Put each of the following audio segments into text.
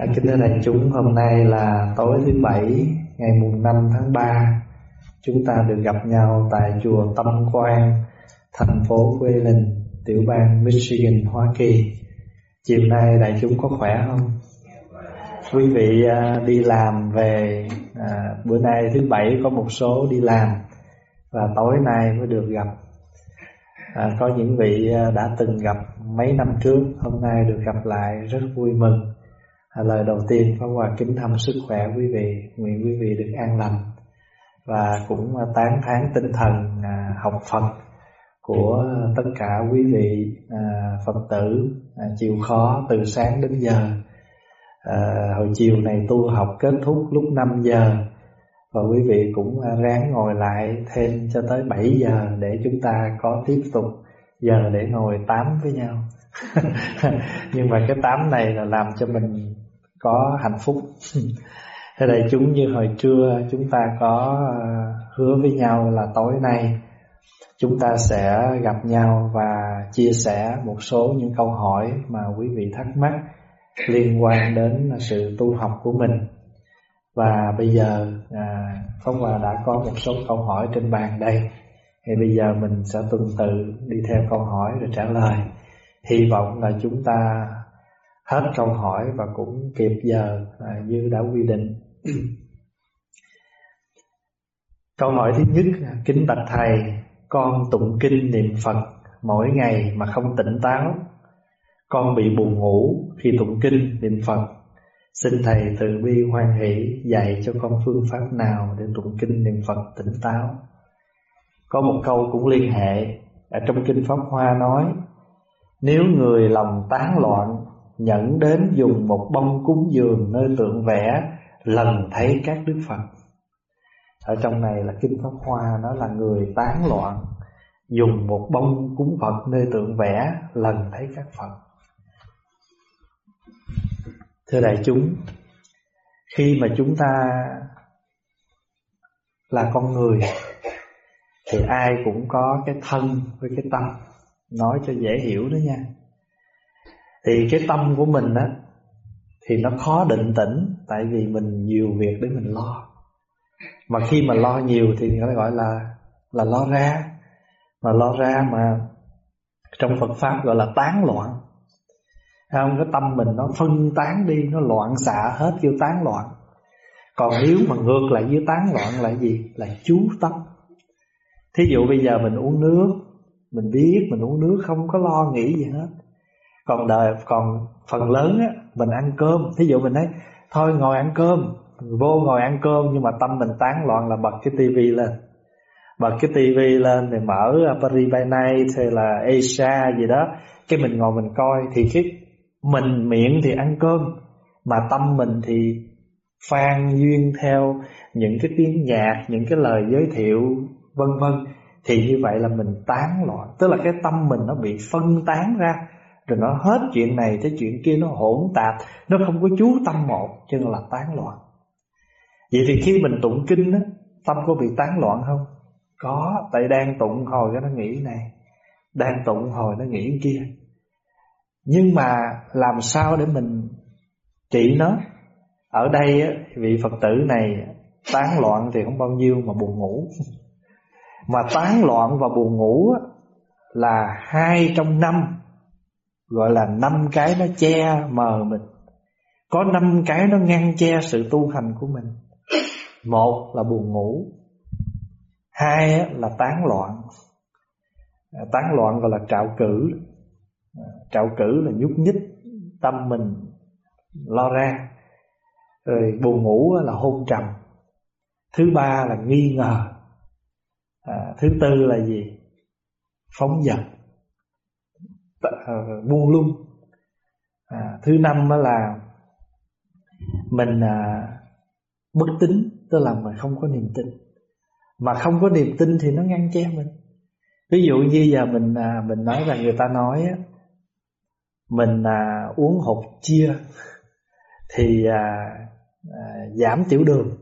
À, kính thưa đại chúng, hôm nay là tối thứ bảy ngày mùng 5 tháng 3 Chúng ta được gặp nhau tại chùa Tâm Quang, thành phố Wayland, tiểu bang Michigan, Hoa Kỳ. Chiều nay đại chúng có khỏe không? Quý vị à, đi làm về, à, bữa nay thứ bảy có một số đi làm Và tối nay mới được gặp. À, Có những vị à, đã từng gặp mấy năm trước, hôm nay được gặp lại rất vui mừng. Lời đầu tiên, Pháp Hòa kính thăm sức khỏe quý vị, Nguyện quý vị được an lành Và cũng à, tán thán tinh thần à, học Phật Của tất cả quý vị à, Phật tử chịu khó từ sáng đến giờ. Hồi chiều này tu học kết thúc lúc 5 giờ Và quý vị cũng ráng ngồi lại thêm cho tới 7 giờ Để chúng ta có tiếp tục giờ để ngồi tám với nhau. Nhưng mà cái tám này là làm cho mình có hạnh phúc Thế đây chúng như hồi trưa chúng ta có ờ, hứa với nhau là tối nay Chúng ta sẽ gặp nhau và chia sẻ một số những câu hỏi mà quý vị thắc mắc liên quan đến sự tu học của mình. Và bây giờ à, Pháp Hòa đã có một số câu hỏi trên bàn đây. Thì bây giờ mình sẽ tuần tự đi theo câu hỏi rồi trả lời. Hy vọng là chúng ta hết câu hỏi và cũng kịp giờ à, như đã quy định. câu hỏi thứ nhất, à, kính bạch thầy, con tụng kinh niệm Phật mỗi ngày mà không tỉnh táo. Con bị buồn ngủ khi tụng kinh niệm Phật. Xin thầy từ bi hoan hỷ dạy cho con phương pháp nào để tụng kinh niệm Phật tỉnh táo. Có một câu cũng liên hệ ở trong kinh Pháp Hoa nói: Nếu người lòng tán loạn nhẫn đến dùng một bông cúng dường nơi tượng vẽ lần thấy các đức Phật. Ở trong này là kinh Pháp Hoa nó là người tán loạn dùng một bông cúng Phật nơi tượng vẽ lần thấy các Phật. Thưa đại chúng, khi mà chúng ta là con người thì ai cũng có cái thân với cái tâm, nói cho dễ hiểu đó nha. Thì cái tâm của mình á, thì nó khó định tĩnh, tại vì mình nhiều việc để mình lo. Mà khi mà lo nhiều thì người ta gọi là là lo ra. Mà lo ra mà trong Phật pháp gọi là tán loạn. Không? Cái tâm mình nó phân tán đi, nó loạn xạ hết kêu tán loạn. Còn nếu mà ngược lại với tán loạn là gì? Là chú tâm. Thí dụ bây giờ mình uống nước, mình biết mình uống nước không có lo nghĩ gì hết còn đời, còn phần lớn á, mình ăn cơm. Thí dụ mình nói, thôi ngồi ăn cơm. Vô ngồi ăn cơm, nhưng mà tâm mình tán loạn là bật cái tivi lên. Bật cái tivi lên thì mở à, Paris by Night hay là Asia gì đó. Cái mình ngồi mình coi thì cái mình miệng thì ăn cơm, mà tâm mình thì phan duyên theo những cái tiếng nhạc, những cái lời giới thiệu, vân vân. Thì như vậy là mình tán loạn. Tức là cái tâm mình nó bị phân tán ra rồi nó hết chuyện này tới chuyện kia nó hỗn tạp nó không có chú tâm một cho nên là tán loạn. Vậy thì khi mình tụng kinh á tâm có bị tán loạn không? Có tại đang tụng hồi cái nó nghĩ này đang tụng hồi nó nghĩ kia. Nhưng mà làm sao để mình trị nó? Ở đây á, vị phật tử này tán loạn thì không bao nhiêu mà buồn ngủ. Mà tán loạn và buồn ngủ á, là hai trong năm gọi là năm cái nó che mờ mình. Có năm cái nó ngăn che sự tu hành của mình. Một là buồn ngủ. Hai là tán loạn. À, tán loạn gọi là trạo cử. À, trạo cử là nhúc nhích tâm mình lo ra. Rồi buồn ngủ là hôn trầm. Thứ ba là nghi ngờ. À, thứ tư là gì? Phóng dật. Ờ, buông lung. À, thứ năm là mình à, bất tín tức là mình không có niềm tin. Mà không có niềm tin thì nó ngăn che mình. Ví dụ như giờ mình à, mình nói là người ta nói á mình à, uống hộp chia thì à, à, giảm tiểu đường.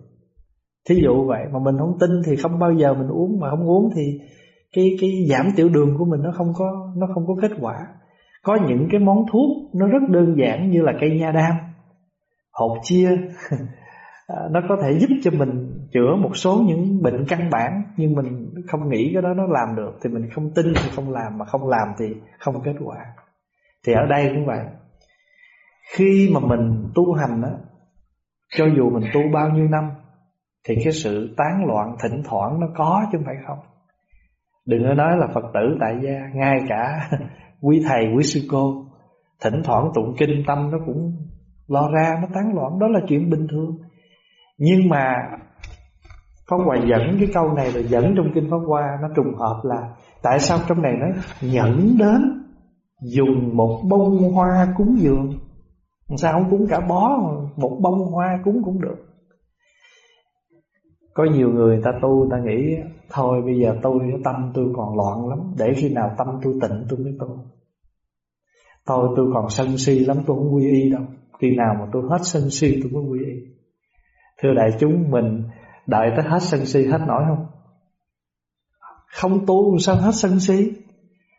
Thí dụ vậy mà mình không tin thì không bao giờ mình uống mà không uống thì cái cái giảm tiểu đường của mình nó không có, nó không có kết quả. Có những cái món thuốc nó rất đơn giản như là cây nha đam, hột chia. À, nó có thể giúp cho mình chữa một số những bệnh căn bản, nhưng mình không nghĩ cái đó nó làm được, thì mình không tin thì không làm, mà không làm thì không kết quả. Thì ở đây cũng vậy. Khi mà mình tu hành á, cho dù mình tu bao nhiêu năm, thì cái sự tán loạn, thỉnh thoảng nó có chứ không phải không đừng có nói là phật tử tại gia, ngay cả quý thầy, quý sư cô. Thỉnh thoảng tụng kinh tâm nó cũng lo ra, nó tán loạn, đó là chuyện bình thường. Nhưng mà Pháp Hòa dẫn cái câu này là dẫn trong Kinh Pháp Hoa, Nó trùng hợp là Tại sao trong này nó nhẫn đến Dùng một bông hoa cúng dường? Sao không cúng cả bó, Một bông hoa cúng cũng được? Có nhiều người ta tu, ta nghĩ, Thôi, bây giờ tôi tâm tôi còn loạn lắm, Để khi nào tâm tôi tịnh, tôi mới tu. Thôi, tôi còn sân si lắm, tôi không quy y đâu. Khi nào mà tôi hết sân si, tôi mới quy y. Thưa đại chúng, mình Đợi tới hết sân si, hết nổi không? Không tu sao hết sân si?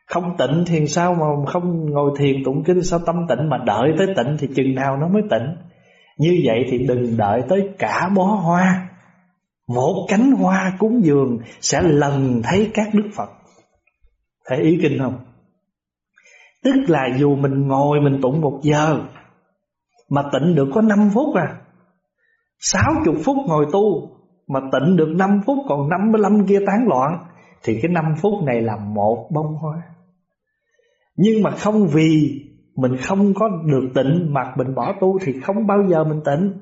Không tịnh thì sao mà không ngồi thiền tụng kinh, Sao tâm tịnh mà đợi tới tịnh thì chừng nào nó mới tịnh? Như vậy thì đừng đợi tới cả bó hoa. Một cánh hoa cúng dường Sẽ lần thấy các đức Phật. Thấy ý kinh không? Tức là dù mình ngồi mình tụng một giờ, Mà tịnh được có 5 phút à. 60 phút ngồi tu, Mà tịnh được 5 phút, Còn 55 kia tán loạn, Thì cái 5 phút này là một bông hoa. Nhưng mà không vì Mình không có được tịnh Mà mình bỏ tu thì không bao giờ mình tịnh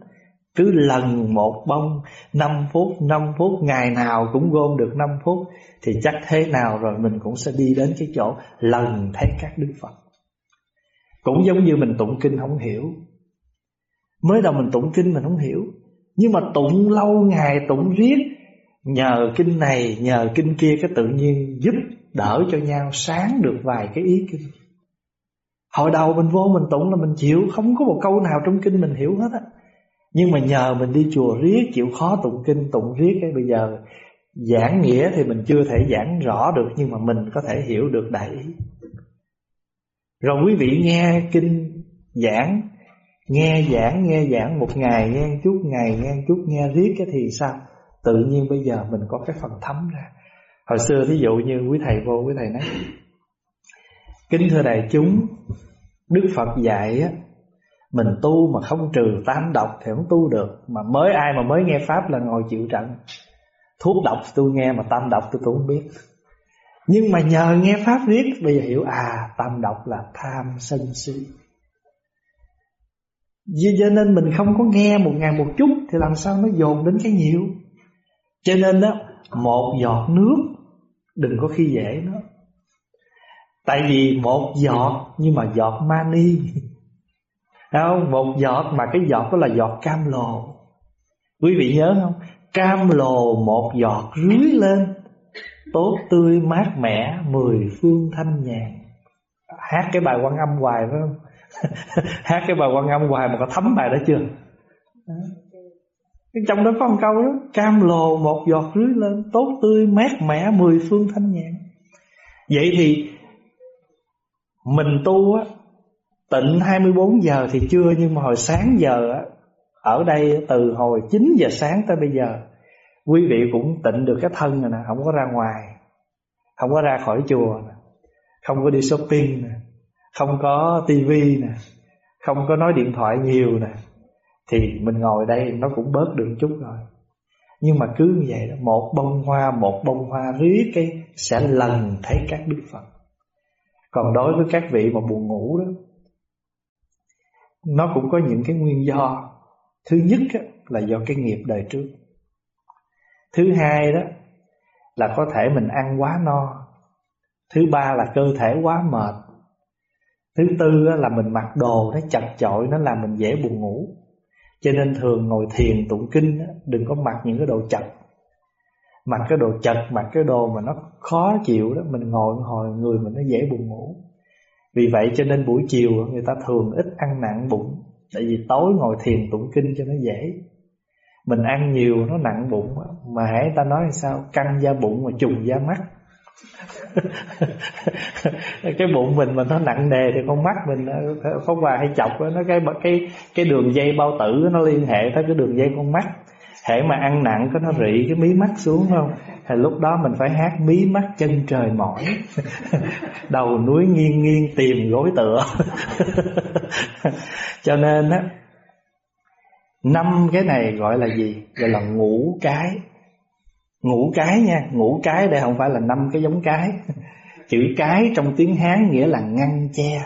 cứ lần một bông 5 phút, 5 phút Ngày nào cũng gom được 5 phút Thì chắc thế nào rồi mình cũng sẽ đi đến cái chỗ Lần thấy các Đức Phật. Cũng giống như mình tụng kinh không hiểu. Mới đầu mình tụng kinh mình không hiểu Nhưng mà tụng lâu ngày tụng riết Nhờ kinh này nhờ kinh kia Cái tự nhiên giúp đỡ cho nhau Sáng được vài cái ý kinh. Hồi đầu mình vô mình tụng là mình chịu Không có một câu nào trong kinh mình hiểu hết á. Nhưng mà nhờ mình đi chùa riết, Chịu khó tụng kinh, tụng riết cái Bây giờ giảng nghĩa thì mình chưa thể giảng rõ được, Nhưng mà mình có thể hiểu được đại ý. Rồi quý vị nghe kinh giảng, Nghe giảng nghe giảng một ngày, nghe chút ngày, nghe chút nghe riết cái thì sao? Tự nhiên bây giờ mình có cái phần thấm ra. Hồi xưa thí dụ như quý thầy vô, quý thầy nói, Kính thưa đại chúng, Đức Phật dạy á mình tu mà không trừ tam độc thì không tu được. Mà mới ai mà mới nghe Pháp là ngồi chịu trận. Thuốc độc tôi nghe mà tam độc tôi cũng không biết. Nhưng mà nhờ nghe Pháp riết, Bây giờ hiểu à tam độc là tham sân si. Vì cho nên mình không có nghe một ngày một chút Thì làm sao nó dồn đến cái nhiều? Cho nên đó Một giọt nước Đừng có khi dễ nó. Tại vì một giọt, Nhưng mà giọt mani không? Một giọt, mà cái giọt đó là giọt cam lồ. Quý vị nhớ không? Cam lồ một giọt rưới lên. Tốt tươi, mát mẻ, Mười phương thanh nhàn. Hát cái bài quan âm hoài phải không? Hát cái bài quan âm hoài mà có thấm bài đó chưa? Trong đó có một câu đó, cam lồ một giọt rưới lên, tốt tươi, mát mẻ, mười phương thanh nhàn. Vậy thì mình tu á tịnh 24 giờ thì chưa, nhưng mà hồi sáng giờ á, ở đây từ hồi 9 giờ sáng tới bây giờ, quý vị cũng tịnh được cái thân rồi nè, không có ra ngoài, không có ra khỏi chùa nè, không có đi shopping nè, không có tivi nè, không có nói điện thoại nhiều nè, thì mình ngồi đây nó cũng bớt được chút rồi. Nhưng mà cứ như vậy đó, một bông hoa, một bông hoa riết cái sẽ lần thấy các đức phật. Còn đối với các vị mà buồn ngủ đó nó cũng có những cái nguyên do. Thứ nhất á, là do cái nghiệp đời trước. Thứ hai đó là có thể mình ăn quá no. Thứ ba là cơ thể quá mệt. Thứ tư là mình mặc đồ nó chật chội Nó làm mình dễ buồn ngủ. Cho nên thường ngồi thiền tụng kinh Đừng có mặc những cái đồ chật. Mặc cái đồ chật Mặc cái đồ mà nó khó chịu đó Mình ngồi hồi người mình nó dễ buồn ngủ. Vì vậy cho nên buổi chiều Người ta thường ít ăn nặng bụng, Tại vì tối ngồi thiền tụng kinh cho nó dễ. Mình ăn nhiều nó nặng bụng Mà hãy ta nói sao? Căng da bụng mà trùng da mắt. Cái bụng mình mà nó nặng nề thì con mắt mình có quà hay chọc nó cái cái cái đường dây bao tử nó liên hệ tới cái đường dây con mắt hễ mà ăn nặng có nó rị cái mí mắt xuống không? Thì lúc đó mình phải hát mí mắt chân trời mỏi. Đầu núi nghiêng nghiêng tìm gối tựa. Cho nên á, năm cái này gọi là gì? Gọi là ngũ cái. Ngũ cái nha, ngũ cái đây không phải là năm cái giống cái. Chữ cái trong tiếng hán nghĩa là ngăn che.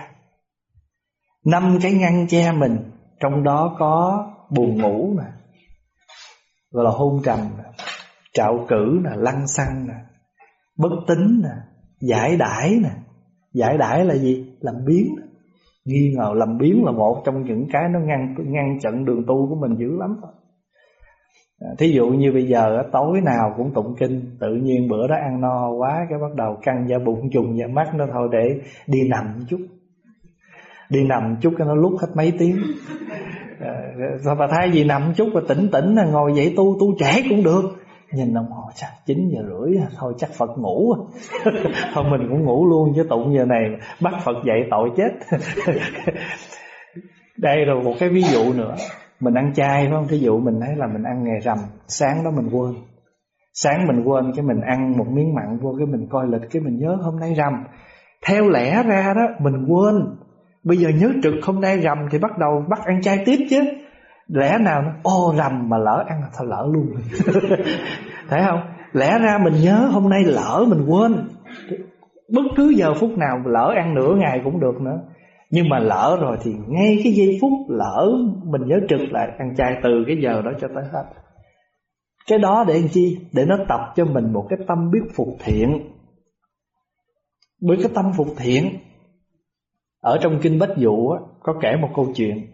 Năm cái ngăn che mình, trong đó có buồn ngủ nè gọi là hôn trầm nè, trạo cử nè, lăng xăng nè, bất tính nè, giải đãi nè. Giải đãi là gì? Làm biến nghi ngờ làm biến là một trong những cái nó ngăn ngăn chặn đường tu của mình dữ lắm à, thí dụ như bây giờ tối nào cũng tụng kinh, tự nhiên bữa đó ăn no quá, cái bắt đầu căng da bụng trùng da mắt nó thôi để đi nằm chút đi nằm chút cho nó lúc hết mấy tiếng. Ờ, rồi bà thay vì nằm chút và tỉnh tỉnh là ngồi dậy tu tu trễ cũng được. Nhìn đồng hồ chắc chín giờ rưỡi, thôi chắc Phật ngủ. Thôi mình cũng ngủ luôn chứ tụng giờ này bắt Phật dậy tội chết. Đây rồi một cái ví dụ nữa. Mình ăn chay, phải không? Ví dụ mình thấy là mình ăn ngày rằm, sáng đó mình quên. Sáng mình quên cái mình ăn một miếng mặn vô cái mình coi lịch, cái mình nhớ hôm nay rằm. Theo lẽ ra đó, mình quên. Bây giờ nhớ trực hôm nay rằm Thì bắt đầu bắt ăn chay tiếp chứ. Lẽ nào nó, ô, rằm mà lỡ ăn là thôi lỡ luôn Thấy không? Lẽ ra mình nhớ hôm nay lỡ mình quên. Bất cứ giờ phút nào lỡ ăn nửa ngày cũng được nữa. Nhưng mà lỡ rồi thì ngay cái giây phút lỡ Mình nhớ trực lại ăn chay từ cái giờ đó cho tới hết. Cái đó để làm chi? Để nó tập cho mình một cái tâm biết phục thiện. Bởi cái tâm phục thiện ở trong kinh Bách Dụ á, có kể một câu chuyện.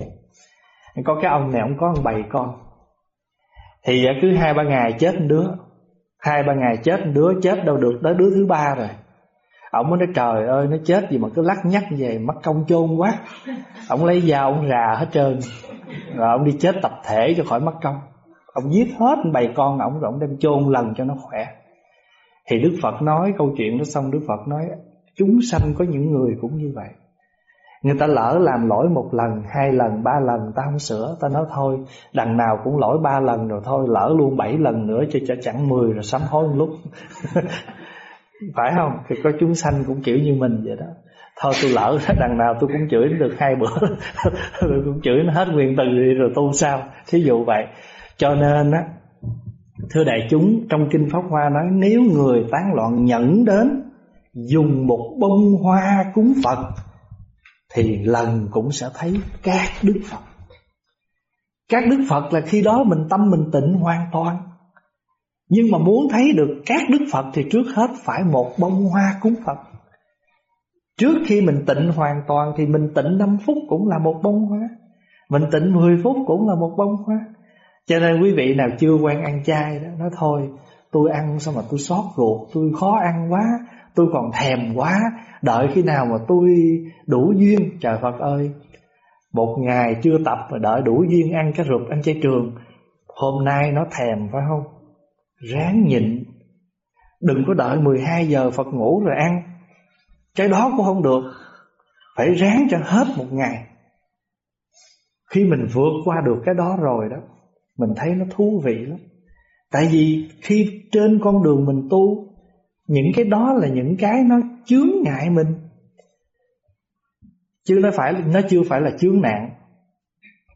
Có cái ông này ông có ông bầy con. Thì à, cứ hai ba ngày chết một đứa. Hai ba ngày chết một đứa Chết đâu được tới đứa thứ ba rồi. Ông mới nói trời ơi nó chết gì mà cứ lắc nhắc về Mất công chôn quá. Ông lấy dao ông rà hết trơn. Rồi ông đi chết tập thể cho khỏi mất công Ông giết hết bầy con ông Rồi ông đem chôn lần cho nó khỏe. Thì Đức Phật nói câu chuyện đó xong Đức Phật nói Chúng sanh có những người cũng như vậy. Người ta lỡ làm lỗi một lần, hai lần, ba lần Ta không sửa, ta nói thôi Đằng nào cũng lỗi ba lần rồi thôi Lỡ luôn bảy lần nữa cho, cho chẳng mười Rồi sám hối một lúc. Phải không? Thì có chúng sanh cũng kiểu như mình vậy đó. Thôi tôi lỡ đằng nào tôi cũng chửi được hai bữa. Tôi cũng chửi nó hết nguyên từ đi rồi tu sao. Thí dụ vậy. Cho nên á Thưa đại chúng Trong Kinh Pháp Hoa nói Nếu người tán loạn nhẫn đến Dùng một bông hoa cúng Phật thì lần cũng sẽ thấy các đức Phật. Các đức Phật là khi đó mình tâm mình tịnh hoàn toàn. Nhưng mà muốn thấy được các đức Phật thì trước hết phải một bông hoa cúng Phật. Trước khi mình tịnh hoàn toàn thì mình tịnh 5 phút cũng là một bông hoa. Mình tịnh 10 phút cũng là một bông hoa. Cho nên quý vị nào chưa quen ăn chay đó, Nói thôi, tôi ăn sao mà tôi xót ruột, Tôi khó ăn quá Tôi còn thèm quá, Đợi khi nào mà tôi đủ duyên. Trời Phật ơi, Một ngày chưa tập mà đợi đủ duyên ăn cái ruột, ăn chay trường, Hôm nay nó thèm phải không? Ráng nhịn. Đừng có đợi 12 giờ Phật ngủ rồi ăn. Cái đó cũng không được. Phải ráng cho hết một ngày. Khi mình vượt qua được cái đó rồi đó, Mình thấy nó thú vị lắm. Tại vì khi trên con đường mình tu những cái đó là những cái nó chướng ngại mình. Chứ nó phải, nó chưa phải là chướng nạn.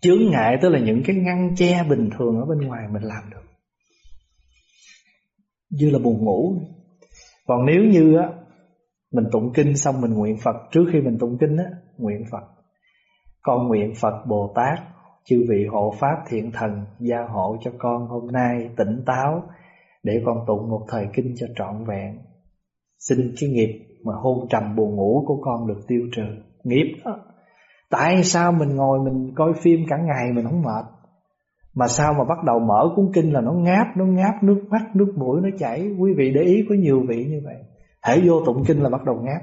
Chướng ngại tức là những cái ngăn che bình thường ở bên ngoài mình làm được. Như là buồn ngủ. Còn nếu như á, mình tụng kinh xong mình nguyện Phật, trước khi mình tụng kinh á, nguyện Phật. Con nguyện Phật Bồ Tát, chư vị hộ pháp thiện thần, gia hộ cho con hôm nay tỉnh táo để con tụng một thời kinh cho trọn vẹn. Xin cái nghiệp mà hôn trầm buồn ngủ của con được tiêu trừ. Nghiệp đó. Tại sao mình ngồi mình coi phim cả ngày mình không mệt? Mà sao mà bắt đầu mở cuốn kinh là nó ngáp, nó ngáp nước mắt, nước mũi nó chảy. Quý vị để ý có nhiều vị như vậy. Thể vô tụng kinh là bắt đầu ngáp.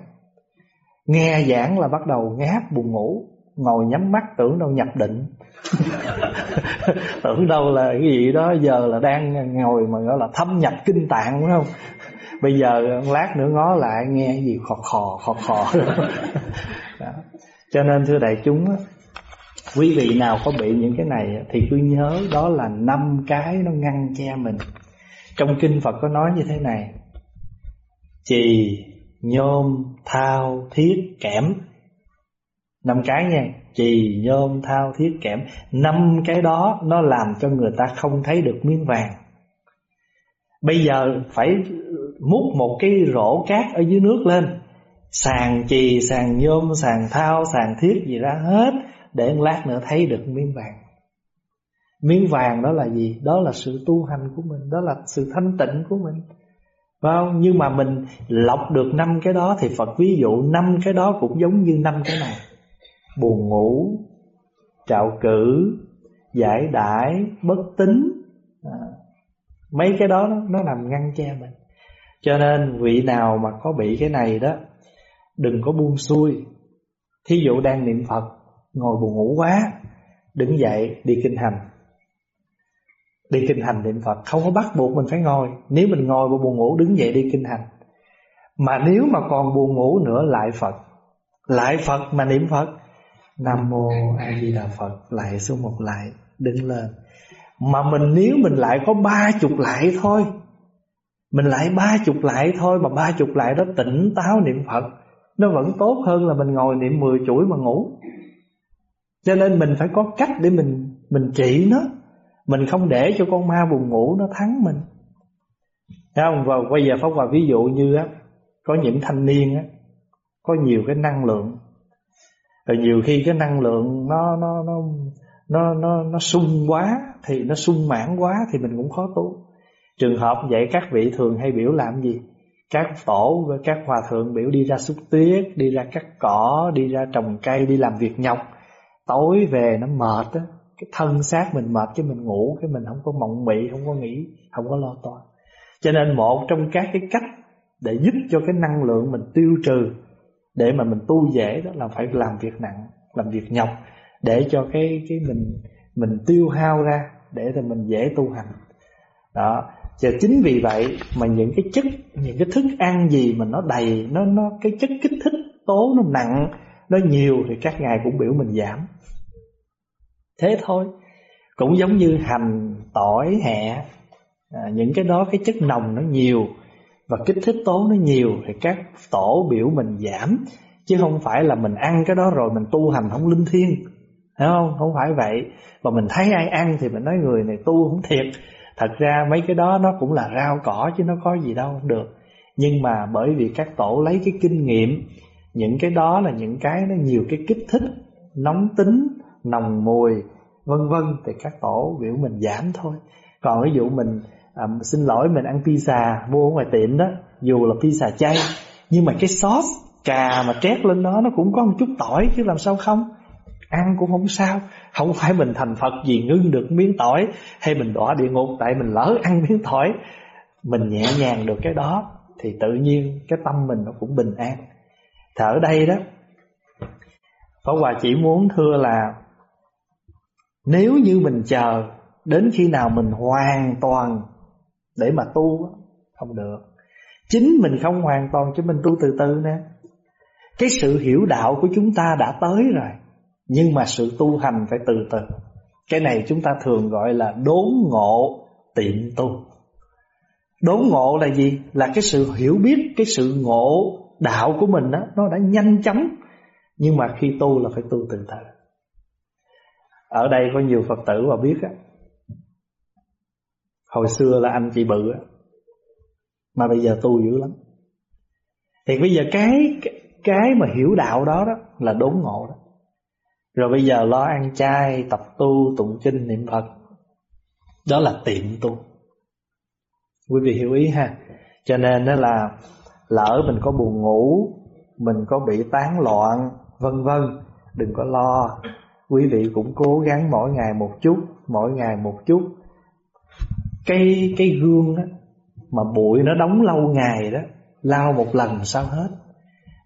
Nghe giảng là bắt đầu ngáp buồn ngủ. Ngồi nhắm mắt tưởng đâu nhập định tưởng đâu là cái gì đó giờ là đang ngồi mà gọi là thâm nhập kinh tạng phải không? Bây giờ lát nữa ngó lại nghe gì khò khò khò khò. Đó. cho nên thưa đại chúng quý vị nào có bị những cái này thì cứ nhớ đó là năm cái nó ngăn che mình. Trong kinh Phật có nói như thế này Chì, nhôm, thao, thiết, kẽm. Năm cái nha. Chì, nhôm, thao, thiết, kẽm. Năm cái đó nó làm cho người ta không thấy được miếng vàng. Bây giờ phải múc một cái rổ cát ở dưới nước lên. Sàn chì, sàn nhôm, sàn thao, sàn thiết gì ra hết Để lát nữa thấy được miếng vàng. Miếng vàng đó là gì? Đó là sự tu hành của mình Đó là sự thanh tịnh của mình. Phải không? Nhưng mà mình lọc được năm cái đó Thì Phật ví dụ năm cái đó cũng giống như năm cái này. Buồn ngủ Trạo cử Giải đãi Bất tính à, Mấy cái đó nó nằm ngăn che mình. Cho nên vị nào mà có bị cái này đó Đừng có buông xuôi. Thí dụ đang niệm Phật Ngồi buồn ngủ quá Đứng dậy đi kinh hành. Đi kinh hành niệm Phật Không có bắt buộc mình phải ngồi. Nếu mình ngồi mà buồn ngủ đứng dậy đi kinh hành. Mà nếu mà còn buồn ngủ nữa lại Phật. Lại Phật mà niệm Phật Nam Mô A Di Đà Phật, Lại số một lại, Đứng lên. Mà mình, nếu mình lại có ba chục lại thôi, Mình lại ba chục lại thôi, Mà ba chục lại đó tỉnh táo niệm Phật, Nó vẫn tốt hơn là mình ngồi niệm mười chuỗi mà ngủ. Cho nên mình phải có cách để mình mình trị nó. Mình không để cho con ma buồn ngủ nó thắng mình. Thấy không? Và bây giờ Pháp Hòa ví dụ như á, Có những thanh niên á, Có nhiều cái năng lượng rồi nhiều khi cái năng lượng Nó nó nó nó nó nó sung quá thì nó sung mãn quá thì mình cũng khó tu. Trường hợp vậy các vị thường hay biểu làm gì? Các tổ với các hòa thượng biểu đi ra xúc tuyết, đi ra cắt cỏ, đi ra trồng cây, đi làm việc nhọc. Tối về nó mệt á, cái thân xác mình mệt cái mình ngủ cái mình không có mộng mị không có nghĩ không có lo toan cho nên một trong các cái cách để giúp cho cái năng lượng mình tiêu trừ để mà mình tu dễ đó là phải làm việc nặng làm việc nhọc để cho cái cái mình mình tiêu hao ra để cho mình dễ tu hành. Đó và chính vì vậy mà những cái chất những cái thức ăn gì mà nó đầy nó nó cái chất kích thích tố nó nặng nó nhiều thì các ngài cũng biểu mình giảm. Thế thôi. Cũng giống như hành, tỏi, hẹ à, Những cái đó cái chất nồng nó nhiều và kích thích tố nó nhiều Thì các tổ biểu mình giảm. Chứ không phải là mình ăn cái đó rồi Mình tu hành không linh thiêng. Hiểu không? Không phải vậy. Và mình thấy ai ăn thì mình nói người này tu không thiệt. Thật ra mấy cái đó nó cũng là rau cỏ Chứ nó có gì đâu được. Nhưng mà bởi vì các tổ lấy cái kinh nghiệm, Những cái đó là những cái nó nhiều cái kích thích, Nóng tính, nồng mùi, vân vân, thì các tổ biểu mình giảm thôi. Còn ví dụ mình à, xin lỗi mình ăn pizza mua ở ngoài tiệm đó dù là pizza chay. Nhưng mà cái sauce cà mà trét lên đó nó cũng có một chút tỏi chứ làm sao không? Ăn cũng không sao. Không phải mình thành phật gì ngưng được miếng tỏi hay mình đọa địa ngục tại mình lỡ ăn miếng tỏi. Mình nhẹ nhàng được cái đó thì tự nhiên cái tâm mình nó cũng bình an. Thì ở đây đó Pháp Hòa chỉ muốn thưa là Nếu như mình chờ Đến khi nào mình hoàn toàn để mà tu Không được. Chính mình không hoàn toàn cho mình tu từ từ nè. Cái sự hiểu đạo của chúng ta đã tới rồi Nhưng mà sự tu hành phải từ từ. Cái này chúng ta thường gọi là đốn ngộ tiện tu. Đốn ngộ là gì? Là cái sự hiểu biết Cái sự ngộ đạo của mình đó, Nó đã nhanh chóng nhưng mà khi tu là phải tu từ từ. Ở đây có nhiều Phật tử mà biết á Hồi xưa là anh chị bự á. Mà bây giờ tu dữ lắm. Thì bây giờ cái cái mà hiểu đạo đó đó Là đốn ngộ đó. Rồi bây giờ lo ăn chay Tập tu, tụng kinh, niệm Phật. Đó là tiệm tu Quý vị hiểu ý ha. Cho nên đó là Lỡ mình có buồn ngủ Mình có bị tán loạn vân vân đừng có lo. Quý vị cũng cố gắng mỗi ngày một chút mỗi ngày một chút cái cái gương á mà bụi nó đóng lâu ngày đó lau một lần sao hết.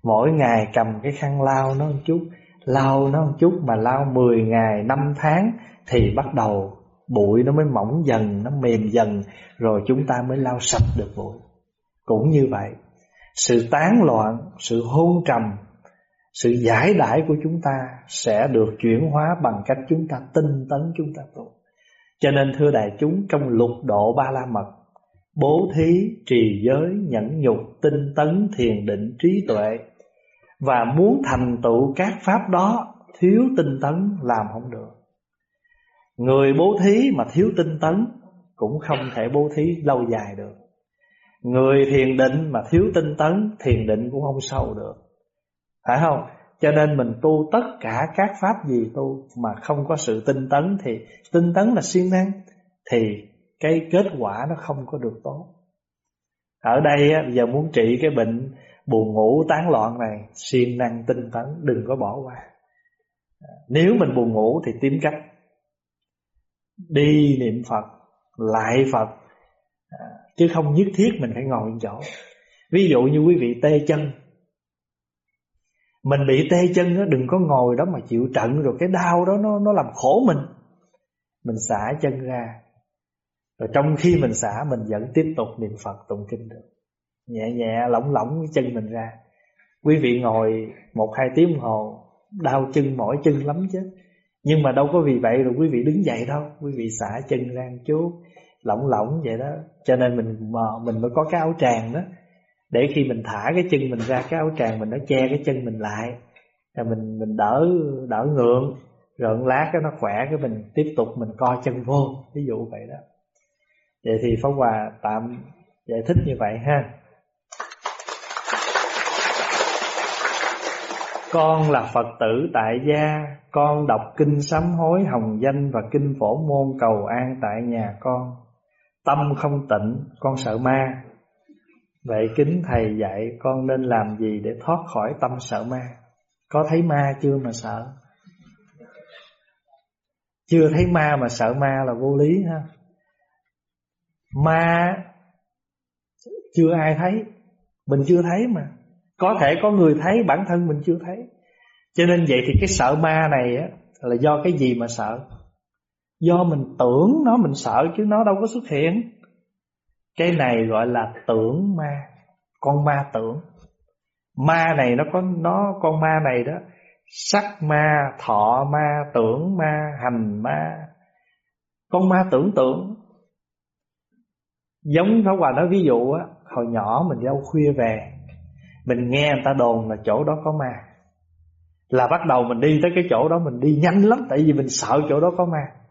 Mỗi ngày cầm cái khăn lau nó một chút lau nó một chút mà lau 10 ngày 5 tháng thì bắt đầu bụi nó mới mỏng dần nó mềm dần rồi chúng ta mới lau sạch được bụi. Cũng như vậy Sự tán loạn, sự hôn trầm Sự giải đãi của chúng ta Sẽ được chuyển hóa bằng cách chúng ta tinh tấn chúng ta tu. Cho nên thưa đại chúng Trong lục độ ba la mật Bố thí, trì giới, nhẫn nhục, tinh tấn, thiền định, trí tuệ Và muốn thành tựu các pháp đó Thiếu tinh tấn làm không được. Người bố thí mà thiếu tinh tấn Cũng không thể bố thí lâu dài được. Người thiền định mà thiếu tinh tấn Thiền định cũng không sâu được. Phải không? Cho nên mình tu tất cả các pháp gì tu Mà không có sự tinh tấn Thì tinh tấn là siêng năng Thì cái kết quả nó không có được tốt. Ở đây á, giờ muốn trị cái bệnh Buồn ngủ tán loạn này siêng năng tinh tấn Đừng có bỏ qua. Nếu mình buồn ngủ thì tìm cách. Đi niệm Phật Lại Phật à, Chứ không nhất thiết mình phải ngồi chỗ. Ví dụ như quý vị tê chân mình bị tê chân đó, Đừng có ngồi đó mà chịu trận Rồi cái đau đó nó, nó làm khổ mình. Mình xả chân ra. Rồi trong khi mình xả Mình vẫn tiếp tục niệm Phật tụng kinh được. Nhẹ nhẹ lỏng lỏng cái chân mình ra. Quý vị ngồi Một hai tiếng đồng hồ Đau chân mỏi chân lắm chứ. Nhưng mà đâu có vì vậy rồi quý vị đứng dậy đâu. Quý vị xả chân ra chút Lỏng lỏng vậy đó. Cho nên mình mình mới có cái áo tràng đó. Để khi mình thả cái chân mình ra, Cái áo tràng mình nó che cái chân mình lại, Rồi mình mình đỡ đỡ ngượng, Rồi lát cái nó khỏe, Cái mình tiếp tục mình co chân vô, Ví dụ vậy đó. Vậy thì Pháp Hòa tạm giải thích như vậy ha. Con là Phật tử tại gia, Con đọc kinh sám hối hồng danh Và kinh phổ môn cầu an tại nhà con. Tâm không tịnh, Con sợ ma. Vậy kính thầy dạy con nên làm gì Để thoát khỏi tâm sợ ma? Có thấy ma chưa mà sợ? Chưa thấy ma mà sợ ma là vô lý ha. Ma Chưa ai thấy, Mình chưa thấy mà. Có thể có người thấy, bản thân mình chưa thấy. Cho nên vậy thì cái sợ ma này á, Là do cái gì mà sợ? Do mình tưởng nó mình sợ Chứ nó đâu có xuất hiện. Cái này gọi là tưởng ma Con ma tưởng. Ma này nó có nó Con ma này đó Sắc ma, thọ ma, tưởng ma, hành ma. Con ma tưởng tượng. Giống Pháp Hòa nói ví dụ á Hồi nhỏ mình đi khuya về mình nghe người ta đồn là chỗ đó có ma. Là bắt đầu mình đi tới cái chỗ đó Mình đi nhanh lắm Tại vì mình sợ chỗ đó có ma.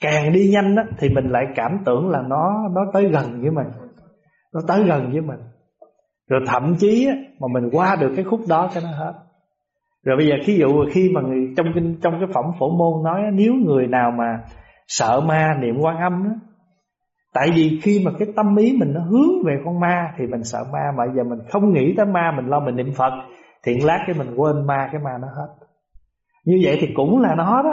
Càng đi nhanh á, thì mình lại cảm tưởng là nó nó tới gần với mình. Nó tới gần với mình. Rồi thậm chí á, mà mình qua được cái khúc đó cho nó hết. Rồi bây giờ ví dụ khi mà người, trong trong cái phẩm phổ môn nói Nếu người nào mà sợ ma niệm quan âm á, Tại vì khi mà cái tâm ý mình nó hướng về con ma Thì mình sợ ma Mà giờ mình không nghĩ tới ma Mình lo mình niệm Phật Thì lát cái mình quên ma cái ma nó hết. Như vậy thì cũng là nó đó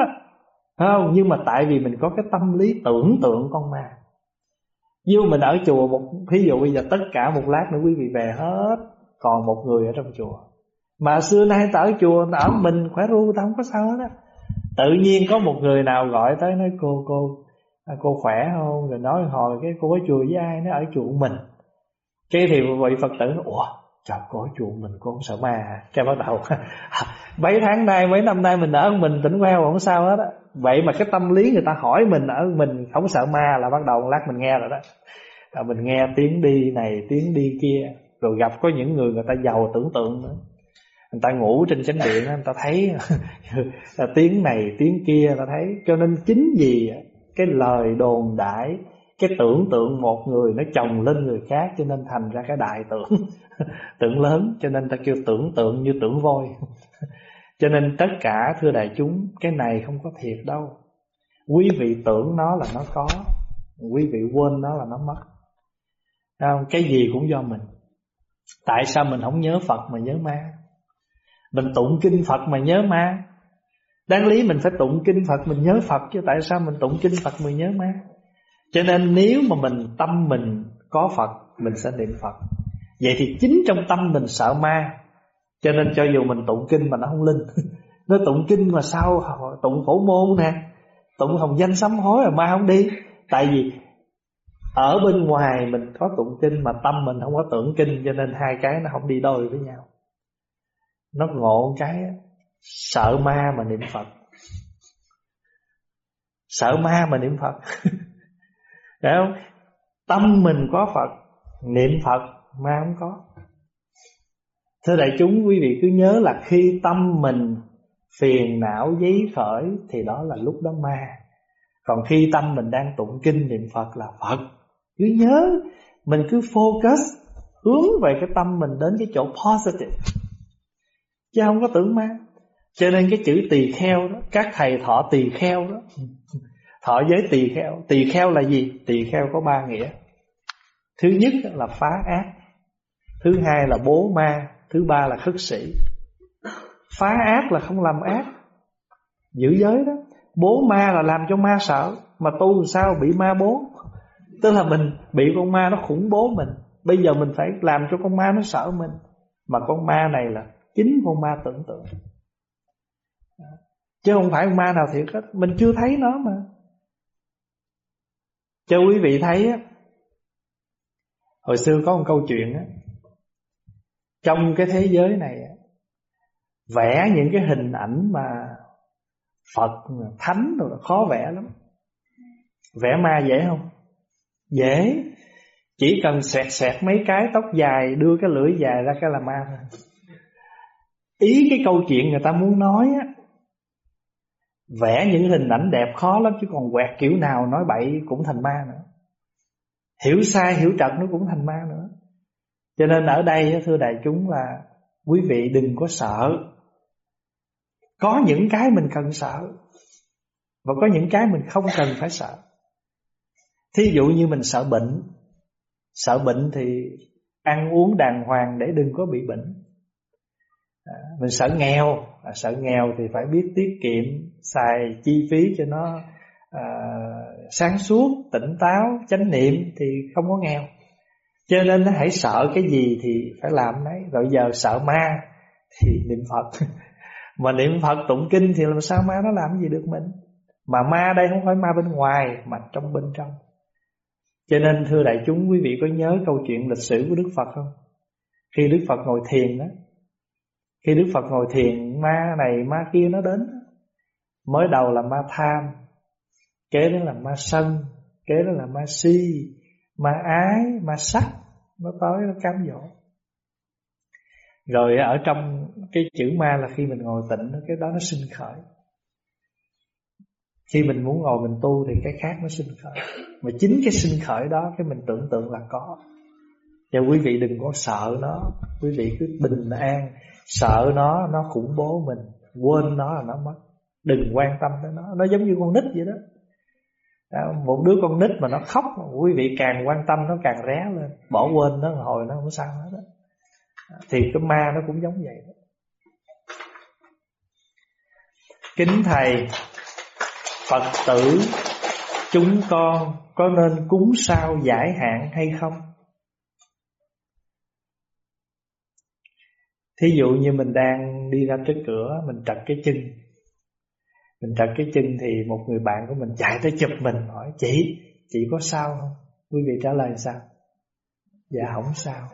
không? Nhưng mà tại vì mình có cái tâm lý tưởng tượng con ma. Như mình ở chùa một Ví dụ bây giờ tất cả một lát nữa quý vị về hết Còn một người ở trong chùa. Mà xưa nay ta ở chùa Ta ở mình khỏe ru ta không có sao hết á. Tự nhiên có một người nào gọi tới nói cô cô à, cô khỏe không? Rồi nói hồi cái cô ở chùa với ai nó ở chùa mình. Cái thì vị phật tử nói ủa trời cô ở chùa mình cô không sợ ma cái bắt đầu mấy tháng nay mấy năm nay mình ở mình tỉnh queo không sao hết á vậy mà cái tâm lý người ta hỏi mình ở mình không sợ ma là bắt đầu lát mình nghe rồi đó. À, mình nghe tiếng đi này tiếng đi kia rồi gặp có những người người ta giàu tưởng tượng nữa. Người ta ngủ trên chánh điện người ta thấy là tiếng này tiếng kia người ta thấy. Cho nên chính vì cái lời đồn đại cái tưởng tượng một người nó chồng lên người khác cho nên thành ra cái đại tưởng tưởng lớn. Cho nên ta kêu tưởng tượng như tưởng voi cho nên tất cả, thưa đại chúng, cái này không có thiệt đâu. Quý vị tưởng nó là nó có, quý vị quên nó là nó mất. Không? cái gì cũng do mình. Tại sao mình không nhớ phật mà nhớ ma? Mình tụng kinh phật mà nhớ ma. Đáng lý mình phải tụng kinh Phật Mình nhớ Phật, chứ tại sao mình tụng kinh Phật Mình nhớ ma? Cho nên nếu mà mình, tâm mình có Phật, Mình sẽ niệm Phật. Vậy thì chính trong tâm mình sợ ma cho nên cho dù mình tụng kinh mà nó không linh. Nó tụng kinh mà sao Tụng phổ môn nè? Tụng hồng danh sám hối mà ma không đi. Tại vì ở bên ngoài mình có tụng kinh mà tâm mình không có tưởng kinh, cho nên hai cái nó không đi đôi với nhau. Nó ngộ cái, sợ ma mà niệm phật. Sợ ma mà niệm phật. Đấy không? Tâm mình có phật, niệm phật, ma không có thưa đại chúng, quý vị cứ nhớ là khi tâm mình phiền não, giấy khởi thì đó là lúc đó ma. Còn khi tâm mình đang tụng kinh niệm phật là phật. Cứ nhớ, mình cứ focus, hướng về cái tâm mình đến cái chỗ positive. Chứ không có tưởng ma. Cho nên cái chữ tỳ kheo đó, các thầy thọ tỳ kheo đó, thọ giới tỳ kheo. Tỳ kheo là gì? Tỳ kheo có ba nghĩa. Thứ nhất là phá ác, thứ hai là bố ma thứ ba là khất sĩ. Phá ác là không làm ác. Giữ giới đó. Bố ma là làm cho ma sợ, mà tu sao bị ma bố? Tức là mình bị con ma nó khủng bố mình. Bây giờ mình phải làm cho con ma nó sợ mình. Mà con ma này là chính con ma tưởng tượng. Chứ không phải con ma nào thiệt hết. Mình chưa thấy nó mà. Cho quý vị thấy á, Hồi xưa có một câu chuyện á trong cái thế giới này Vẽ những cái hình ảnh mà Phật, Thánh rồi khó vẽ lắm. Vẽ ma dễ không? Dễ. Chỉ cần xẹt xẹt mấy cái tóc dài Đưa cái lưỡi dài ra cái là ma thôi. Ý cái câu chuyện người ta muốn nói á Vẽ những hình ảnh đẹp khó lắm Chứ còn quẹt kiểu nào nói bậy cũng thành ma nữa. Hiểu sai hiểu trật nó cũng thành ma nữa. Cho nên ở đây thưa đại chúng là Quý vị đừng có sợ. Có những cái mình cần sợ Và có những cái mình không cần phải sợ. Thí dụ như mình sợ bệnh. Sợ bệnh thì ăn uống đàng hoàng để đừng có bị bệnh. À, Mình sợ nghèo. À, Sợ nghèo thì phải biết tiết kiệm Xài chi phí cho nó à, sáng suốt, tỉnh táo, chánh niệm Thì không có nghèo. Cho nên nó hãy sợ cái gì thì phải làm đấy Rồi giờ sợ ma thì niệm Phật. Mà niệm Phật tụng kinh thì làm sao ma nó làm gì được mình? Mà ma đây không phải ma bên ngoài, Mà trong bên trong. Cho nên, thưa đại chúng, quý vị có nhớ câu chuyện lịch sử của Đức Phật không? Khi Đức Phật ngồi thiền đó, Khi Đức Phật ngồi thiền, Ma này, ma kia nó đến. Mới đầu là ma tham, Kế đó là ma sân, Kế đó là ma si Ma ái, ma sắc Nó tới nó cám dỗ. Rồi ở trong cái chữ ma là khi mình ngồi tịnh Cái đó nó sinh khởi. Khi mình muốn ngồi mình tu thì cái khác nó sinh khởi. Mà chính cái sinh khởi đó Cái mình tưởng tượng là có. Và quý vị đừng có sợ nó. Quý vị cứ bình an. Sợ nó, nó khủng bố mình. Quên nó là nó mất. Đừng quan tâm tới nó. Nó giống như con nít vậy đó một đứa con nít mà nó khóc, Quý vị càng quan tâm nó càng ré lên Bỏ quên nó, hồi nó không sao hết đó. Thì cái ma nó cũng giống vậy đó. Kính Thầy, Phật tử, chúng con có nên cúng sao giải hạn hay không? Thí dụ như mình đang đi ra trước cửa, Mình trật cái chân mình trật cái chân thì một người bạn của mình chạy tới chụp mình hỏi Chị, chị có sao không? Quý vị trả lời sao? Dạ không sao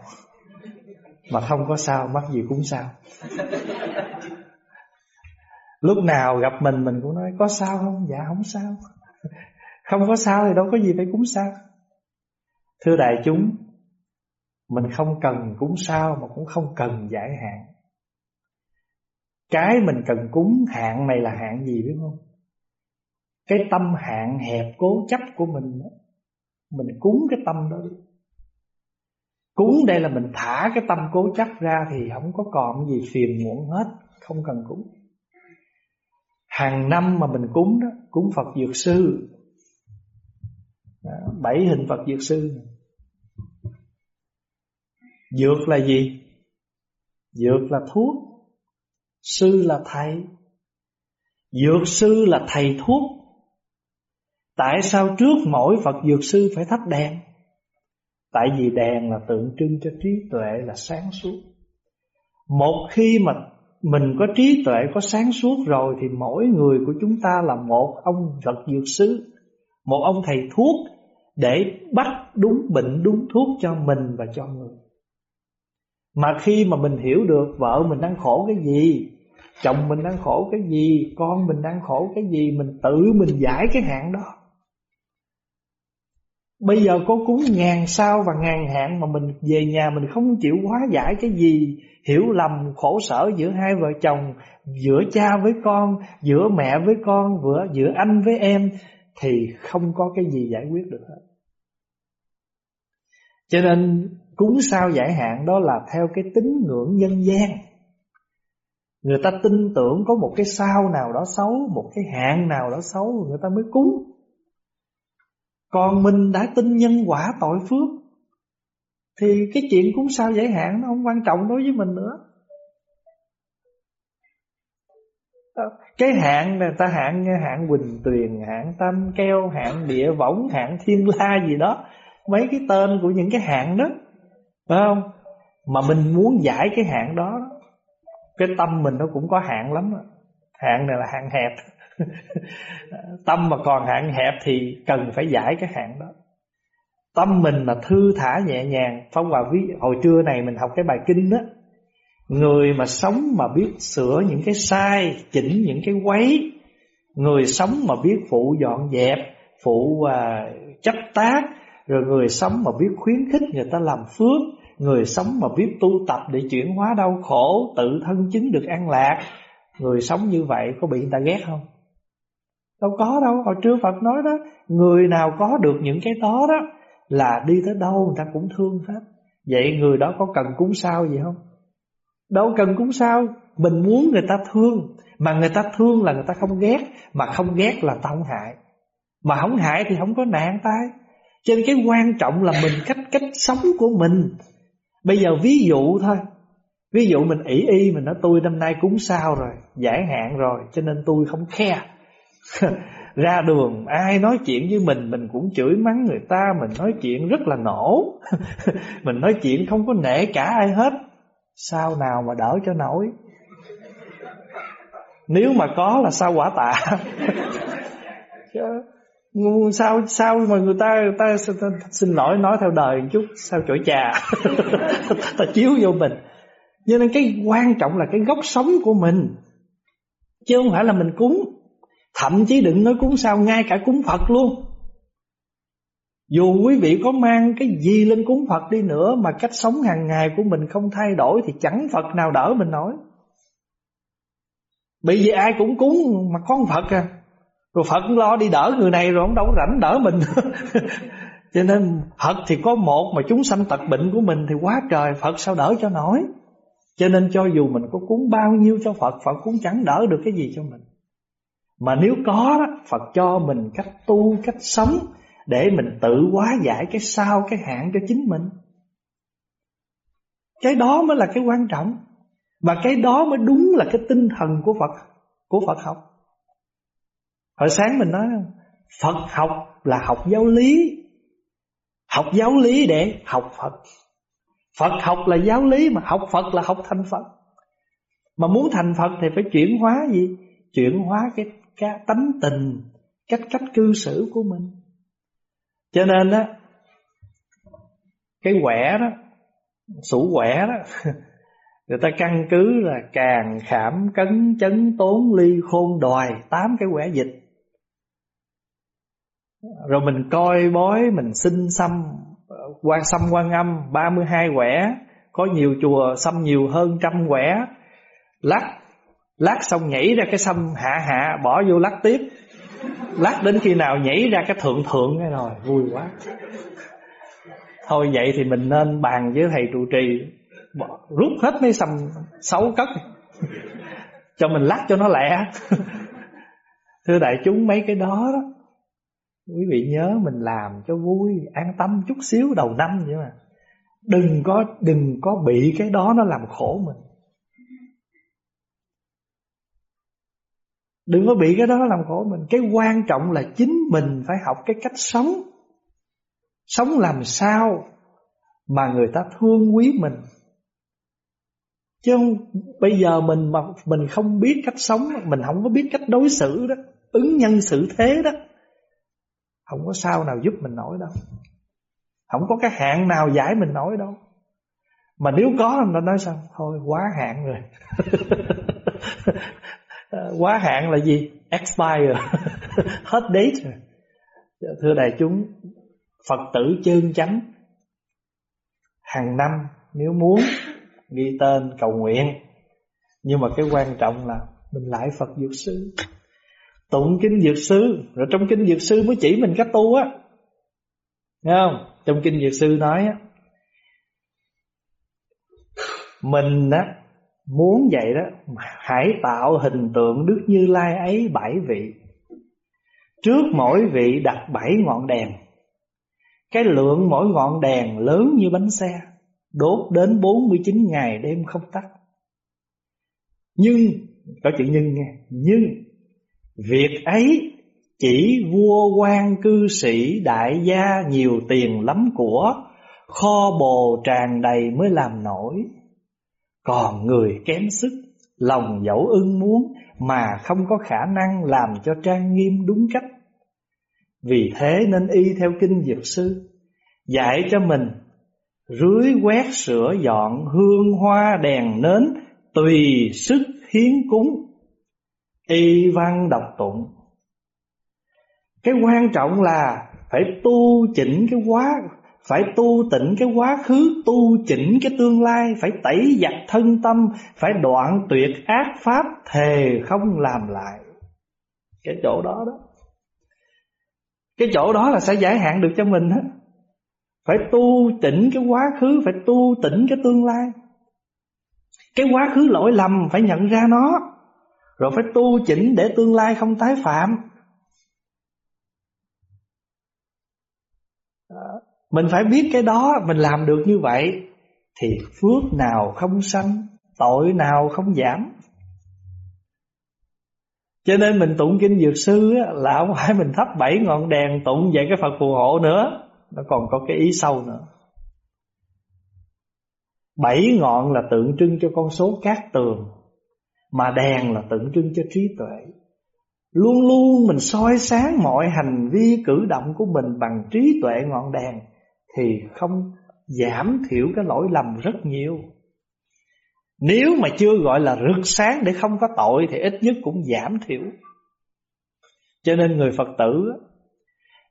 Mà không có sao, mắc gì cũng sao Lúc nào gặp mình mình cũng nói Có sao không? Dạ không sao Không có sao thì đâu có gì phải cúng sao Thưa đại chúng Mình không cần cúng sao Mà cũng không cần giải hạn cái mình cần cúng hạn này là hạn gì biết không? Cái tâm hạn hẹp cố chấp của mình Mình cúng cái tâm đó đi. Cúng đây là mình thả cái tâm cố chấp ra Thì không có còn gì phiền muộn hết Không cần cúng. Hàng năm mà mình cúng đó cúng Phật Dược Sư. Đó, bảy hình Phật Dược Sư. Dược là gì? Dược là thuốc. Sư là thầy. Dược sư là thầy thuốc. Tại sao trước mỗi Phật Dược sư phải thắp đèn? Tại vì đèn là tượng trưng cho trí tuệ là sáng suốt. Một khi mà mình có trí tuệ, có sáng suốt rồi Thì mỗi người của chúng ta là một ông Phật dược sư Một ông thầy thuốc để bắt đúng bệnh đúng thuốc cho mình và cho người mà khi mà mình hiểu được vợ mình đang khổ cái gì, chồng mình đang khổ cái gì, con mình đang khổ cái gì, mình tự mình giải cái hạn đó. Bây giờ có cúng ngàn sao và ngàn hạn mà mình về nhà mình không chịu hóa giải cái gì, hiểu lầm, khổ sở giữa hai vợ chồng, giữa cha với con, giữa mẹ với con, giữa giữa anh với em, thì không có cái gì giải quyết được hết cho nên cúng sao giải hạn đó là theo cái tín ngưỡng nhân gian. Người ta tin tưởng có một cái sao nào đó xấu, Một cái hạn nào đó xấu, Người ta mới cúng. Còn mình đã tin nhân quả tội phước, Thì cái chuyện cúng sao giải hạn Nó không quan trọng đối với mình nữa. Ờ, cái hạn này, ta hạn hạn Quỳnh Tuyền, Hạn Tâm Keo, Hạn Địa Võng, Hạn Thiên La gì đó Mấy cái tên của những cái hạn đó Phải không? Mà mình muốn giải cái hạn đó cái tâm mình nó cũng có hạn lắm hạn này là hạn hẹp. Tâm mà còn hạn hẹp thì cần phải giải cái hạn đó. Tâm mình mà thư thả nhẹ nhàng phong hòa ví hồi trưa này mình học cái bài kinh đó người mà sống mà biết sửa những cái sai chỉnh những cái quấy. Người sống mà biết phụ dọn dẹp phụ à, uh, chấp tác rồi người sống mà biết khuyến khích người ta làm phước, Người sống mà biết tu tập để chuyển hóa đau khổ, Tự thân chứng được an lạc, Người sống như vậy có bị người ta ghét không? Đâu có đâu, Hồi trưa Phật nói đó, Người nào có được những cái đó đó Là đi tới đâu người ta cũng thương hết Vậy người đó có cần cúng sao gì không? Đâu cần cúng sao, Mình muốn người ta thương, Mà người ta thương là người ta không ghét, Mà không ghét là ta không hại Mà không hại thì không có nạn tai cho nên cái quan trọng là mình cách cách sống của mình. Bây giờ ví dụ thôi. Ví dụ mình ỷ y, Mình nói, tôi năm nay cúng sao rồi, Giải hạn rồi, cho nên tôi không khe. Ra đường, ai nói chuyện với mình Mình cũng chửi mắng người ta, Mình nói chuyện rất là nổ. Mình nói chuyện không có nể cả ai hết. Sao nào mà đỡ cho nổi? Nếu mà có là sao quả tạ? sao sao mà người ta người ta, ta xin lỗi nói theo đời một chút sao chổi trà ta chiếu vô mình. Cho nên cái quan trọng là cái gốc sống của mình. Chứ không phải là mình cúng. Thậm chí đừng nói cúng sao ngay cả cúng phật luôn. Dù quý vị có mang cái gì lên cúng Phật đi nữa Mà cách sống hàng ngày của mình không thay đổi Thì chẳng Phật nào đỡ mình nổi. Bởi vì ai cũng cúng mà con Phật à rồi Phật lo đi đỡ người này rồi ông đâu có rảnh đỡ mình. Cho nên Phật thì có một mà chúng sanh tật bệnh của mình thì quá trời Phật sao đỡ cho nổi. Cho nên cho dù mình có cúng bao nhiêu cho Phật Phật cũng chẳng đỡ được cái gì cho mình. Mà nếu có đó Phật cho mình cách tu, cách sống Để mình tự hóa giải cái sao, cái hạn cho chính mình. Cái đó mới là cái quan trọng. Và cái đó mới đúng là cái tinh thần của Phật Của Phật học. Hồi sáng mình nói Phật học là học giáo lý. Học giáo lý để học Phật. Phật học là giáo lý Mà học Phật là học thành Phật. Mà muốn thành Phật thì phải chuyển hóa gì? Chuyển hóa cái, cái tánh tình Cách cách cư xử của mình. Cho nên á, Cái quẻ đó Sủ quẻ đó Người ta căn cứ là càng khảm cấn chấn tốn ly khôn đòi Tám cái quẻ dịch rồi mình coi bói Mình xin xăm quan xăm quan âm 32 quẻ. Có nhiều chùa xăm nhiều hơn trăm quẻ. Lắc Lát xong nhảy ra cái xăm hạ hạ Bỏ vô lắc tiếp. Lát đến khi nào nhảy ra cái thượng thượng cái rồi Vui quá. Thôi vậy thì mình nên bàn với thầy trụ trì bỏ, Rút hết mấy xăm xấu cất Cho mình lắc cho nó lẹ. Thưa đại chúng mấy cái đó đó. Quý vị nhớ mình làm cho vui An tâm chút xíu đầu năm vậy mà. Đừng có đừng có bị cái đó nó làm khổ mình. Đừng có bị cái đó làm khổ mình. Cái quan trọng là chính mình phải học cái cách sống. Sống làm sao Mà người ta thương quý mình. Chứ không, bây giờ mình mà mình không biết cách sống Mình không có biết cách đối xử đó Ứng nhân xử thế đó. Không có sao nào giúp mình nổi đâu. Không có cái hạn nào giải mình nổi đâu. Mà nếu có nó nói sao? Thôi, quá hạn rồi. Quá hạn là gì? Expire. Hết date rồi. Thưa đại chúng, Phật tử chân chánh. Hàng năm, nếu muốn, Ghi tên cầu nguyện. Nhưng mà cái quan trọng là Mình lại Phật Dược Sư. Tụng Kinh Dược Sư. Rồi trong Kinh Dược Sư mới chỉ mình cách tu á. Nghe không? Trong Kinh Dược Sư nói á, Mình á, Muốn vậy đó Hãy tạo hình tượng Đức Như Lai ấy bảy vị. Trước mỗi vị đặt bảy ngọn đèn. Cái lượng mỗi ngọn đèn lớn như bánh xe, Đốt đến 49 ngày đêm không tắt. Nhưng, Có chuyện nhưng nghe. Nhưng Việc ấy chỉ vua quan cư sĩ đại gia nhiều tiền lắm của, Kho bồ tràn đầy mới làm nổi. Còn người kém sức, Lòng dẫu ưng muốn Mà không có khả năng làm cho trang nghiêm đúng cách. Vì thế nên y theo kinh dược sư, Dạy cho mình Rưới quét sửa dọn hương hoa đèn nến Tùy sức hiến cúng. Y văn đọc tụng. Cái quan trọng là Phải tu chỉnh cái quá, Phải tu tịnh cái quá khứ, Tu chỉnh cái tương lai, Phải tẩy giặt thân tâm, Phải đoạn tuyệt ác pháp Thề không làm lại. Cái chỗ đó đó. Cái chỗ đó là sẽ giải hạn được cho mình hết. Phải tu chỉnh cái quá khứ, Phải tu tịnh cái tương lai. Cái quá khứ lỗi lầm Phải nhận ra nó rồi phải tu chỉnh để tương lai không tái phạm. Mình phải biết cái đó Mình làm được như vậy Thì phước nào không sanh Tội nào không giảm. Cho nên mình tụng kinh dược sư á, Là không phải mình thắp bảy ngọn đèn Tụng về cái Phật phù hộ nữa. Nó còn có cái ý sâu nữa. Bảy ngọn là tượng trưng cho con số cát tường mà đèn là tượng trưng cho trí tuệ. Luôn luôn mình soi sáng mọi hành vi cử động của mình bằng trí tuệ ngọn đèn Thì không giảm thiểu cái lỗi lầm rất nhiều. Nếu mà chưa gọi là rực sáng để không có tội Thì ít nhất cũng giảm thiểu. Cho nên người Phật tử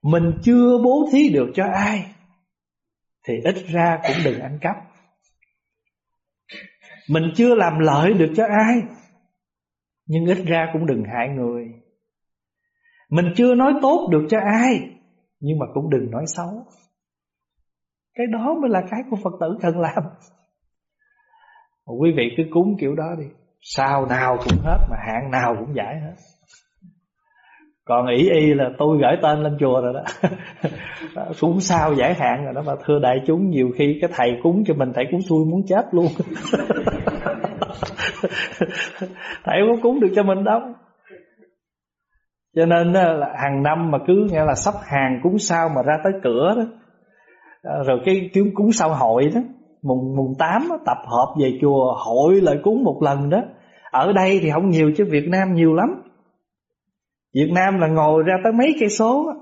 Mình chưa bố thí được cho ai Thì ít ra cũng đừng ăn cắp. Mình chưa làm lợi được cho ai nhưng ít ra cũng đừng hại người. Mình chưa nói tốt được cho ai, Nhưng mà cũng đừng nói xấu. Cái đó mới là cái của Phật tử cần làm. Mà Quý vị cứ cúng kiểu đó đi. Sao nào cũng hết, Mà hạn nào cũng giải hết. Còn ý y là tôi gửi tên lên chùa rồi đó. Cúng sao giải hạn rồi đó, Mà thưa đại chúng, nhiều khi cái thầy cúng cho mình Thầy cúng xui muốn chết luôn. thầy không cúng được cho mình đâu. Cho nên là hàng năm mà cứ nghe là sắp hàng cúng sao mà ra tới cửa đó. À, rồi cái kiếm cúng sao hội đó, mùng mùng tám tập hợp về chùa hội lại cúng một lần đó. Ở đây thì không nhiều chứ, Việt Nam nhiều lắm. Việt Nam là ngồi ra tới mấy cây số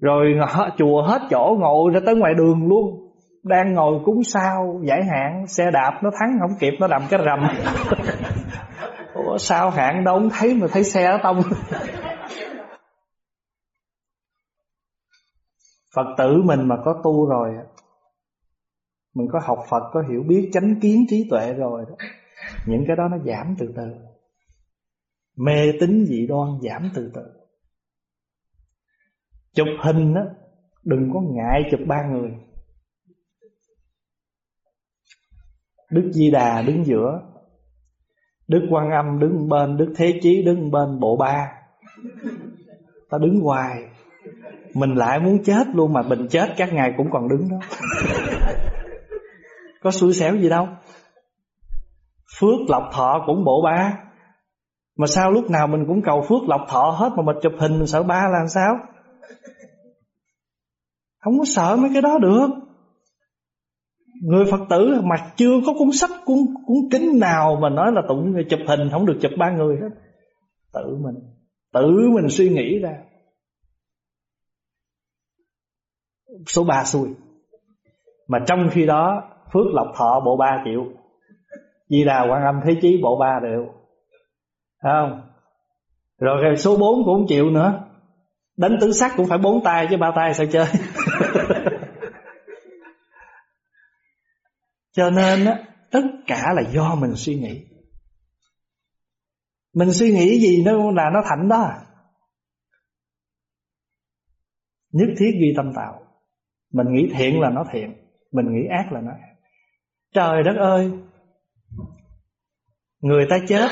rồi chùa hết chỗ ngồi ra tới ngoài đường luôn đang ngồi cúng sao giải hạn xe đạp nó thắng không kịp nó đầm cái rầm. Ủa sao hạn đâu không thấy mà thấy xe nó tông? Phật tử mình mà có tu rồi mình có học phật có hiểu biết chánh kiến trí tuệ rồi đó những cái đó nó giảm từ từ. Mê tín dị đoan giảm từ từ. Chụp hình á đừng có ngại chụp ba người Đức Di Đà đứng giữa, Đức Quan Âm đứng bên, Đức Thế Chí đứng bên bộ ba. Ta đứng hoài. Mình lại muốn chết luôn Mà mình chết, các ngài cũng còn đứng đó. Có xui xẻo gì đâu. Phước lộc thọ cũng bộ ba. Mà sao lúc nào mình cũng cầu phước lộc thọ hết Mà mình chụp hình mình sợ ba là làm sao? Không có sợ mấy cái đó được người phật tử mà chưa có cuốn sách, cuốn cuốn kính nào mà nói là tụng chụp hình, không được chụp ba người hết. Tự mình tự mình suy nghĩ ra. Số ba xui. Mà trong khi đó, phước lộc thọ bộ ba triệu di đà quan âm thế chí bộ ba triệu không? Rồi cái số bốn cũng không chịu nữa. Đánh tứ sắc cũng phải bốn tay chứ ba tay sao chơi? Cho nên á Tất cả là do mình suy nghĩ. Mình suy nghĩ gì nó là nó thành đó. Nhất thiết duy tâm tạo. Mình nghĩ thiện là nó thiện Mình nghĩ ác là nó ác. Trời đất ơi! Người ta chết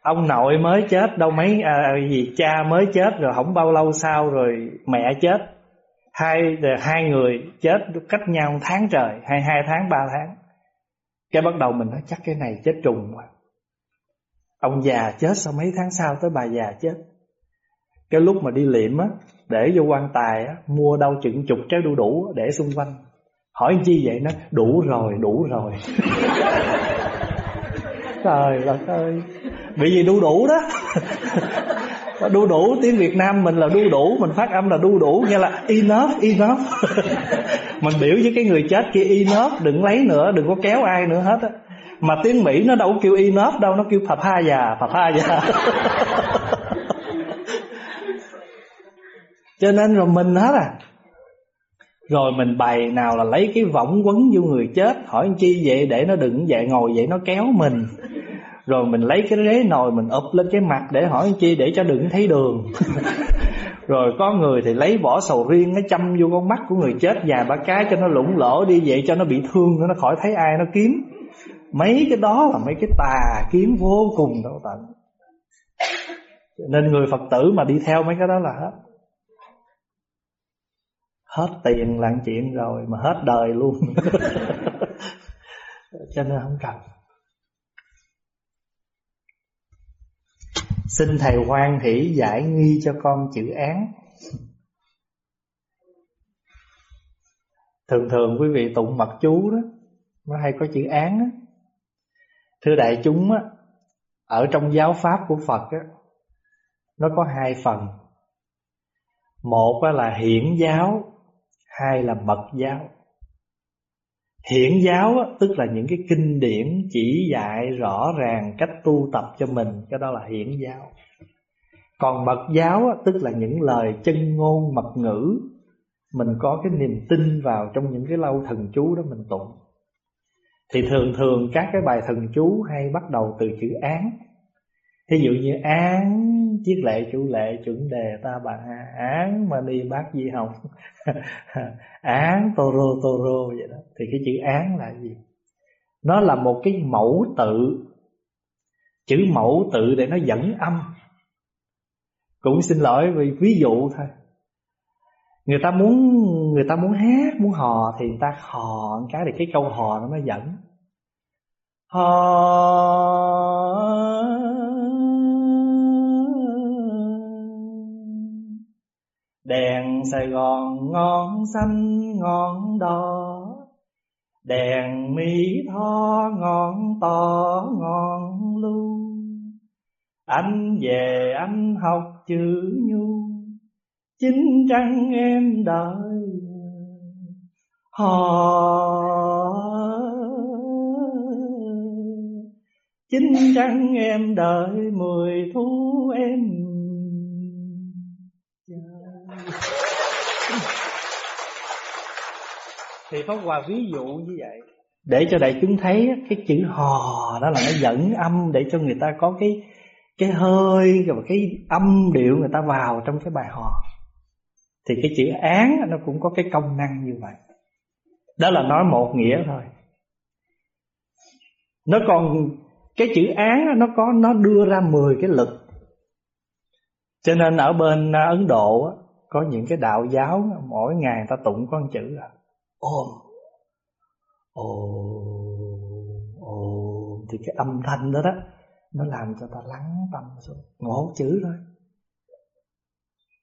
Ông nội mới chết đâu mấy à, à, gì Cha mới chết rồi không bao lâu sau Rồi mẹ chết. Hai hai người chết cách nhau tháng trời Hai hai tháng ba tháng. Cái bắt đầu mình nói, chắc cái này chết trùng quá. Ông già chết sau mấy tháng sau Tới bà già chết. Cái lúc mà đi liệm á, Để vô quan tài á, Mua đâu chừng chục trái đu đủ Để xung quanh. Hỏi chi vậy? Nó, đủ rồi đủ rồi. Trời đất ơi. Bị gì đu đủ đó. Đu đủ, tiếng Việt Nam mình là đu đủ, Mình phát âm là đu đủ, Nghĩa là enough enough. Mình biểu với cái người chết kia enough Đừng lấy nữa, đừng có kéo ai nữa hết á. Mà tiếng Mỹ nó đâu có kêu enough đâu, Nó kêu papaya papaya. Cho nên rồi mình hết à. Rồi mình bày nào là lấy cái võng quấn vô người chết, Hỏi chi vậy để nó đừng vậy ngồi vậy nó kéo mình. Rồi mình lấy cái ghế nồi mình ụp lên cái mặt để hỏi chi để cho đừng thấy đường. Rồi có người thì lấy vỏ sầu riêng, nó châm vô con mắt của người chết vài ba cái cho nó lủng lỗ đi, vậy cho nó bị thương nó khỏi thấy ai, nó kiếm. Mấy cái đó là mấy cái tà kiếm vô cùng đâu tận. Nên người Phật tử mà đi theo mấy cái đó là hết. Hết tiền làm chuyện rồi mà hết đời luôn. Cho nên không cần. Xin thầy hoan hỷ giải nghi cho con chữ án. Thường thường quý vị tụng mật chú đó, nó hay có chữ án đó. thưa đại chúng á, ở trong giáo pháp của phật á, nó có hai phần. Một là hiển giáo, hai là mật giáo. Hiển giáo tức là những cái kinh điển chỉ dạy rõ ràng cách tu tập cho mình, Cái đó là hiển giáo. Còn mật giáo tức là những lời chân ngôn, mật ngữ, Mình có cái niềm tin vào trong những cái lâu thần chú đó mình tụng. Thì thường thường các cái bài thần chú hay bắt đầu từ chữ án. Ví dụ như án chiết lệ chủ lệ chuẩn đề ta bà án mà đi bác di hồng. Án toro toro vậy đó. Thì cái chữ án là gì? Nó là một cái mẫu tự. Chữ mẫu tự để nó dẫn âm. Cũng xin lỗi vì ví dụ thôi. Người ta muốn, người ta muốn hát, muốn hò thì người ta hò cái thì cái câu hò nó mới dẫn. Hò Đèn Sài Gòn ngọn xanh ngọn đỏ. Đèn Mỹ Tho ngọn to ngọn lưu. Anh về anh học chữ nhu. Chính trăng em đợi Hò. Chính trăng em đợi mười thu em thì Pháp Hòa ví dụ như vậy. Để cho đại chúng thấy cái chữ hò đó là nó dẫn âm để cho người ta có cái cái hơi và cái âm điệu người ta vào trong cái bài hò. Thì cái chữ án nó cũng có cái công năng như vậy. Đó là nói một nghĩa thôi. Nó còn, cái chữ án nó có, nó đưa ra 10 cái lực. Cho nên ở bên Ấn Độ có những cái đạo giáo, mỗi ngày người ta tụng con chữ rồi ôm. Ôm ôm thì cái âm thanh đó đó, nó làm cho ta lắng tâm xuống. Một chữ thôi.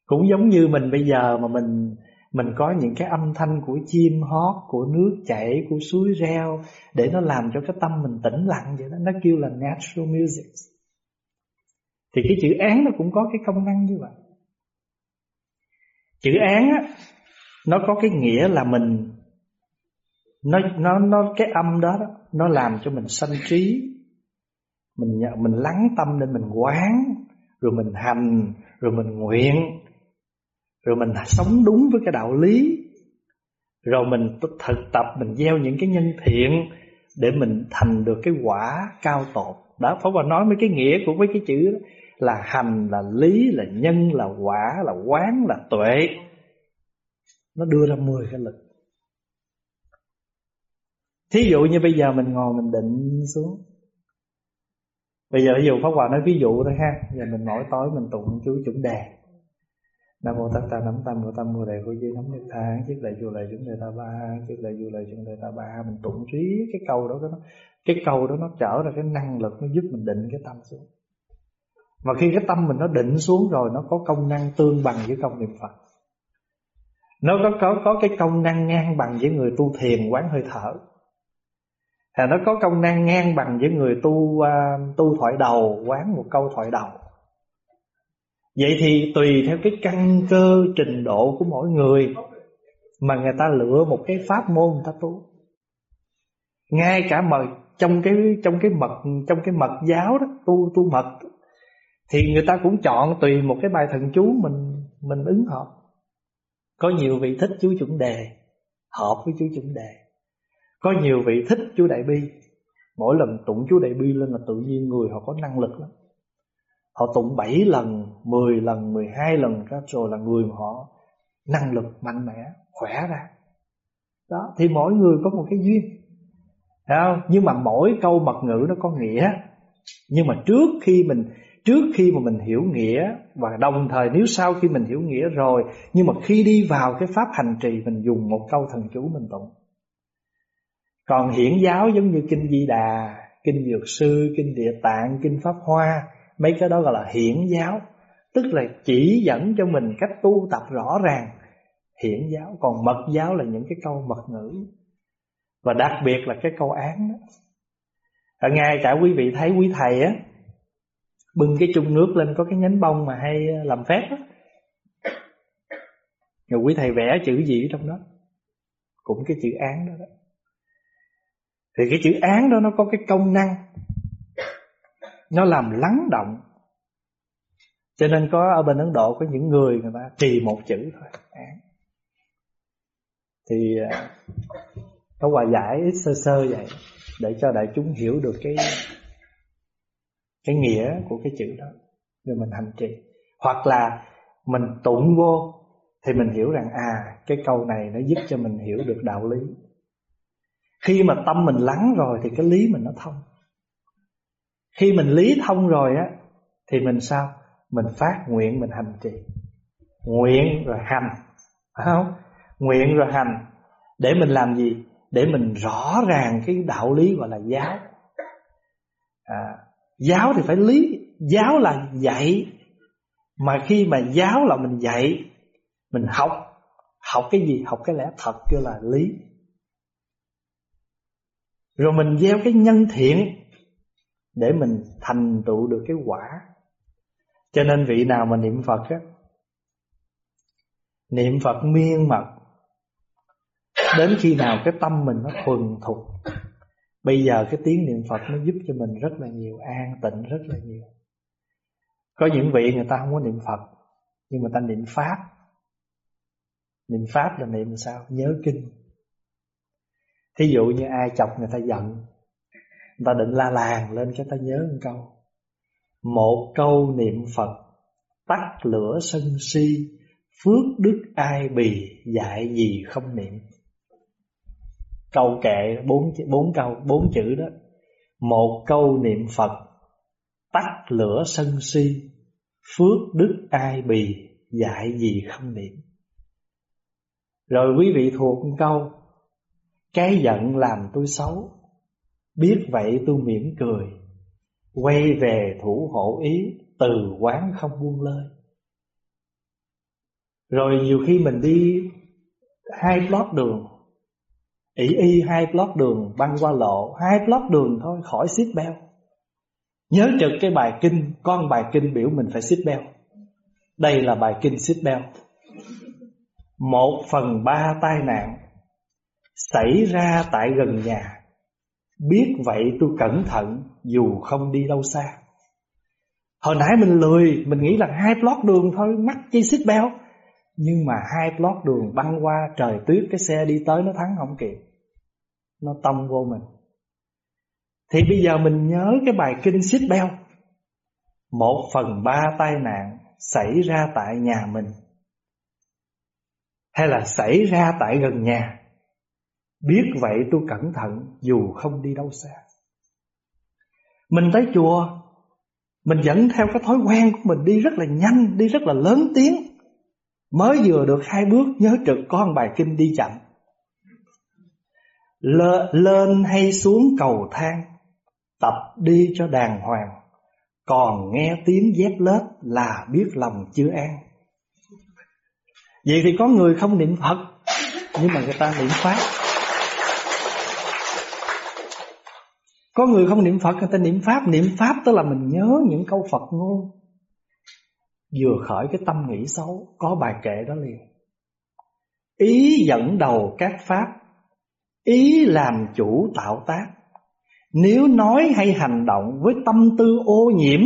Cũng giống như mình bây giờ mà mình mình có những cái âm thanh của chim hót, của nước chảy, của suối reo, để nó làm cho cái tâm mình tĩnh lặng vậy đó. Nó kêu là natural music. Thì cái chữ án nó cũng có cái công năng như vậy. Chữ án á, nó có cái nghĩa là mình nó nó nó cái âm đó, đó nó làm cho mình sanh trí. Mình mình lắng tâm nên mình quán rồi mình hành rồi mình nguyện rồi mình sống đúng với cái đạo lý. Rồi mình thực tập mình gieo những cái nhân thiện để mình thành được cái quả cao tột. Đó Pháp Hòa nói mấy cái nghĩa của mấy cái chữ đó là hành là lý là nhân là quả là quán là tuệ. Nó đưa ra 10 cái lực thí dụ như bây giờ mình ngồi mình định xuống. Bây giờ ví dụ pháp hòa nói ví dụ thôi ha. Giờ mình mỗi tối mình tụng chú chuẩn đề. Nam mô tát ta nắm tâm của tâm mô đề của dưới nắm nhất tháng chiếc lệ vô lệ chúng đề ta ba chiếc lệ vô lệ chúng đề ta ba. Mình tụng trí cái câu đó, cái cái câu đó nó trở ra cái năng lực, nó giúp mình định cái tâm xuống. Mà khi cái tâm mình nó định xuống rồi, nó có công năng tương bằng với công niệm phật. Nó có có có cái công năng ngang bằng với người tu thiền quán hơi thở là nó có công năng ngang bằng với người tu uh, tu thoại đầu quán một câu thoại đầu. Vậy thì tùy theo cái căn cơ trình độ của mỗi người mà người ta lựa một cái pháp môn người ta tu. Ngay cả mà trong cái trong cái mật trong cái mật giáo đó tu tu mật thì người ta cũng chọn tùy một cái bài thần chú mình mình ứng hợp. Có nhiều vị thích chú chuẩn đề hợp với chú chuẩn đề có nhiều vị thích chú Đại Bi. Mỗi lần tụng chú Đại Bi lên là tự nhiên người họ có năng lực lắm. Họ tụng 7 lần, 10 lần, 12 lần ra rồi là người họ năng lực mạnh mẽ, khỏe ra. Đó, thì mỗi người có một cái duyên. Không? Nhưng mà mỗi câu mật ngữ nó có nghĩa. Nhưng mà trước khi mình Trước khi mà mình hiểu nghĩa Và đồng thời nếu sau khi mình hiểu nghĩa rồi Nhưng mà khi đi vào cái pháp hành trì Mình dùng một câu thần chú mình tụng còn hiển giáo giống như kinh Di Đà, kinh Dược Sư, kinh Địa Tạng, kinh Pháp Hoa, mấy cái đó gọi là hiển giáo, tức là chỉ dẫn cho mình cách tu tập rõ ràng. Hiển giáo, còn mật giáo là những cái câu mật ngữ. Và đặc biệt là cái câu án đó. Ở ngay cả quý vị thấy quý thầy á bưng cái chung nước lên có cái nhánh bông mà hay làm phép á. Rồi quý thầy vẽ chữ gì ở trong đó? Cũng cái chữ án đó đó. Thì cái chữ án đó nó có cái công năng. Nó làm lắng động. Cho nên có, ở bên Ấn Độ Có những người người ta trì một chữ thôi, án. Thì à, Có hòa giải ít sơ sơ vậy, Để cho đại chúng hiểu được cái Cái nghĩa của cái chữ đó, Rồi mình hành trì. Hoặc là mình tụng vô, Thì mình hiểu rằng à Cái câu này nó giúp cho mình hiểu được đạo lý khi mà tâm mình lắng rồi Thì cái lý mình nó thông. Khi mình lý thông rồi á Thì mình sao? Mình phát nguyện mình hành trì. Nguyện rồi hành. Phải không? Nguyện rồi hành. Để mình làm gì? Để mình rõ ràng cái đạo lý gọi là giáo. À, Giáo thì phải lý. Giáo là dạy. Mà khi mà giáo là mình dạy Mình học. Học cái gì? Học cái lẽ thật kêu là lý rồi mình gieo cái nhân thiện Để mình thành tựu được cái quả. Cho nên vị nào mà niệm Phật á, Niệm Phật miên mật, Đến khi nào cái tâm mình nó thuần thục, Bây giờ cái tiếng niệm Phật nó giúp cho mình rất là nhiều An tịnh, rất là nhiều. Có những vị người ta không có niệm Phật, Nhưng mà ta niệm Pháp. Niệm Pháp là niệm sao? Nhớ kinh. Thí dụ như ai chọc người ta giận Người ta định la làng lên cho ta nhớ một câu. Một câu niệm Phật Tắt lửa sân si Phước đức ai bì Dạy gì không niệm. Câu kệ bốn, bốn câu bốn chữ đó. Một câu niệm Phật Tắt lửa sân si Phước đức ai bì Dạy gì không niệm. Rồi quý vị thuộc một câu cái giận làm tôi xấu. Biết vậy tôi mỉm cười. Quay về thủ hộ ý, Từ quán không buông lơi. Rồi nhiều khi mình đi Hai block đường. ỷ y hai block đường, băng qua lộ, Hai block đường thôi, khỏi xít beo Nhớ trực cái bài kinh, Con bài kinh biểu mình phải xít beo Đây là bài kinh xít beo Một phần ba tai nạn. Xảy ra tại gần nhà. Biết vậy tôi cẩn thận, Dù không đi đâu xa. Hồi nãy mình lười, Mình nghĩ là hai block đường thôi, Mắc chi xích béo Nhưng mà hai block đường băng qua Trời tuyết, cái xe đi tới nó thắng không kịp. Nó tông vô mình. Thì bây giờ mình nhớ cái bài kinh xích béo Một phần ba tai nạn Xảy ra tại nhà mình. Hay là xảy ra tại gần nhà? Biết vậy tôi cẩn thận Dù không đi đâu xa. Mình tới chùa mình dẫn theo cái thói quen của mình đi rất là nhanh Đi rất là lớn tiếng. Mới vừa được hai bước nhớ trực con bài kinh đi chậm. Lơ, Lên hay xuống cầu thang Tập đi cho đàng hoàng. Còn nghe tiếng dép lết là biết lòng chưa an. Vậy thì có người không niệm Phật Nhưng mà người ta niệm Pháp. Có người không niệm Phật, người ta niệm Pháp. Niệm Pháp tức là mình nhớ những câu Phật ngôn. Vừa khởi cái tâm nghĩ xấu, Có bài kệ đó liền. Ý dẫn đầu các Pháp, Ý làm chủ tạo tác. Nếu nói hay hành động với tâm tư ô nhiễm,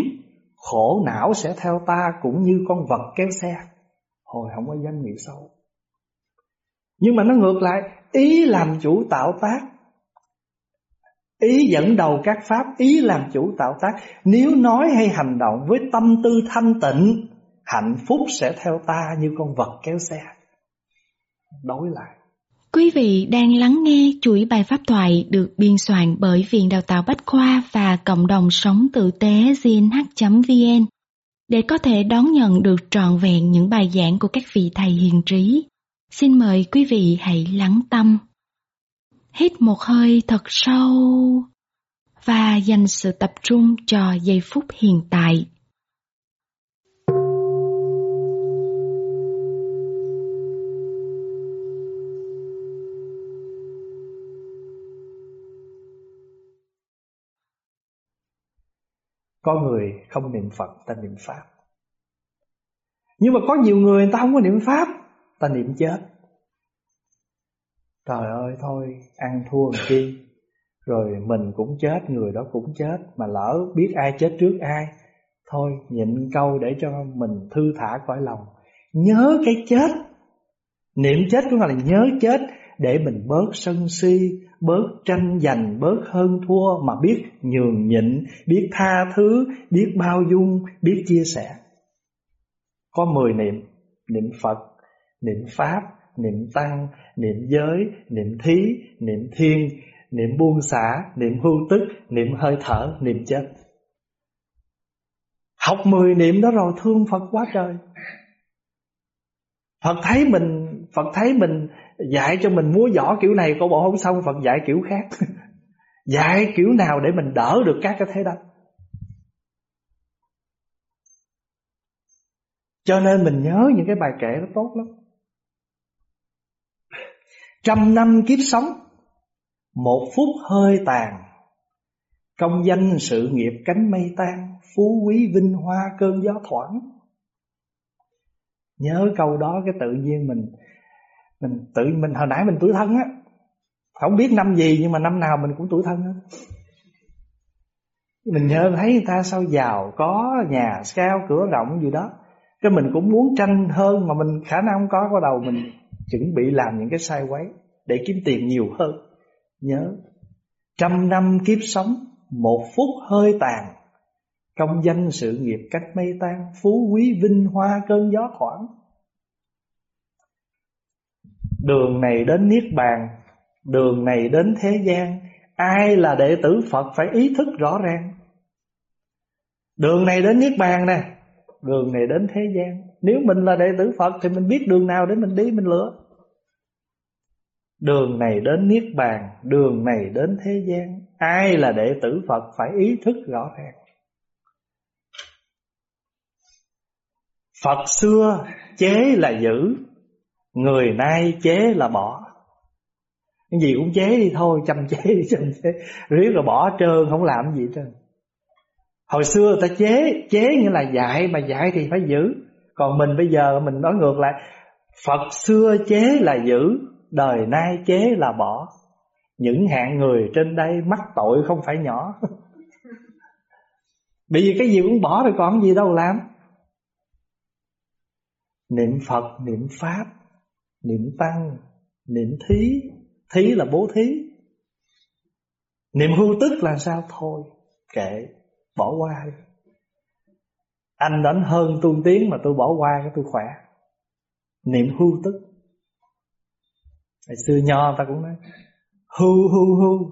Khổ não sẽ theo ta cũng như con vật kéo xe. Hồi không có dám nghĩ sâu Nhưng mà nó ngược lại, Ý làm chủ tạo tác Ý dẫn đầu các pháp, Ý làm chủ tạo tác Nếu nói hay hành động với tâm tư thanh tịnh, Hạnh phúc sẽ theo ta như con vật kéo xe Đối lại Quý vị đang lắng nghe chuỗi bài pháp thoại được biên soạn bởi Viện Đào tạo Bách Khoa và Cộng đồng Sống Tử tế gnh.vn để có thể đón nhận được trọn vẹn những bài giảng của các vị thầy hiền trí. Xin mời quý vị hãy lắng tâm. Hít một hơi thật sâu và dành sự tập trung cho giây phút hiện tại. Có người không niệm Phật, ta niệm Pháp Nhưng mà có nhiều người ta không có niệm Pháp, Ta niệm chết Trời ơi, thôi, ăn thua làm chi? Rồi mình cũng chết, Người đó cũng chết, Mà lỡ biết ai chết trước ai. Thôi, nhịn câu để cho mình thư thả khỏi lòng. Nhớ cái chết. Niệm chết cũng là nhớ chết, Để mình bớt sân si, Bớt tranh giành, Bớt hơn thua. Mà biết nhường nhịn, Biết tha thứ, Biết bao dung, Biết chia sẻ. Có mười niệm. Niệm Phật, Niệm Pháp niệm tăng, niệm giới, niệm thí, niệm thiên, niệm buông xả, niệm hưu tức, niệm hơi thở, niệm chết. Học mười niệm đó rồi thương Phật quá trời. Phật thấy mình Phật thấy mình dạy cho mình múa võ kiểu này Cô bộ không xong Phật dạy kiểu khác Dạy kiểu nào để mình đỡ được các cái thế đó Cho nên mình nhớ những cái bài kể nó tốt lắm Trăm năm kiếp sống, Một phút hơi tàn. Công danh sự nghiệp cánh mây tan, Phú quý vinh hoa cơn gió thoảng. Nhớ câu đó cái tự nhiên mình Mình tự mình, hồi nãy mình tuổi thân á, Không biết năm gì nhưng mà năm nào mình cũng tuổi thân á Mình nhớ thấy người ta sao giàu, Có nhà cao cửa rộng gì đó, Cái mình cũng muốn tranh hơn Mà mình khả năng không có, Bắt đầu mình chuẩn bị làm những cái sai quấy để kiếm tiền nhiều hơn. Nhớ, trăm năm kiếp sống, một phút hơi tàn, công danh sự nghiệp cách mây tan, phú quý vinh hoa cơn gió khoảng. Đường này đến Niết Bàn, đường này đến thế gian, ai là đệ tử Phật phải ý thức rõ ràng. Đường này đến Niết Bàn nè, đường này đến thế gian. Nếu mình là đệ tử Phật thì mình biết đường nào để mình đi, mình lựa. Đường này đến Niết Bàn, Đường này đến thế gian. Ai là đệ tử Phật phải ý thức rõ ràng. Phật xưa chế là giữ, Người nay chế là bỏ. Cái gì cũng chế đi thôi, Chăm chế đi, chăm chế. Riết rồi bỏ trơn, không làm gì trơn. Hồi xưa ta chế Chế nghĩa là dạy, Mà dạy thì phải giữ. Còn mình bây giờ mình nói ngược lại Phật xưa chế là giữ Đời nay chế là bỏ. Những hạng người trên đây mắc tội không phải nhỏ. Bởi vì cái gì cũng bỏ rồi còn gì đâu làm. Niệm Phật, niệm Pháp, niệm Tăng, niệm Thí Thí là bố thí. Niệm hưu tức là sao? Thôi Kệ Bỏ qua đi. Anh đánh hơn tu tiến mà tôi bỏ qua cái tôi khỏe. Niệm hưu tức. Ngày xưa nho ta cũng nói Hưu hưu hưu.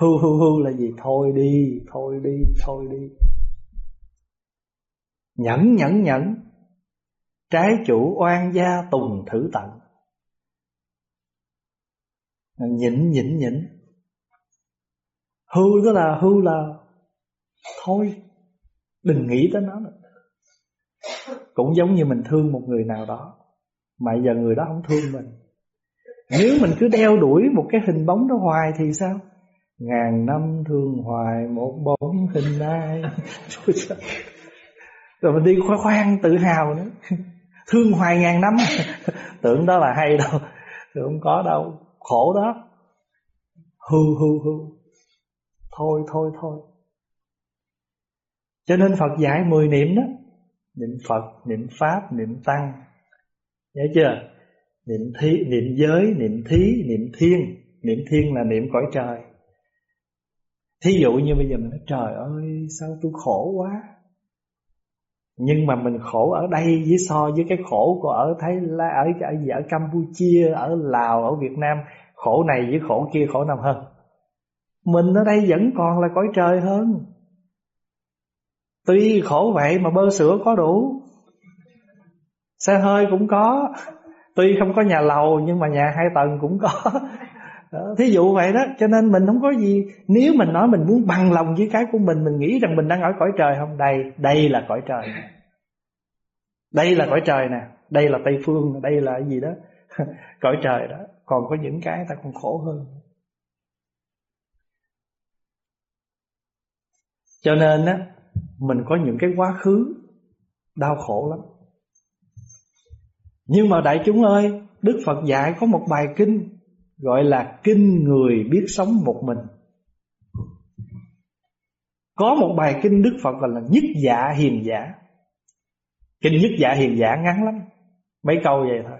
Hưu hưu hưu là gì? Thôi đi, thôi đi, thôi đi. Nhẫn nhẫn nhẫn. Trái chủ oan gia tùng thử tận. Nhịn nhịn nhịn. Hưu đó là hưu là Thôi Đừng nghĩ tới nó nữa. Cũng giống như mình thương một người nào đó, Mà giờ người đó không thương mình. Nếu mình cứ đeo đuổi một cái hình bóng đó hoài thì sao? Ngàn năm thương hoài một bóng hình ai? Rồi mình đi khoan khoang tự hào nữa. Thương hoài ngàn năm. Tưởng đó là hay đâu. Không có đâu. Khổ đó. Hư hư hư. Thôi thôi thôi. Cho nên Phật dạy 10 niệm đó. Niệm Phật, niệm Pháp, niệm Tăng. Nhớ chưa? Niệm thí, niệm giới, niệm thí, niệm thiên. Niệm thiên là niệm cõi trời. Thí dụ như bây giờ mình nói Trời ơi sao tôi khổ quá. Nhưng mà mình khổ ở đây với so với cái khổ của ở Thái La, ở, ở, ở Campuchia, ở Lào, ở Việt Nam Khổ này với khổ kia khổ nằm hơn? Mình ở đây vẫn còn là cõi trời hơn. Tuy khổ vậy mà bơ sữa có đủ. Xe hơi cũng có. Tuy không có nhà lầu nhưng mà nhà hai tầng cũng có. Thí dụ vậy đó. Cho nên mình không có gì. Nếu mình nói mình muốn bằng lòng với cái của mình Mình nghĩ rằng mình đang ở cõi trời không? Đây, đây là cõi trời Đây là cõi trời nè. Đây là Tây Phương Đây là gì đó. Cõi trời đó. Còn có những cái ta còn khổ hơn. Cho nên á mình có những cái quá khứ Đau khổ lắm. Nhưng mà đại chúng ơi, Đức Phật dạy có một bài kinh Gọi là kinh người biết sống một mình. Có một bài kinh Đức Phật gọi là nhất dạ hiền giả. Kinh nhất dạ hiền giả ngắn lắm, Mấy câu vậy thôi.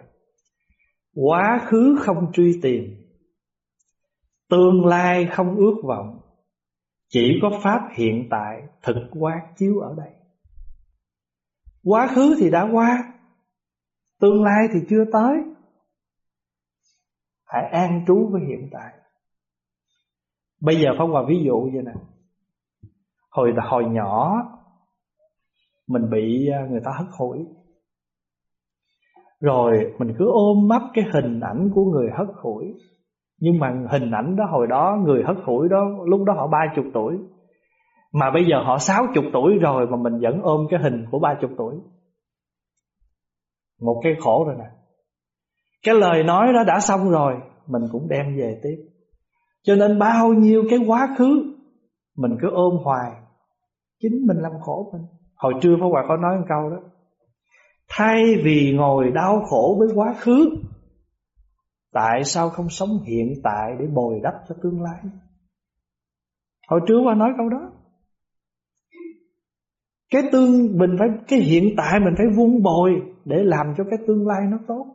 Quá khứ không truy tìm, Tương lai không ước vọng chỉ có Pháp hiện tại thực quán chiếu ở đây. Quá khứ thì đã qua, Tương lai thì chưa tới. Hãy an trú với hiện tại. Bây giờ Pháp Hòa ví dụ vậy nè. Hồi hồi nhỏ, Mình bị à, người ta hất hủi. Rồi mình cứ ôm mắt cái hình ảnh của người hất hủi nhưng mà hình ảnh đó hồi đó, Người hất hủi đó, Lúc đó họ ba chục tuổi. Mà bây giờ họ sáu chục tuổi rồi Mà mình vẫn ôm cái hình của ba chục tuổi. Một cái khổ rồi nè. Cái lời nói đó đã xong rồi, Mình cũng đem về tiếp. Cho nên bao nhiêu cái quá khứ, Mình cứ ôm hoài. Chính mình làm khổ mình. Hồi trưa Pháp Hòa có nói một câu đó. Thay vì ngồi đau khổ với quá khứ Tại sao không sống hiện tại để bồi đắp cho tương lai? Hồi trước qua nói câu đó. Cái tương, mình phải, Cái hiện tại mình phải vun bồi Để làm cho cái tương lai nó tốt.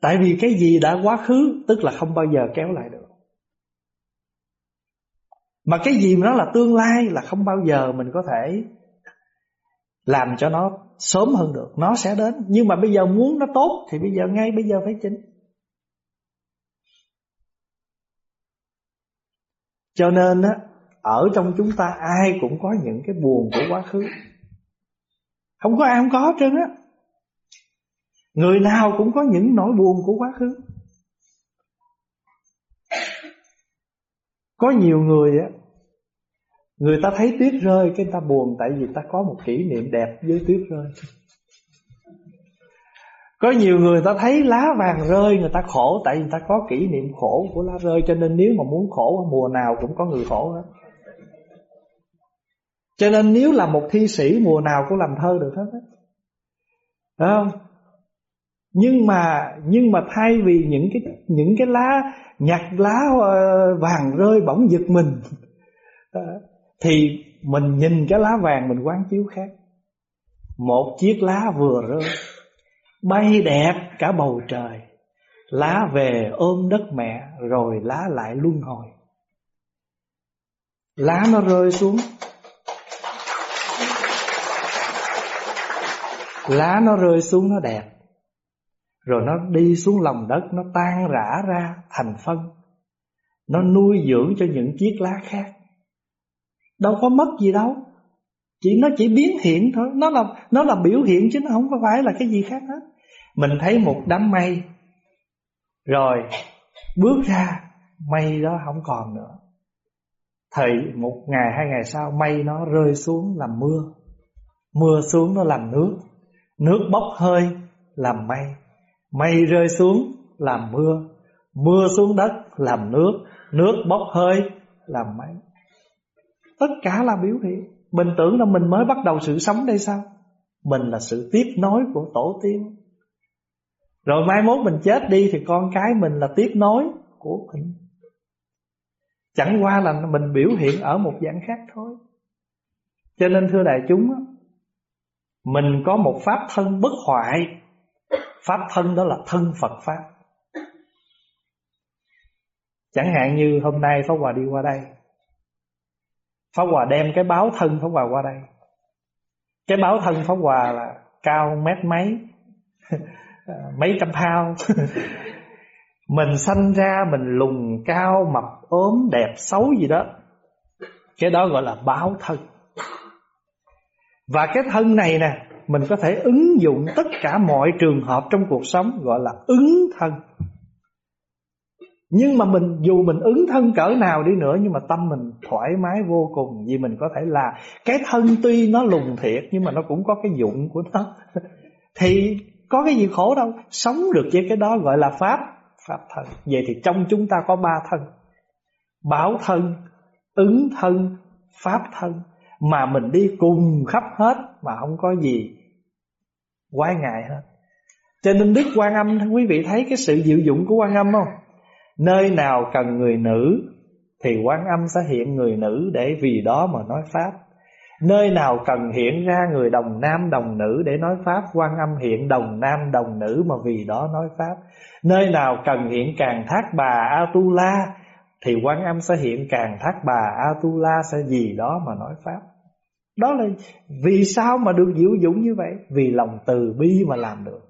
Tại vì cái gì đã quá khứ, Tức là không bao giờ kéo lại được. Mà cái gì nó là tương lai Là không bao giờ mình có thể làm cho nó sớm hơn được, Nó sẽ đến. Nhưng mà bây giờ muốn nó tốt Thì bây giờ ngay bây giờ phải chỉnh. Cho nên á, Ở trong chúng ta ai cũng có những cái buồn của quá khứ. Không có ai không có hết trơn á. Người nào cũng có những nỗi buồn của quá khứ. Có nhiều người á Người ta thấy tuyết rơi, Cái người ta buồn, Tại vì ta có một kỷ niệm đẹp với tuyết rơi. Có nhiều người ta thấy lá vàng rơi, Người ta khổ, Tại vì người ta có kỷ niệm khổ của lá rơi, Cho nên nếu mà muốn khổ, Mùa nào cũng có người khổ hết. Cho nên nếu là một thi sĩ, Mùa nào cũng làm thơ được hết á. Không? Nhưng mà nhưng mà thay vì những cái những cái lá, nhặt lá ờ, vàng rơi bỗng giật mình ờ, thì mình nhìn cái lá vàng mình quán chiếu khác. Một chiếc lá vừa rơi, bay đẹp cả bầu trời. Lá về ôm đất mẹ, rồi lá lại luân hồi. Lá nó rơi xuống Lá nó rơi xuống nó đẹp Rồi nó đi xuống lòng đất, Nó tan rã ra thành phân Nó nuôi dưỡng cho những chiếc lá khác Đâu có mất gì đâu. Chỉ, nó chỉ biến hiện thôi. Nó là nó là biểu hiện chứ nó không có phải là cái gì khác hết. Mình thấy một đám mây. Rồi, bước ra, Mây đó không còn nữa. Thời một ngày hai ngày sau, Mây nó rơi xuống làm mưa. Mưa xuống nó làm nước. Nước bốc hơi, làm mây. Mây rơi xuống, làm mưa. Mưa xuống đất, làm nước. Nước bốc hơi, làm mây. Tất cả là biểu hiện. Mình tưởng là mình mới bắt đầu sự sống đây sao? Mình là sự tiếp nối của tổ tiên. Rồi mai mốt mình chết đi Thì con cái mình là tiếp nối của mình. Chẳng qua là mình biểu hiện ở một dạng khác thôi. Cho nên thưa đại chúng mình có một pháp thân bất hoại. Pháp thân đó là thân Phật Pháp. Chẳng hạn như hôm nay Pháp Hòa đi qua đây Pháp Hòa đem cái báo thân Pháp Hòa qua đây. Cái báo thân Pháp Hòa là cao mét mấy Mấy trăm thao. Mình sanh ra, mình lùn cao, mập ốm, đẹp, xấu gì đó. Cái đó gọi là báo thân. Và cái thân này nè, Mình có thể ứng dụng tất cả mọi trường hợp trong cuộc sống Gọi là ứng thân. Nhưng mà mình, dù mình ứng thân cỡ nào đi nữa, Nhưng mà tâm mình thoải mái vô cùng, Vì mình có thể là Cái thân tuy nó lùng thiệt, Nhưng mà nó cũng có cái dụng của nó Thì có cái gì khổ đâu, Sống được với cái đó gọi là Pháp Pháp thân Vậy thì trong chúng ta có ba thân bảo thân, Ứng thân, Pháp thân mà mình đi cùng khắp hết mà không có gì quái ngại hết. Cho nên Đức Quan Âm, quý vị thấy cái sự diệu dụng của Quan Âm không? Nơi nào cần người nữ thì Quan Âm sẽ hiện người nữ để vì đó mà nói pháp. Nơi nào cần hiện ra người đồng nam đồng nữ để nói pháp, Quan Âm hiện đồng nam đồng nữ mà vì đó nói pháp. Nơi nào cần hiện càng thác bà Atula thì Quan Âm sẽ hiện càng thác bà Atula sẽ vì đó mà nói pháp. Đó là vì sao mà được diệu dụng như vậy Vì lòng từ bi mà làm được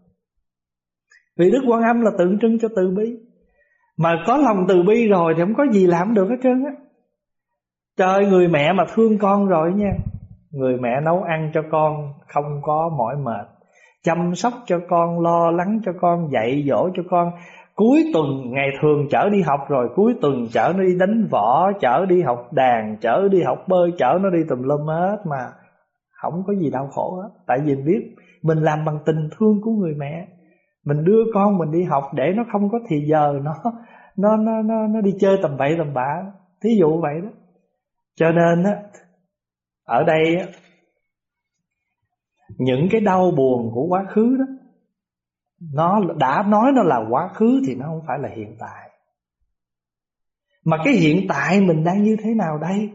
Vì Đức Quan Âm là tượng trưng cho từ bi mà có lòng từ bi rồi Thì không có gì làm được hết trơn á. Trời, người mẹ mà thương con rồi nha. Người mẹ nấu ăn cho con Không có mỏi mệt. Chăm sóc cho con, Lo lắng cho con, Dạy dỗ cho con. Cuối tuần, ngày thường chở đi học rồi, Cuối tuần chở nó đi đánh võ, Chở đi học đàn, Chở đi học bơi, Chở nó đi tùm lum hết mà Không có gì đau khổ hết. Tại vì biết mình làm bằng tình thương của người mẹ. Mình đưa con mình đi học Để nó không có thì giờ Nó nó nó nó, nó đi chơi tầm bậy tầm bạ. Thí dụ vậy đó. Cho nên á Ở đây á Những cái đau buồn của quá khứ đó nó đã nói nó là quá khứ thì nó không phải là hiện tại. Mà cái hiện tại mình đang như thế nào đây?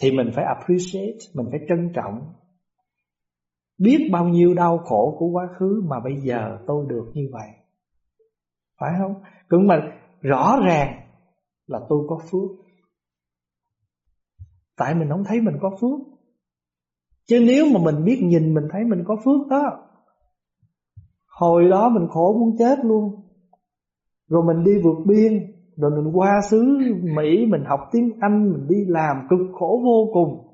Thì mình phải appreciate mình phải trân trọng biết bao nhiêu đau khổ của quá khứ mà bây giờ tôi được như vậy. Phải không? Cũng mà rõ ràng là tôi có phước. Tại mình không thấy mình có phước. Chứ nếu mà mình biết nhìn mình thấy mình có phước đó, Hồi đó mình khổ muốn chết luôn. Rồi mình đi vượt biên, Rồi mình qua xứ Mỹ, Mình học tiếng Anh, Mình đi làm cực khổ vô cùng.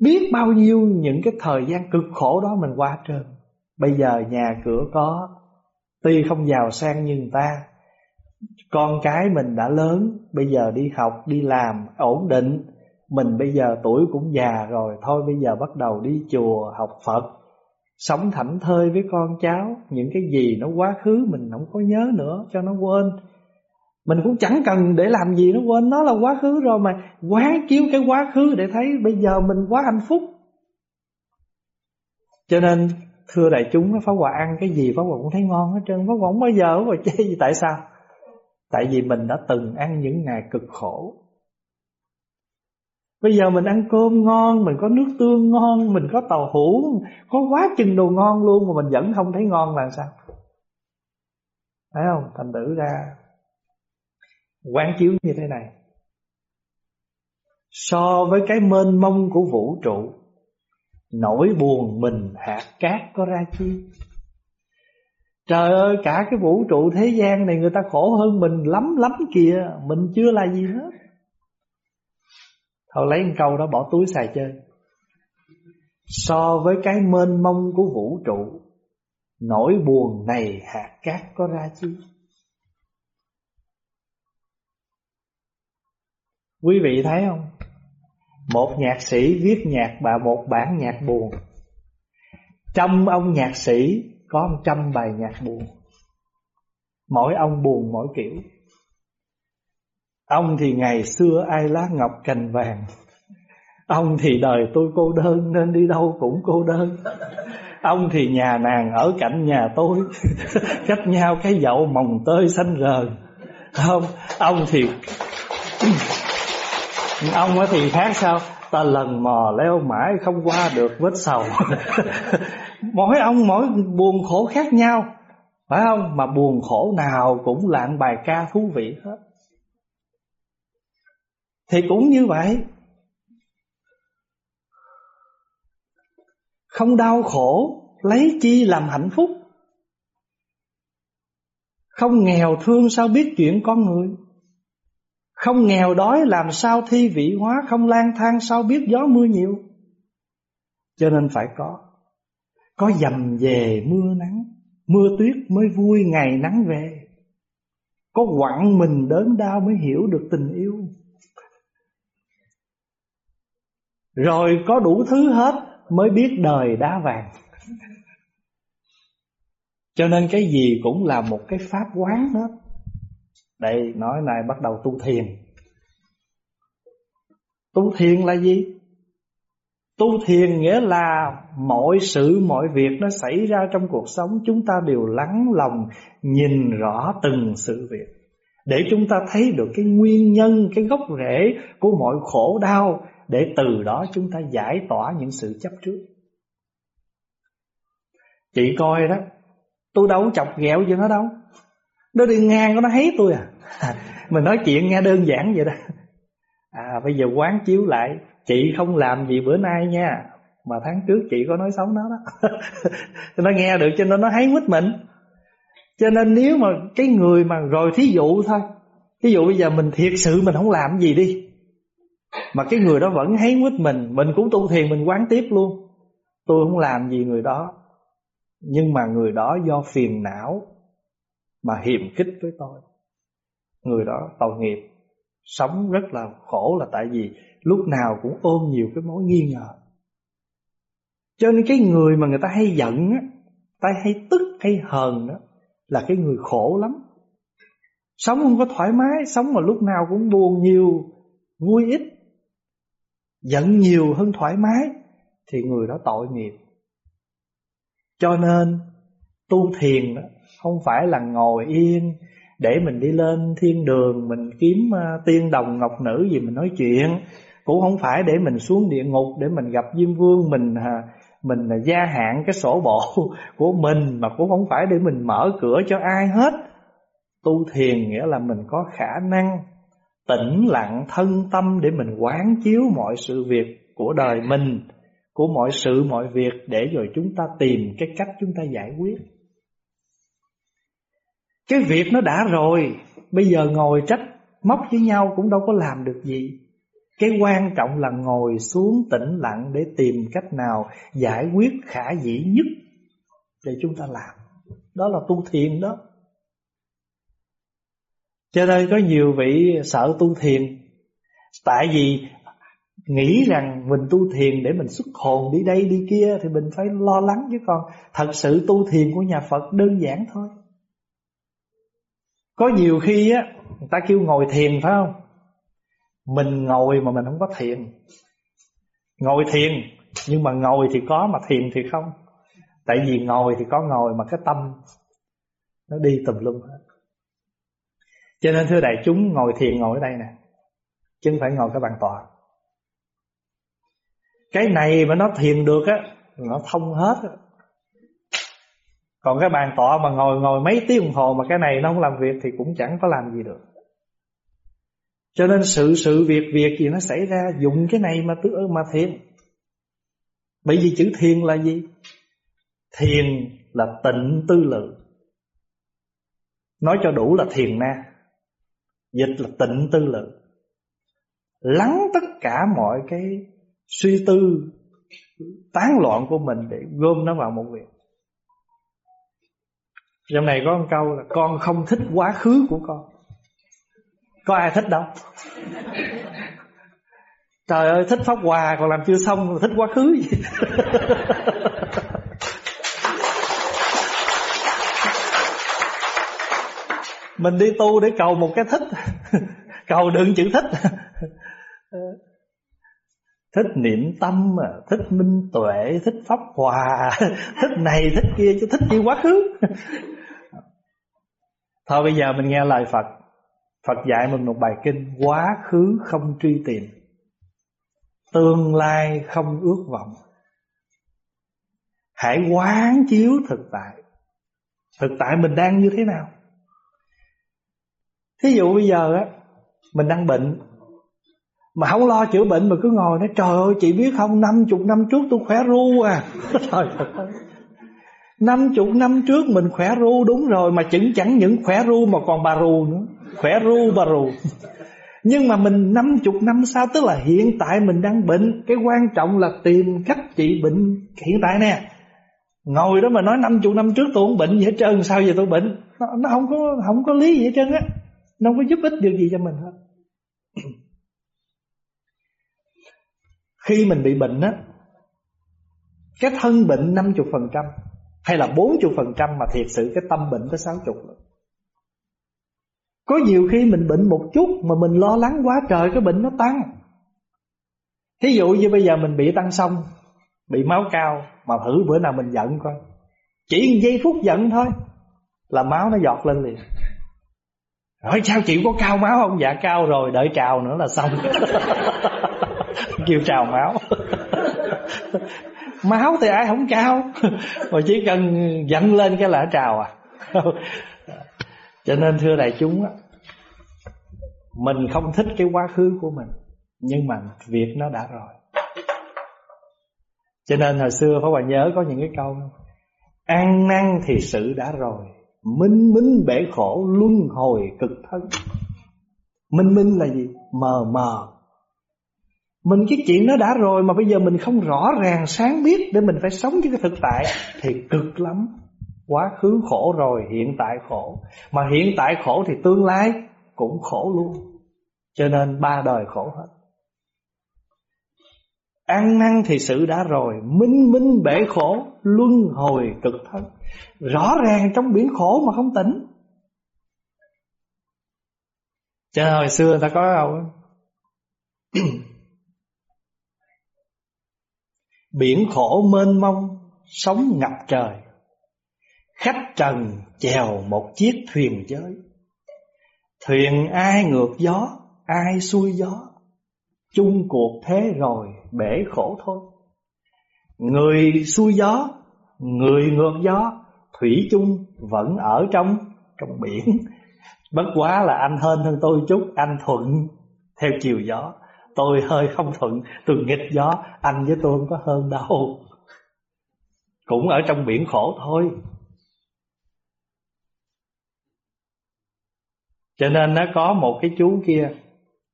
Biết bao nhiêu những cái thời gian cực khổ đó mình qua trơn. Bây giờ nhà cửa có Tuy không giàu sang như người ta Con cái mình đã lớn Bây giờ đi học, đi làm, ổn định. Mình bây giờ tuổi cũng già rồi Thôi bây giờ bắt đầu đi chùa, học Phật. Sống thảnh thơi với con cháu Những cái gì nó quá khứ mình không có nhớ nữa cho nó quên. Mình cũng chẳng cần để làm gì nó quên Nó là quá khứ rồi mà Quán chiếu cái quá khứ để thấy bây giờ mình quá hạnh phúc. Cho nên, Thưa đại chúng, Pháp Hòa ăn cái gì Pháp Hòa cũng thấy ngon hết trơn, Pháp Hòa không bao giờ, Pháp Hòa chê gì, Tại sao? Tại vì mình đã từng ăn những ngày cực khổ. Bây giờ mình ăn cơm ngon, Mình có nước tương ngon, Mình có tàu hũ, Có quá chừng đồ ngon luôn Mà mình vẫn không thấy ngon là sao? Thấy không? Thành tử ra Quán chiếu như thế này. So với cái mênh mông của vũ trụ, Nỗi buồn mình hạt cát có ra chi? Trời ơi, cả cái vũ trụ thế gian này Người ta khổ hơn mình lắm lắm kìa, Mình chưa là gì hết. Thôi lấy một câu đó bỏ túi xài chơi. So với cái mênh mông của vũ trụ, Nỗi buồn này hạt cát có ra chi? Quý vị thấy không? Một nhạc sĩ viết nhạc bà một bản nhạc buồn. Trong ông nhạc sĩ có một trăm bài nhạc buồn. Mỗi ông buồn mỗi kiểu. Ông thì ngày xưa ai lá ngọc cành vàng. Ông thì đời tôi cô đơn, nên đi đâu cũng cô đơn. Ông thì nhà nàng ở cạnh nhà tôi. Cách nhau cái dậu mồng tơi xanh rờn. Không, Ông thì Ông ấy thì khác sao? Ta lần mò leo mãi không qua được vết sầu. Mỗi ông mỗi buồn khổ khác nhau, Phải không? Mà buồn khổ nào cũng lạng bài ca thú vị hết. Thì cũng như vậy. Không đau khổ, Lấy chi làm hạnh phúc? Không nghèo thương sao biết chuyện con người? Không nghèo đói làm sao thi vị hóa, Không lang thang sao biết gió mưa nhiều. Cho nên phải có. Có dầm về mưa nắng, Mưa tuyết mới vui, ngày nắng về. Có quặng mình đớn đau mới hiểu được tình yêu. Rồi có đủ thứ hết mới biết đời đá vàng. Cho nên cái gì cũng là một cái pháp quán hết đây, nói này bắt đầu tu thiền. Tu thiền là gì? Tu thiền nghĩa là mọi sự, mọi việc nó xảy ra trong cuộc sống, chúng ta đều lắng lòng, nhìn rõ từng sự việc. Để chúng ta thấy được cái nguyên nhân, cái gốc rễ của mọi khổ đau, để từ đó chúng ta giải tỏa những sự chấp trước. Chị coi đó, tôi đâu chọc ghẹo gì nó đâu nó đi ngang nó thấy tôi à. Mình nói chuyện nghe đơn giản vậy đó. À bây giờ quán chiếu lại chị không làm gì bữa nay nha mà tháng trước chị có nói xấu nó đó. Nó nghe được cho nên nó thấy quýt mình. Cho nên nếu mà cái người mà rồi thí dụ thôi Ví dụ bây giờ mình thiệt sự mình không làm gì đi mà cái người đó vẫn thấy quýt mình Mình cũng tu thiền mình quán tiếp luôn. Tôi không làm gì người đó Nhưng mà người đó do phiền não mà hiềm khích với tôi. Người đó tội nghiệp Sống rất là khổ là tại vì Lúc nào cũng ôm nhiều cái mối nghi ngờ. Cho nên cái người mà người ta hay giận á Ta hay tức hay hờn đó Là cái người khổ lắm. Sống không có thoải mái Sống mà lúc nào cũng buồn nhiều Vui ít Giận nhiều hơn thoải mái Thì người đó tội nghiệp. Cho nên Tu thiền đó, không phải là ngồi yên Để mình đi lên thiên đường Mình kiếm à, tiên đồng ngọc nữ gì mình nói chuyện Cũng không phải để mình xuống địa ngục Để mình gặp Diêm Vương Mình à, mình gia hạn cái sổ bộ của mình Mà cũng không phải để mình mở cửa cho ai hết Tu thiền nghĩa là mình có khả năng tĩnh lặng thân tâm để mình quán chiếu mọi sự việc của đời mình, của mọi sự mọi việc để rồi chúng ta tìm cái cách chúng ta giải quyết. Cái việc nó đã rồi, bây giờ ngồi trách móc với nhau cũng đâu có làm được gì. Cái quan trọng là ngồi xuống tĩnh lặng để tìm cách nào giải quyết khả dĩ nhất để chúng ta làm. Đó là tu thiền đó. Cho nên có nhiều vị sợ tu thiền Tại vì nghĩ rằng mình tu thiền để mình xuất hồn đi đây đi kia Thì mình phải lo lắng chứ còn Thật sự tu thiền của nhà Phật đơn giản thôi có nhiều khi á, Người ta kêu ngồi thiền phải không? Mình ngồi mà mình không có thiền. Ngồi thiền, Nhưng mà ngồi thì có mà thiền thì không. Tại vì ngồi thì có ngồi mà cái tâm Nó đi tùm lum hết. Cho nên thưa đại chúng, ngồi thiền ngồi ở đây nè, Chứ không phải ngồi cái bàn tòa. Cái này mà nó thiền được á Nó thông hết á còn cái bàn tọa mà ngồi ngồi mấy tiếng đồng hồ mà cái này nó không làm việc thì cũng chẳng có làm gì được. Cho nên sự sự việc việc gì nó xảy ra, dùng cái này mà tứ mà thiền. Bởi vì chữ thiền là gì? Thiền là tịnh tư lự. Nói cho đủ là thiền na. Dịch là tịnh tư lự. Lắng tất cả mọi cái suy tư, tán loạn của mình để gom nó vào một việc trong này có một câu là, con không thích quá khứ của con. Có ai thích đâu. Trời ơi, thích pháp hòa còn làm chưa xong thích quá khứ gì. Mình đi tu để cầu một cái thích. Cầu đựng chữ thích. Thích niệm tâm thích minh tuệ, thích pháp hòa. Thích này, thích kia, chứ thích gì quá khứ thôi bây giờ mình nghe lời phật. Phật dạy mình một bài kinh, Quá khứ không truy tìm, Tương lai không ước vọng. Hãy quán chiếu thực tại. Thực tại mình đang như thế nào? Thí dụ bây giờ á, Mình đang bệnh, Mà không lo chữa bệnh mà cứ ngồi nói, Trời ơi, chị biết không? Năm chục năm trước tôi khỏe ru à. Trời ơi. Năm chục năm trước mình khỏe ru đúng rồi Mà chừng chẳng những khỏe ru mà còn bà ru nữa. Khỏe ru bà ru Nhưng mà mình năm chục năm sau Tức là hiện tại mình đang bệnh Cái quan trọng là tìm cách trị bệnh Hiện tại nè. Ngồi đó mà nói năm chục năm trước tôi không bệnh gì hết trơn Sao giờ tôi bệnh? Nó, nó không có không có lý gì hết trơn á. Nó không có giúp ích được gì cho mình hết. Khi mình bị bệnh á Cái thân bệnh 50% hay là 40% mà thiệt sự cái tâm bệnh tới 60 rồi. Có nhiều khi mình bệnh một chút mà mình lo lắng quá trời cái bệnh nó tăng. Thí dụ như bây giờ mình bị tăng xong, bị máu cao mà thử bữa nào mình giận coi. Chỉ giây phút giận thôi là máu nó giọt lên liền. Hỏi sao chịu có cao máu không? Dạ cao rồi, đợi trào nữa là xong. Kêu trào máu. Máu thì ai không cao Mà chỉ cần dẫn lên cái lã trào à. Cho nên thưa đại chúng Mình không thích cái quá khứ của mình Nhưng mà việc nó đã rồi. Cho nên hồi xưa Pháp Hòa nhớ có những cái câu An năng thì sự đã rồi Minh minh bể khổ luân hồi cực thân. Minh minh là gì? Mờ mờ mình cái chuyện nó đã rồi mà bây giờ mình không rõ ràng sáng biết để mình phải sống với cái thực tại thì cực lắm. Quá khứ khổ rồi, hiện tại khổ. Mà hiện tại khổ thì tương lai cũng khổ luôn. Cho nên ba đời khổ hết. Ăn năn thì sự đã rồi, minh minh bể khổ, luân hồi cực thân. Rõ ràng trong biển khổ mà không tỉnh. Cho nên hồi xưa ta có đâu Biển khổ mênh mông, Sóng ngập trời. Khách trần chèo một chiếc thuyền giới Thuyền ai ngược gió, Ai xuôi gió. Chung cuộc thế rồi, Bể khổ thôi. Người xuôi gió, Người ngược gió, Thủy chung vẫn ở trong Trong biển. Bất quá là anh hơn hơn tôi chút, Anh thuận theo chiều gió. Tôi hơi không thuận Tôi nghịch gió, Anh với tôi không có hơn đâu. Cũng ở trong biển khổ thôi. Cho nên nó có một cái chú kia.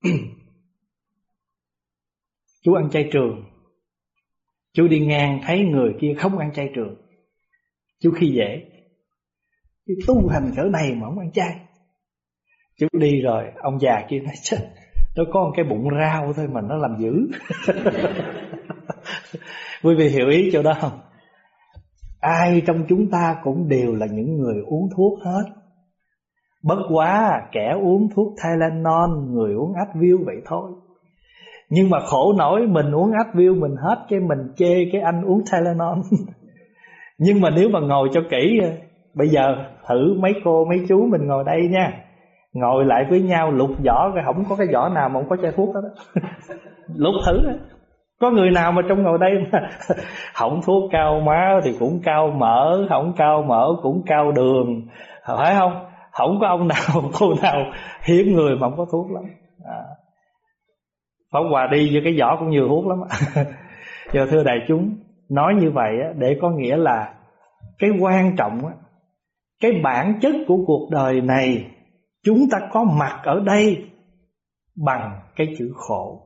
Chú ăn chay trường. Chú đi ngang thấy người kia không ăn chay trường. Chú khi dễ. Chú tu hành cỡ này mà không ăn chay. Chú đi rồi, Ông già kia nói, chết nó có một cái bụng rau thôi mà nó làm dữ. Quý vị hiểu ý chỗ đó không? Ai trong chúng ta cũng đều là những người uống thuốc hết. Bất quá kẻ uống thuốc Tylenol, người uống Advil vậy thôi. Nhưng mà khổ nổi, mình uống Advil mình hết cái mình chê cái anh uống Tylenol. Nhưng mà nếu mà ngồi cho kỹ, bây giờ thử mấy cô, mấy chú mình ngồi đây nha ngồi lại với nhau lục vỏ cái không có cái vỏ nào mà không có chai thuốc đó, đó. lục thử đó. có người nào mà trong ngồi đây mà không thuốc cao máu thì cũng cao mỡ không cao mỡ cũng cao đường phải không không có ông nào cô nào hiếm người mà không có thuốc lắm à. Pháp Hòa đi với cái vỏ cũng nhiều thuốc lắm Giờ thưa đại chúng Nói như vậy để có nghĩa là Cái quan trọng Cái bản chất của cuộc đời này Chúng ta có mặt ở đây Bằng cái chữ khổ.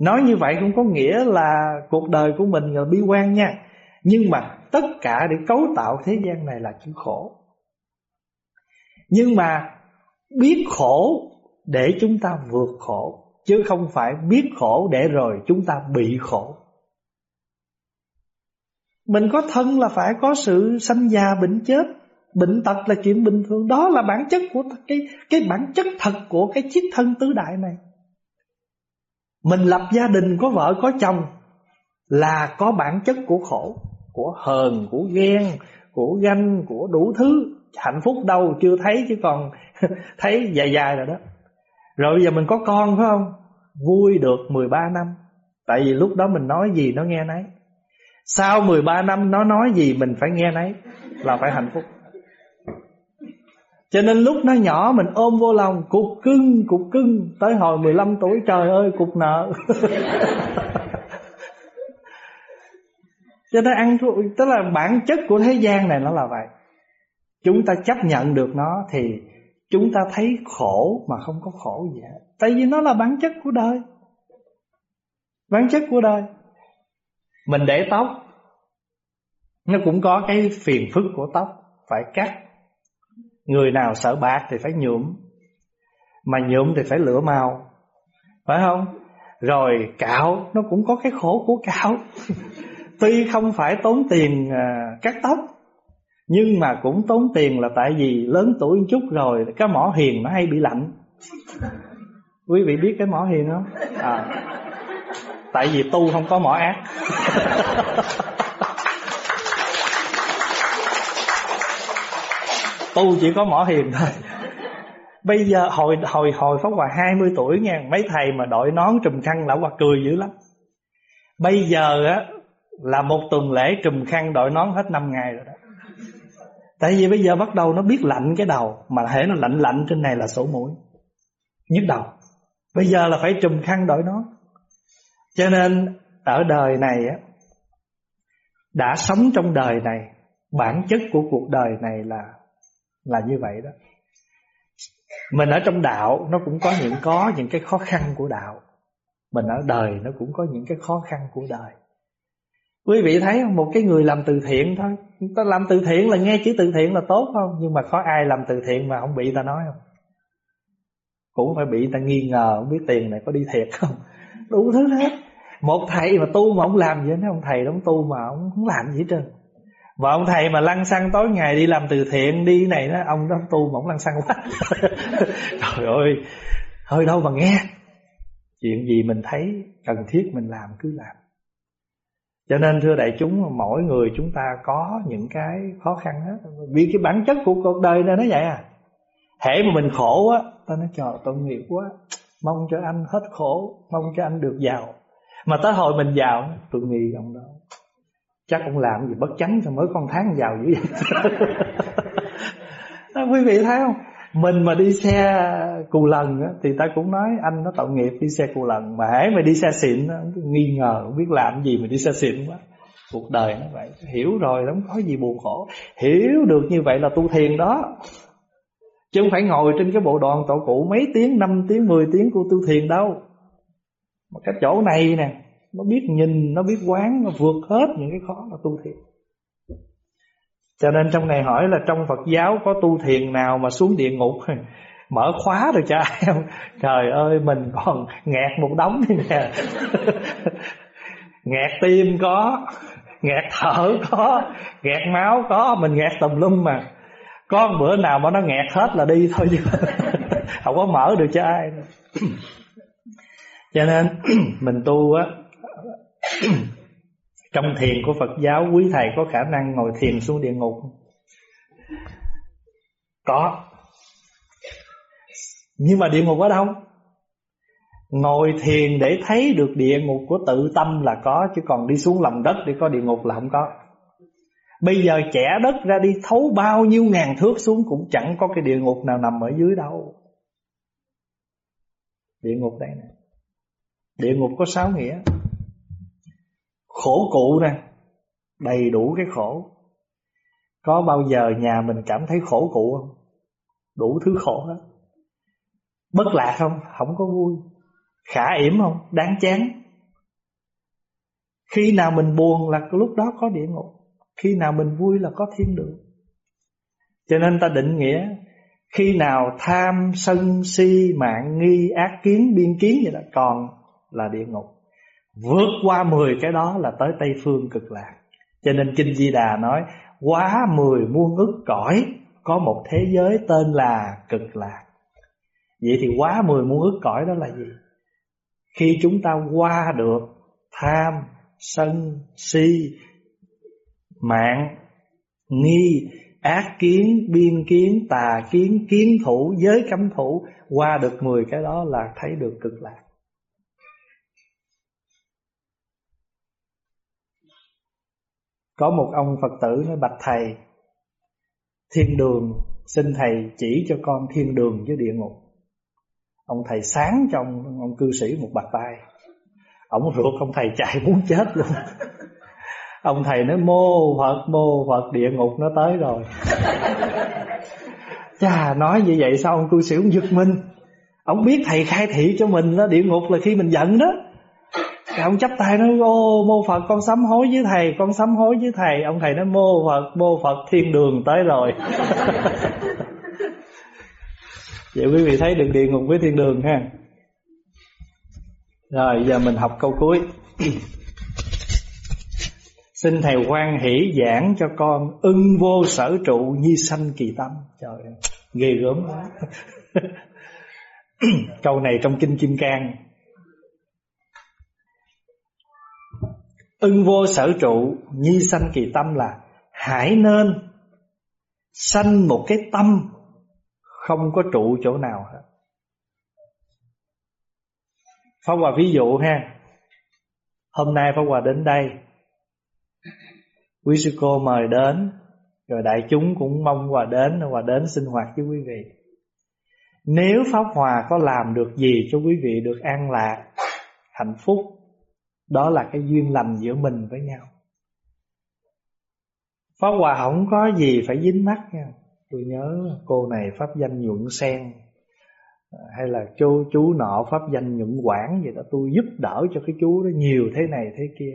Nói như vậy không có nghĩa là Cuộc đời của mình là bi quan nha. Nhưng mà tất cả để cấu tạo thế gian này là chữ khổ. Nhưng mà Biết khổ Để chúng ta vượt khổ, Chứ không phải biết khổ để rồi chúng ta bị khổ. Mình có thân là phải có sự sanh già bệnh chết. Bệnh tật là chuyện bình thường. Đó là bản chất của cái cái bản chất thật của cái chiếc thân tứ đại này. Mình lập gia đình có vợ có chồng Là có bản chất của khổ Của hờn, của ghen, của ganh, của đủ thứ. Hạnh phúc đâu chưa thấy chứ còn thấy dài dài rồi đó. Rồi bây giờ mình có con phải không? Vui được 13 năm. Tại vì lúc đó mình nói gì nó nghe nấy. Sau 13 năm nó nói gì mình phải nghe nấy Là phải hạnh phúc. Cho nên lúc nó nhỏ mình ôm vô lòng Cục cưng, cục cưng. Tới hồi 15 tuổi trời ơi cục nợ. Cho nên ăn thua Tức là bản chất của thế gian này nó là vậy. Chúng ta chấp nhận được nó Thì chúng ta thấy khổ mà không có khổ gì hết. Tại vì nó là bản chất của đời. Bản chất của đời. Mình để tóc. Nó cũng có cái phiền phức của tóc. Phải cắt. Người nào sợ bạc thì phải nhuộm Mà nhuộm thì phải lựa màu. Phải không? Rồi cạo Nó cũng có cái khổ của cạo. Tuy không phải tốn tiền à, cắt tóc Nhưng mà cũng tốn tiền là tại vì lớn tuổi một chút rồi Cái mỏ hiền nó hay bị lạnh. Quý vị biết cái mỏ hiền không? À, tại vì tu không có mỏ ác. Tu chỉ có mỏ hiền thôi. Bây giờ hồi hồi hồi Pháp Hòa 20 tuổi nha, Mấy thầy mà đội nón trùm khăn lão Hòa cười dữ lắm. Bây giờ á, Là một tuần lễ trùm khăn đội nón hết 5 ngày rồi đó. Tại vì bây giờ bắt đầu nó biết lạnh cái đầu, Mà hễ nó lạnh lạnh trên này là sổ mũi, Nhức đầu. Bây giờ là phải trùm khăn đội nón. Cho nên ở đời này á, Đã sống trong đời này, Bản chất của cuộc đời này là là như vậy đó. Mình ở trong đạo, Nó cũng có những có những cái khó khăn của đạo. Mình ở đời, nó cũng có những cái khó khăn của đời. Quý vị thấy không? Một cái người làm từ thiện thôi. Ta làm từ thiện là nghe chữ từ thiện là tốt không? Nhưng mà có ai làm từ thiện mà không bị ta nói không? Cũng phải bị ta nghi ngờ, không biết tiền này có đi thiệt không? Đủ thứ hết. Một thầy mà tu mà ông làm gì đó ông thầy đóng tu mà ông không làm gì hết trơn và ông thầy mà lăn xăng tối ngày đi làm từ thiện, đi này đó, ông đó tu mà ông lăn xăng quá. Trời ơi, hơi đâu mà nghe. Chuyện gì mình thấy, cần thiết mình làm cứ làm. Cho nên thưa đại chúng, mỗi người chúng ta có những cái khó khăn hết vì cái bản chất của cuộc đời này nó vậy à. Hễ mà mình khổ á, ta nói, trời, tội nghiệp quá. Mong cho anh hết khổ, mong cho anh được giàu. Mà tới hồi mình giàu tội nghiệp ông đó chắc ông làm gì bất chánh cho mới con tháng giàu dữ vậy? Quý vị thấy không? Mình mà đi xe cù lần á, thì ta cũng nói anh nó tội nghiệp đi xe cù lần mà hễ mà đi xe xịn nghi ngờ không biết làm gì mà đi xe xịn quá. Cuộc đời nó vậy. Hiểu rồi không có gì buồn khổ. Hiểu được như vậy là tu thiền đó. Chứ không phải ngồi trên cái bộ đoàn tổ cụ mấy tiếng, 5 tiếng, 10 tiếng của tu thiền đâu. Mà cái chỗ này nè, nó biết nhìn, nó biết quán, nó vượt hết những cái khó là tu thiền. Cho nên trong này hỏi là trong Phật giáo có tu thiền nào mà xuống địa ngục mở khóa được cho ai? Trời ơi mình còn nghẹt một đống như nè. nghẹt tim có, nghẹt thở có, nghẹt máu có, mình nghẹt tùm lum mà. Có bữa nào mà nó nghẹt hết là đi thôi chứ Không có mở được cho ai nữa. Cho nên mình tu á Trong thiền của Phật giáo, Quý thầy có khả năng ngồi thiền xuống địa ngục? Có. Nhưng mà địa ngục ở đâu? Ngồi thiền để thấy được địa ngục của tự tâm là có, Chứ còn đi xuống lòng đất để có địa ngục là không có. Bây giờ chẻ đất ra đi, thấu bao nhiêu ngàn thước xuống Cũng chẳng có cái địa ngục nào nằm ở dưới đâu. Địa ngục đây nè. Địa ngục có sáu nghĩa. Khổ cụ nè Đầy đủ cái khổ. Có bao giờ nhà mình cảm thấy khổ cụ không? Đủ thứ khổ hết. Bất lạc không? Không có vui. Khả yểm không? Đáng chán. Khi nào mình buồn là lúc đó có địa ngục. Khi nào mình vui là có thiên đường. Cho nên ta định nghĩa Khi nào tham, sân, si, mạng, nghi, ác kiến, biên kiến vậy đó Còn là địa ngục. Vượt qua 10 cái đó là tới Tây Phương cực lạc. Cho nên Kinh Di Đà nói Quá 10 muôn ức cõi Có một thế giới tên là cực lạc. Vậy thì quá 10 muôn ức cõi đó là gì? Khi chúng ta qua được tham, sân, si, mạng, nghi, ác kiến, biên kiến, tà kiến, kiến thủ, giới cấm thủ Qua được 10 cái đó là thấy được cực lạc. Có một ông Phật tử nói bạch thầy Thiên đường Xin thầy chỉ cho con thiên đường với địa ngục. Ông thầy sáng cho ông, ông cư sĩ một bạch tay Ông ruột ông thầy chạy muốn chết luôn. Ông thầy nói mô Phật mô Phật địa ngục nó tới rồi. Chà nói như vậy sao ông cư sĩ ông giật mình? Ông biết thầy khai thị cho mình đó Địa ngục là khi mình giận đó thì ông chấp tay nói, ô, mô Phật, con sám hối với thầy, Con sám hối với thầy. Ông thầy nói, mô Phật mô Phật, thiên đường tới rồi. Vậy quý vị thấy được địa ngục với thiên đường ha. Rồi, giờ mình học câu cuối. Xin thầy quan hỷ giảng cho con Ưng vô sở trụ nhi sanh kỳ tâm. Trời ơi, ghê gớm quá. Câu này trong Kinh Kim Cang Ưng vô sở trụ, Nhi sanh kỳ tâm là Hãy nên. Sanh một cái tâm, Không có trụ chỗ nào hết. Pháp Hòa ví dụ ha. Hôm nay Pháp Hòa đến đây. Quý sư cô mời đến, Rồi đại chúng cũng mong Hòa đến Hòa đến sinh hoạt với quý vị. Nếu Pháp Hòa có làm được gì cho quý vị được an lạc, Hạnh phúc đó là cái duyên lành giữa mình với nhau. Pháp Hòa không có gì phải dính mắt nha. Tôi nhớ cô này pháp danh nhuận sen Hay là chú, chú nọ pháp danh nhuận quảng Vậy đó. Tôi giúp đỡ cho cái chú đó nhiều thế này thế kia.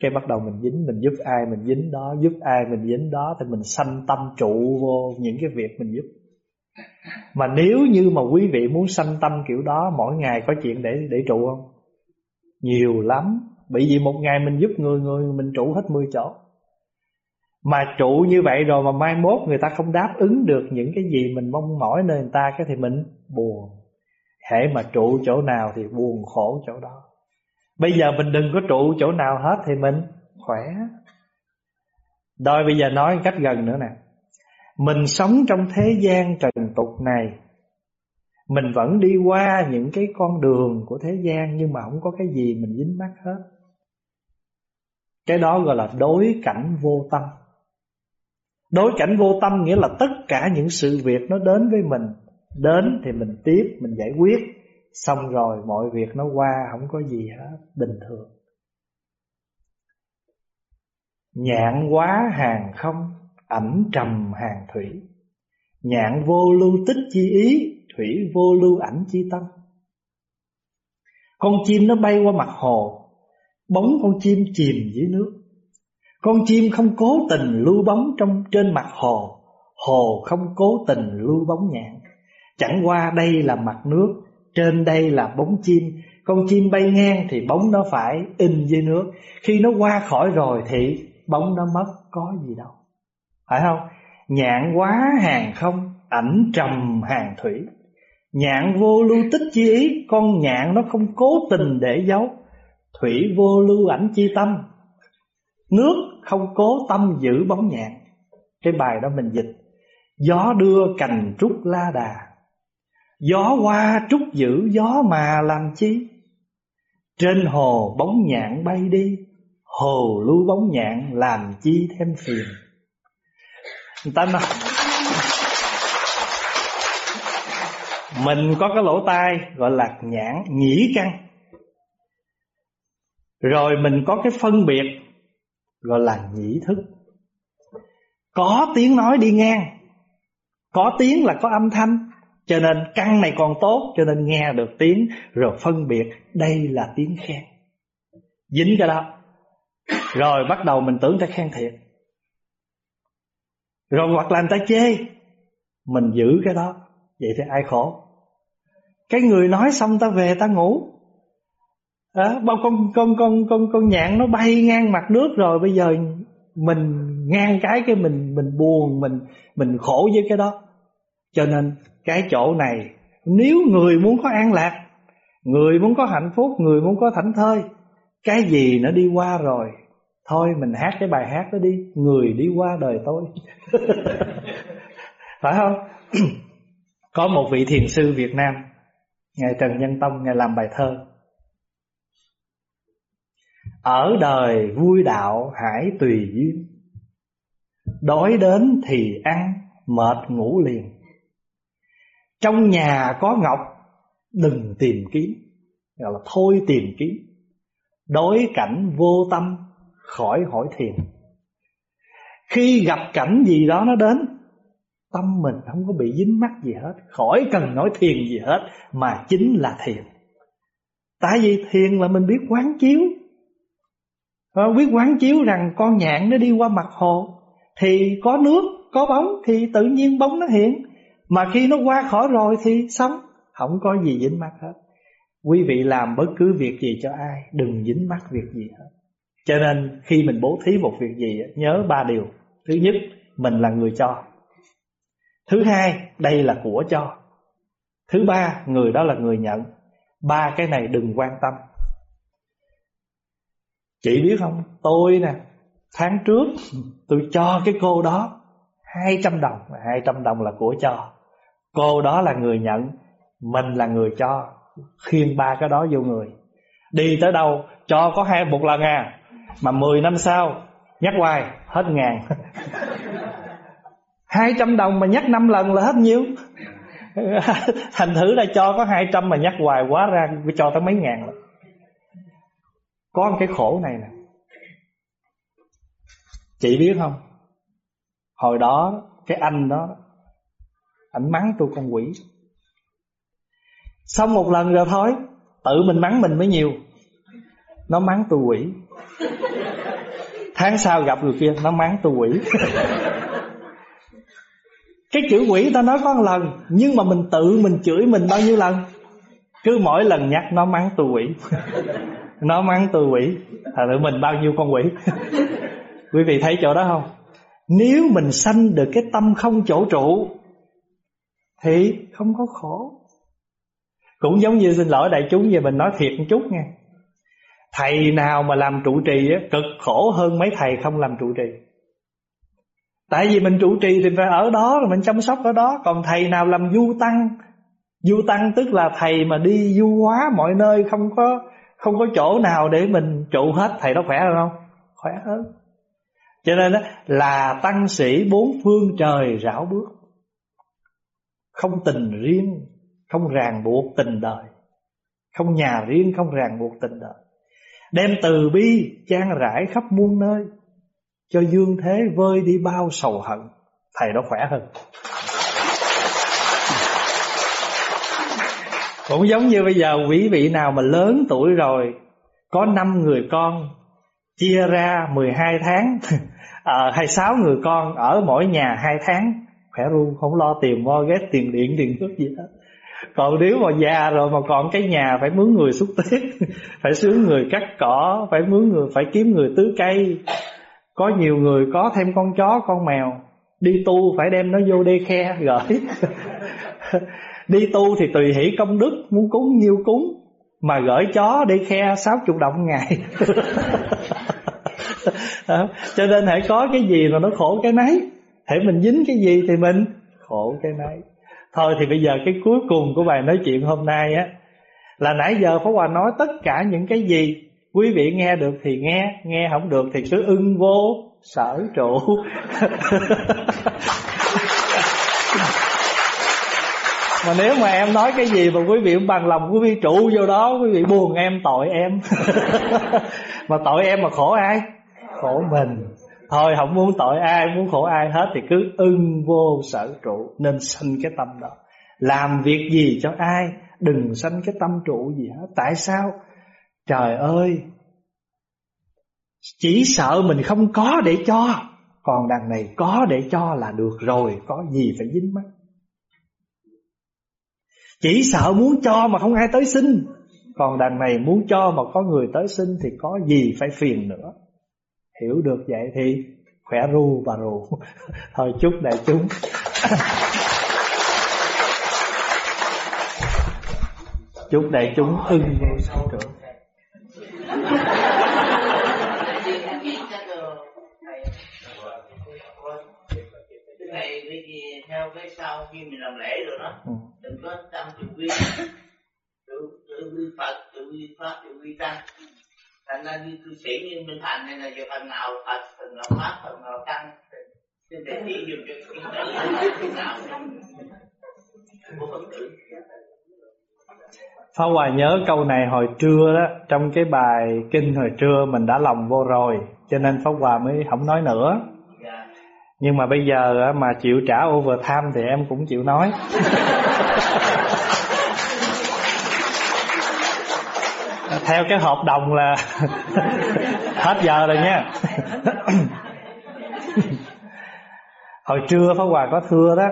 Cái bắt đầu mình dính Mình giúp ai mình dính đó Giúp ai mình dính đó Thì mình sanh tâm trụ vô những cái việc mình giúp. Mà nếu như mà quý vị muốn sanh tâm kiểu đó Mỗi ngày có chuyện để để trụ không? Nhiều lắm. Bởi vì một ngày mình giúp người người mình trụ hết 10 chỗ. Mà trụ như vậy rồi mà mai mốt người ta không đáp ứng được những cái gì mình mong mỏi nơi người ta, Cái thì mình buồn. Hễ mà trụ chỗ nào thì buồn khổ chỗ đó. Bây giờ mình đừng có trụ chỗ nào hết thì mình khỏe. Đôi bây giờ nói cách gần nữa nè. Mình sống trong thế gian trần tục này mình vẫn đi qua những cái con đường của thế gian Nhưng mà không có cái gì mình dính mắc hết. Cái đó gọi là đối cảnh vô tâm. Đối cảnh vô tâm nghĩa là tất cả những sự việc nó đến với mình. Đến thì mình tiếp, mình giải quyết. Xong rồi mọi việc nó qua không có gì hết Bình thường. Nhạn quá hàng không Ảnh trầm hàng thủy. Nhạn vô lưu tích chi ý Thủy vô lưu ảnh chi tâm. Con chim nó bay qua mặt hồ, Bóng con chim chìm dưới nước. Con chim không cố tình lưu bóng trong trên mặt hồ Hồ không cố tình lưu bóng nhạn Chẳng qua đây là mặt nước, Trên đây là bóng chim. Con chim bay ngang thì bóng nó phải in dưới nước. Khi nó qua khỏi rồi thì bóng nó mất, có gì đâu. Phải không? Nhạn quá hàng không, Ảnh trầm hàng thủy. Nhạn vô lưu tích chi ý, Con nhạn nó không cố tình để giấu. Thủy vô lưu ảnh chi tâm. Nước không cố tâm giữ bóng nhạn. Cái bài đó mình dịch. Gió đưa cành trúc la đà. Gió qua trúc giữ gió mà làm chi? Trên hồ bóng nhạn bay đi. Hồ lưu bóng nhạn làm chi thêm phiền? Người ta nói Mình có cái lỗ tai gọi là nhãn nhĩ căn. Rồi mình có cái phân biệt gọi là nhĩ thức. Có tiếng nói đi ngang, Có tiếng là có âm thanh, Cho nên căn này còn tốt, Cho nên nghe được tiếng, Rồi phân biệt đây là tiếng khen. Dính cái đó. Rồi bắt đầu mình tưởng ta khen thiệt. Rồi hoặc là người ta chê, Mình giữ cái đó, Vậy thì ai khổ? Cái người nói xong ta về ta ngủ. Đó, bao con con con con con nhạn nó bay ngang mặt nước rồi bây giờ mình ngang cái cái mình mình buồn mình mình khổ với cái đó. Cho nên cái chỗ này nếu người muốn có an lạc người muốn có hạnh phúc người muốn có thảnh thơi cái gì nó đi qua rồi thôi mình hát cái bài hát đó đi người đi qua đời tôi. Phải không? Có một vị thiền sư Việt Nam ngài Trần Nhân Tông, ngài làm bài thơ. Ở đời vui đạo hải tùy duyên, Đói đến thì ăn, Mệt ngủ liền. Trong nhà có ngọc, Đừng tìm kiếm. Gọi là thôi tìm kiếm. Đối cảnh vô tâm, Khỏi hỏi thiền. Khi gặp cảnh gì đó nó đến Tâm mình không có bị dính mắc gì hết Khỏi cần nói thiền gì hết Mà chính là thiền. Tại vì thiền là mình biết quán chiếu. Và Biết quán chiếu rằng con nhạn nó đi qua mặt hồ Thì có nước, có bóng Thì tự nhiên bóng nó hiện. Mà khi nó qua khỏi rồi thì sống Không có gì dính mắc hết. Quý vị làm bất cứ việc gì cho ai Đừng dính mắc việc gì hết. Cho nên khi mình bố thí một việc gì Nhớ ba điều. Thứ nhất, mình là người cho. Thứ hai, đây là của cho. Thứ ba, người đó là người nhận. Ba cái này đừng quan tâm. Chị biết không? Tôi nè Tháng trước tôi cho cái cô đó 200 đồng. 200 đồng là của cho. Cô đó là người nhận Mình là người cho. Khiên ba cái đó vô người. Đi tới đâu cho có hai một lần à. Mà 10 năm sau Nhắc hoài hết ngàn. 200 đồng mà nhắc 5 lần là hết nhiêu? Thành thử là cho có 200 mà nhắc hoài quá ra Cho tới mấy ngàn rồi có một cái khổ này nè. Chị biết không? Hồi đó, Cái anh đó, Anh mắng tôi con quỷ. Xong một lần rồi thôi, Tự mình mắng mình mới nhiều. Nó mắng tôi quỷ. Tháng sau gặp người kia, Nó mắng tôi quỷ. Cái chữ quỷ ta nói có một lần Nhưng mà mình tự mình chửi mình bao nhiêu lần? Cứ mỗi lần nhắc nó mắng tôi quỷ. Nó mắng tôi quỷ thật sự mình bao nhiêu con quỷ? Quý vị thấy chỗ đó không? Nếu mình sanh được cái tâm không chỗ trụ thì không có khổ. Cũng giống như xin lỗi đại chúng về mình nói thiệt một chút nha. Thầy nào mà làm trụ trì á, cực khổ hơn mấy thầy không làm trụ trì tại vì mình trụ trì thì phải ở đó rồi mình chăm sóc ở đó. Còn thầy nào làm du tăng? Du tăng tức là thầy mà đi du hóa mọi nơi không có không có chỗ nào để mình trụ hết. Thầy đó khỏe hơn không? Khỏe hơn. Cho nên đó, là tăng sĩ bốn phương trời rảo bước. Không tình riêng Không ràng buộc tình đời. Không nhà riêng không ràng buộc tình đời. Đem từ bi trang rải khắp muôn nơi. Cho dương thế vơi đi bao sầu hận Thầy đó khỏe hơn. Cũng giống như bây giờ quý vị nào mà lớn tuổi rồi Có năm người con Chia ra 12 tháng à, Hay sáu người con Ở mỗi nhà hai tháng Khỏe luôn không lo tiền mortgage Tiền điện tiền nước gì hết. Còn nếu mà già rồi mà còn cái nhà phải mướn người xúc tiết phải sướng người cắt cỏ phải mướn người phải kiếm người tưới cây có nhiều người có thêm con chó, con mèo. Đi tu phải đem nó vô đê khe gửi. Đi tu thì tùy hỷ công đức, Muốn cúng nhiêu cúng, Mà gửi chó đi khe sáu chục đồng ngày. Cho nên hãy có cái gì mà nó khổ cái nấy. Hãy mình dính cái gì thì mình khổ cái nấy. Thôi thì bây giờ cái cuối cùng của bài nói chuyện hôm nay á, là nãy giờ Pháp Hòa nói tất cả những cái gì quý vị nghe được thì nghe nghe không được thì cứ ưng vô, sở trụ. Mà nếu mà em nói cái gì mà quý vị bằng lòng quý vị trụ vô đó, quý vị buồn em, tội em. Mà tội em mà khổ ai? Khổ mình. Thôi, không muốn tội ai, muốn khổ ai hết thì cứ ưng vô, sở trụ. Nên sanh cái tâm đó. Làm việc gì cho ai, đừng sanh cái tâm trụ gì hết. Tại sao? Trời ơi! Chỉ sợ mình không có để cho. Còn đằng này có để cho là được rồi, có gì phải dính mắt. Chỉ sợ muốn cho mà không ai tới xin. Còn đằng này muốn cho mà có người tới xin Thì có gì phải phiền nữa. Hiểu được vậy thì khỏe ru và rù. Thôi chúc đại chúng. Chúc đại chúng ưng vô sâu trưởng này vì theo cái sau khi mình làm lễ rồi đó ừ. đừng có tâm tự quy tự tự quy phật tự quy pháp tự quy tăng. Thành ra như cư sĩ như minh thành này là giờ phần nào phật phần nào pháp phần nào tăng xin để chỉ dùng cho cái nào. Của phật tử. Pháp Hòa nhớ câu này hồi trưa đó Trong cái bài kinh hồi trưa mình đã lòng vô rồi Cho nên Pháp Hòa mới không nói nữa nhưng mà bây giờ mà chịu trả overtime thì em cũng chịu nói. Theo cái hợp đồng là hết giờ rồi nha. Hồi trưa pháp hòa có thưa đó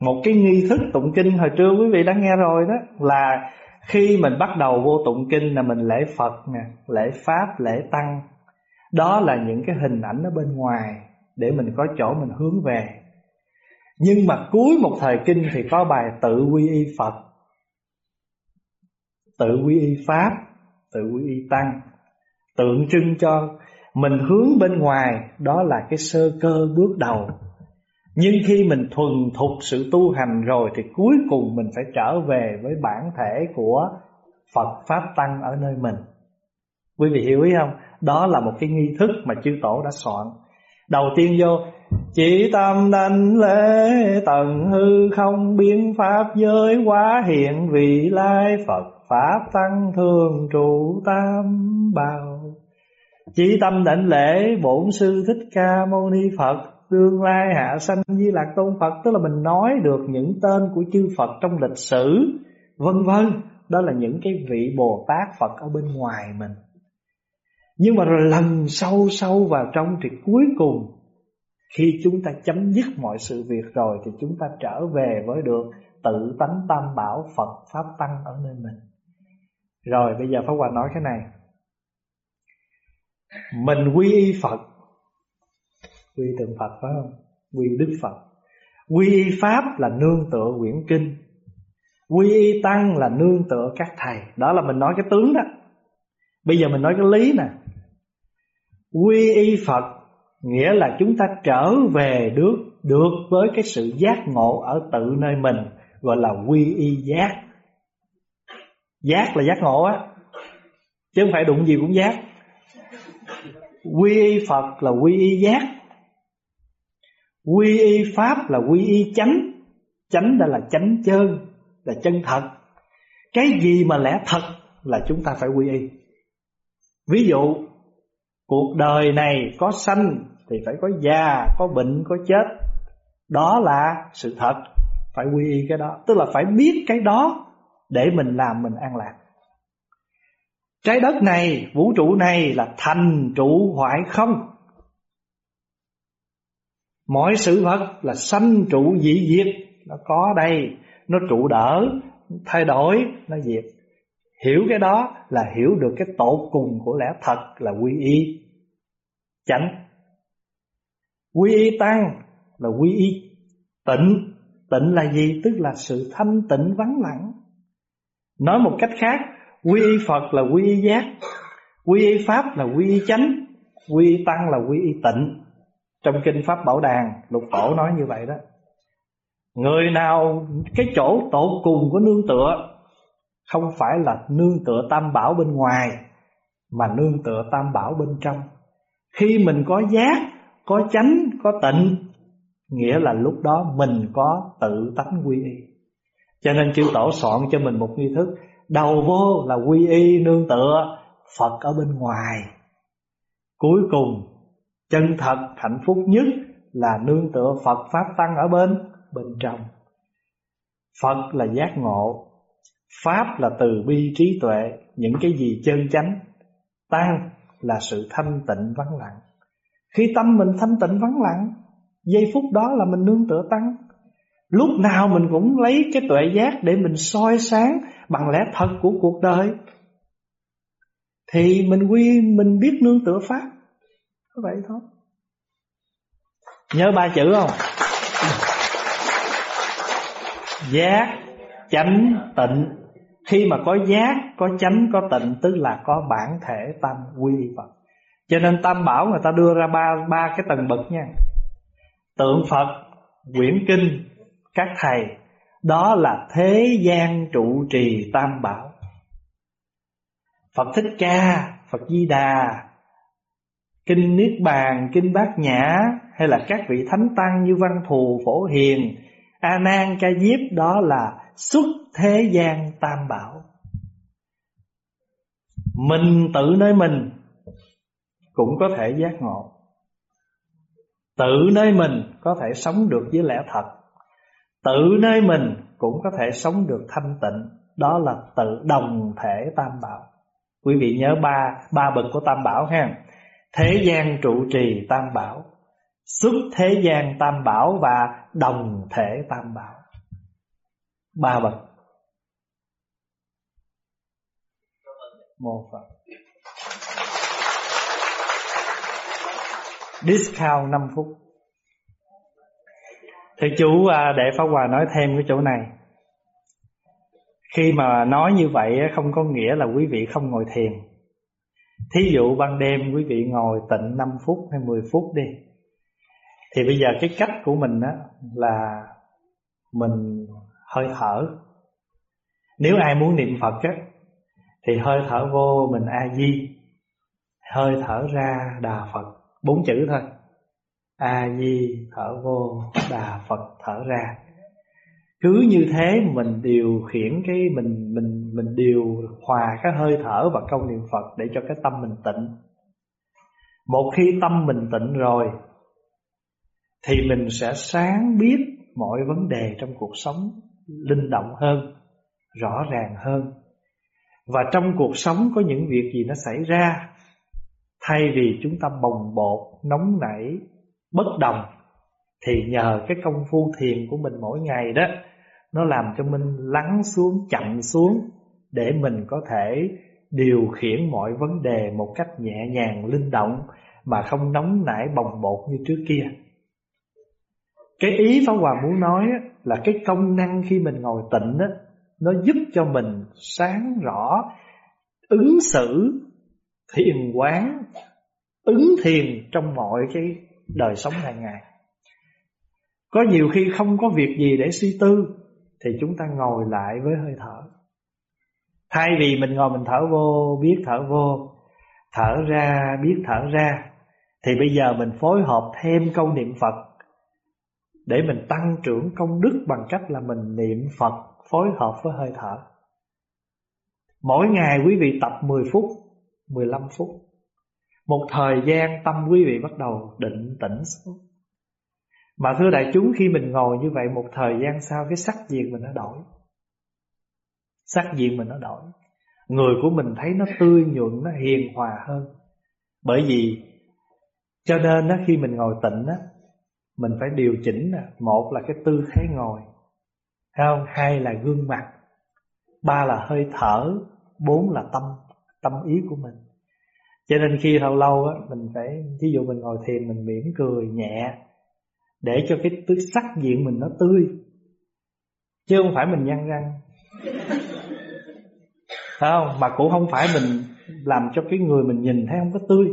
một cái nghi thức tụng kinh hồi trưa quý vị đã nghe rồi đó là khi mình bắt đầu vô tụng kinh là mình lễ phật nè lễ pháp lễ tăng. Đó là những cái hình ảnh ở bên ngoài để mình có chỗ mình hướng về. Nhưng mà cuối một thời kinh thì có bài tự quy y Phật, tự quy y Pháp, tự quy y Tăng, tượng trưng cho mình hướng bên ngoài đó là cái sơ cơ bước đầu. Nhưng khi mình thuần thục sự tu hành rồi thì cuối cùng mình phải trở về với bản thể của Phật Pháp Tăng ở nơi mình. Quý vị hiểu ý không? Đó là một cái nghi thức mà chư tổ đã soạn Đầu tiên vô, Chỉ tâm đảnh lễ tận hư không biến pháp giới quá hiện vị lai Phật, Pháp tăng thường trụ tam bào Chỉ tâm đảnh lễ bổn sư thích ca mâu ni Phật, Tương lai hạ sanh di lạc tôn Phật, Tức là mình nói được những tên của chư Phật trong lịch sử, Vân vân. Đó là những cái vị Bồ Tát Phật ở bên ngoài mình nhưng mà rồi lần sâu sâu vào trong thì cuối cùng, Khi chúng ta chấm dứt mọi sự việc rồi Thì chúng ta trở về với được tự tánh tam bảo Phật Pháp Tăng ở nơi mình. Rồi bây giờ Pháp Hòa nói cái này. Mình quy y Phật. Quy tượng Phật phải không? Quy Đức Phật. Quy y Pháp là nương tựa quyển kinh. Quy y Tăng là nương tựa các thầy. Đó là mình nói cái tướng đó. Bây giờ mình nói cái lý nè. Quy y Phật Nghĩa là chúng ta trở về được Được với cái sự giác ngộ Ở tự nơi mình, Gọi là quy y giác. Giác là giác ngộ á, Chứ không phải đụng gì cũng giác. Quy y Phật là quy y giác. Quy y Pháp là quy y chánh. Chánh đó là chánh chân, Là chân thật. Cái gì mà lẽ thật Là chúng ta phải quy y. Ví dụ Cuộc đời này có sanh Thì phải có già, có bệnh, có chết. Đó là sự thật. Phải quy y cái đó. Tức là phải biết cái đó Để mình làm mình an lạc. Trái đất này, vũ trụ này là thành trụ hoại không? Mọi sự vật là sanh trụ dị diệt. Nó có đây. Nó trụ đỡ Thay đổi Nó diệt. Hiểu cái đó là hiểu được cái tổ cùng của lẽ thật là quy y chánh. Quy y tăng là quy y tịnh. Tịnh là gì? Tức là sự thanh tịnh vắng lặng. Nói một cách khác, quy y Phật là quy y giác, quy y Pháp là quy y chánh, quy y tăng là quy y tịnh trong kinh pháp bảo đàn lục tổ nói như vậy đó người nào cái chỗ tổ cùng của nương tựa không phải là nương tựa tam bảo bên ngoài, mà nương tựa tam bảo bên trong. Khi mình có giác, có chánh, có tịnh, nghĩa là lúc đó mình có tự tánh quy y. Cho nên chư tổ soạn cho mình một nghi thức, đầu vô là quy y nương tựa phật ở bên ngoài. Cuối cùng, chân thật hạnh phúc nhất là nương tựa phật pháp tăng ở bên bên trong. Phật là giác ngộ pháp là từ bi trí tuệ, những cái gì chân chánh. Tăng là sự thanh tịnh vắng lặng. Khi tâm mình thanh tịnh vắng lặng, Giây phút đó là mình nương tựa tăng. Lúc nào mình cũng lấy cái tuệ giác Để mình soi sáng Bằng lẽ thật của cuộc đời. Thì mình quy, Mình biết nương tựa Pháp. Có vậy thôi. Nhớ ba chữ không? Giác Chánh tịnh. Khi mà có giác Có chánh có tịnh Tức là có bản thể tâm quy Phật. Cho nên Tam Bảo người ta đưa ra ba ba cái tầng bậc nha. Tượng Phật, quyển kinh, các thầy. Đó là thế gian trụ trì Tam Bảo. Phật Thích Ca, Phật Di Đà Kinh Niết Bàn, Kinh Bát Nhã Hay là các vị Thánh Tăng như Văn Thù, Phổ Hiền A Nan, Ca Diếp Đó là xuất thế gian Tam Bảo. Mình tự nơi mình cũng có thể giác ngộ. Tự nơi mình có thể sống được với lẽ thật. Tự nơi mình cũng có thể sống được thanh tịnh. Đó là tự đồng thể tam bảo. Quý vị nhớ ba ba bậc của tam bảo ha. Thế gian trụ trì tam bảo. Xuất thế gian tam bảo và đồng thể tam bảo ba bậc. Mô phật discount 5 phút. Thì chú à, để Pháp Hòa nói thêm cái chỗ này. Khi mà nói như vậy không có nghĩa là quý vị không ngồi thiền. Thí dụ ban đêm quý vị ngồi tịnh 5 phút hay 10 phút đi. Thì bây giờ cái cách của mình á, là mình hơi thở. Nếu ai muốn niệm Phật á Thì hơi thở vô mình A-di Hơi thở ra Đà Phật bốn chữ thôi. A di thở vô đà phật thở ra. Cứ như thế mình điều khiển cái mình mình mình điều hòa cái hơi thở và câu niệm phật để cho cái tâm mình tịnh. Một khi tâm mình tịnh rồi thì mình sẽ sáng biết mọi vấn đề trong cuộc sống linh động hơn rõ ràng hơn. Và trong cuộc sống có những việc gì nó xảy ra Thay vì chúng ta bồng bột, nóng nảy, bất đồng Thì nhờ cái công phu thiền của mình mỗi ngày đó Nó làm cho mình lắng xuống, chậm xuống Để mình có thể điều khiển mọi vấn đề một cách nhẹ nhàng, linh động Mà không nóng nảy bồng bột như trước kia. Cái ý Pháp Hòa muốn nói là cái công năng khi mình ngồi tịnh đó, Nó giúp cho mình sáng rõ ứng xử thiền quán ứng thiền trong mọi cái đời sống hàng ngày. Có nhiều khi không có việc gì để suy tư thì chúng ta ngồi lại với hơi thở. Thay vì mình ngồi mình thở vô biết thở vô thở ra biết thở ra thì bây giờ mình phối hợp thêm câu niệm phật để mình tăng trưởng công đức bằng cách là mình niệm phật phối hợp với hơi thở. Mỗi ngày quý vị tập 10 phút 15 phút. Một thời gian tâm quý vị bắt đầu định tĩnh xuống. Mà thưa đại chúng khi mình ngồi như vậy Một thời gian sau cái sắc diện mình nó đổi. Sắc diện mình nó đổi. Người của mình thấy nó tươi nhuận Nó hiền hòa hơn. Bởi vì Cho nên đó, khi mình ngồi tịnh á. Mình phải điều chỉnh Một là cái tư thế ngồi không? Hai là gương mặt, Ba là hơi thở, Bốn là tâm tâm ý của mình. Cho nên khi lâu lâu á, mình phải ví dụ mình ngồi thiền, mình mỉm cười nhẹ, để cho cái tứ sắc diện mình nó tươi. Chứ không phải mình nhăn răng. Không? Mà cũng không phải mình làm cho cái người mình nhìn thấy không có tươi.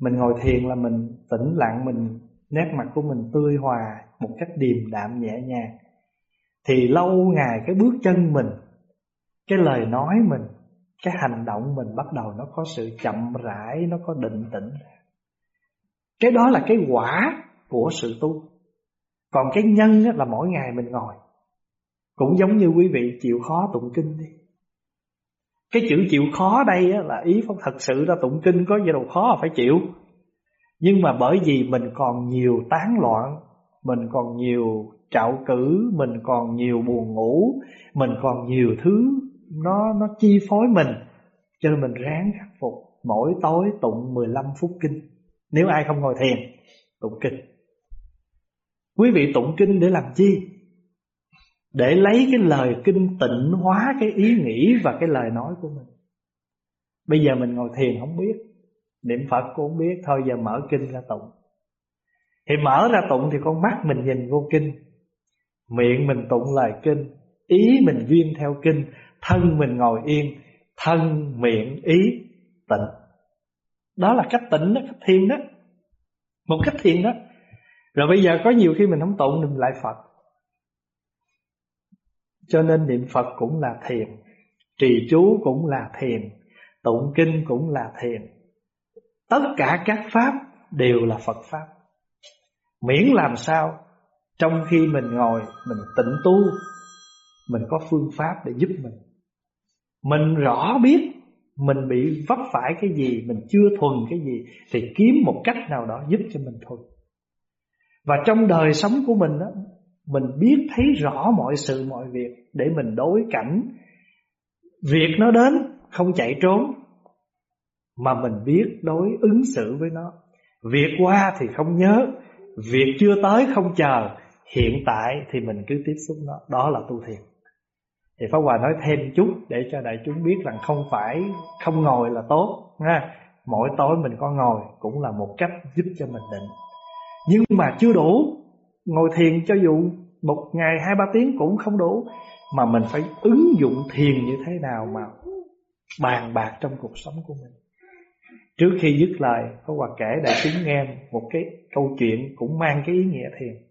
Mình ngồi thiền là mình tĩnh lặng, Mình nét mặt của mình tươi hòa Một cách điềm đạm, nhẹ nhàng. Thì lâu ngày cái bước chân mình, Cái lời nói mình, Cái hành động mình bắt đầu nó có sự chậm rãi, Nó có định tĩnh. Cái đó là cái quả của sự tu. Còn cái nhân là mỗi ngày mình ngồi. Cũng giống như quý vị chịu khó tụng kinh đi. Cái chữ chịu khó đây là ý không thật sự ra tụng kinh có gì đâu, khó phải chịu. Nhưng mà bởi vì mình còn nhiều tán loạn, Mình còn nhiều trạo cử, Mình còn nhiều buồn ngủ, Mình còn nhiều thứ Nó nó chi phối mình, Cho nên mình ráng khắc phục. Mỗi tối tụng 15 phút kinh. Nếu ai không ngồi thiền, Tụng kinh. Quý vị tụng kinh để làm chi? Để lấy cái lời kinh tịnh hóa cái ý nghĩ và cái lời nói của mình. Bây giờ mình ngồi thiền không biết. Niệm Phật cũng không biết Thôi giờ mở kinh ra tụng. Thì mở ra tụng thì con mắt mình nhìn vô kinh Miệng mình tụng lời kinh Ý mình duyên theo kinh Thân mình ngồi yên Thân, miệng, ý, tịnh. Đó là cách tịnh đó, cách thiền đó. Một cách thiền đó. Rồi bây giờ có nhiều khi mình không tụng Mình lại Phật. Cho nên niệm Phật cũng là thiền Trì chú cũng là thiền Tụng kinh cũng là thiền. Tất cả các pháp đều là Phật Pháp. Miễn làm sao Trong khi mình ngồi Mình tịnh tu Mình có phương pháp để giúp mình. Mình rõ biết Mình bị vấp phải cái gì Mình chưa thuần cái gì Thì kiếm một cách nào đó giúp cho mình thôi Và trong đời sống của mình đó, Mình biết thấy rõ mọi sự mọi việc Để mình đối cảnh. Việc nó đến Không chạy trốn mà mình biết đối ứng xử với nó. Việc qua thì không nhớ, việc chưa tới không chờ, hiện tại thì mình cứ tiếp xúc nó, đó là tu thiền. Thì Pháp Hòa nói thêm chút để cho đại chúng biết rằng không phải không ngồi là tốt nha. Mỗi tối mình có ngồi cũng là một cách giúp cho mình định. Nhưng mà chưa đủ, ngồi thiền cho dù một ngày hai ba tiếng cũng không đủ mà mình phải ứng dụng thiền như thế nào mà bàn bạc trong cuộc sống của mình. Trước khi dứt lời Có Hòa kể đại chúng nghe Một cái câu chuyện cũng mang cái ý nghĩa thiền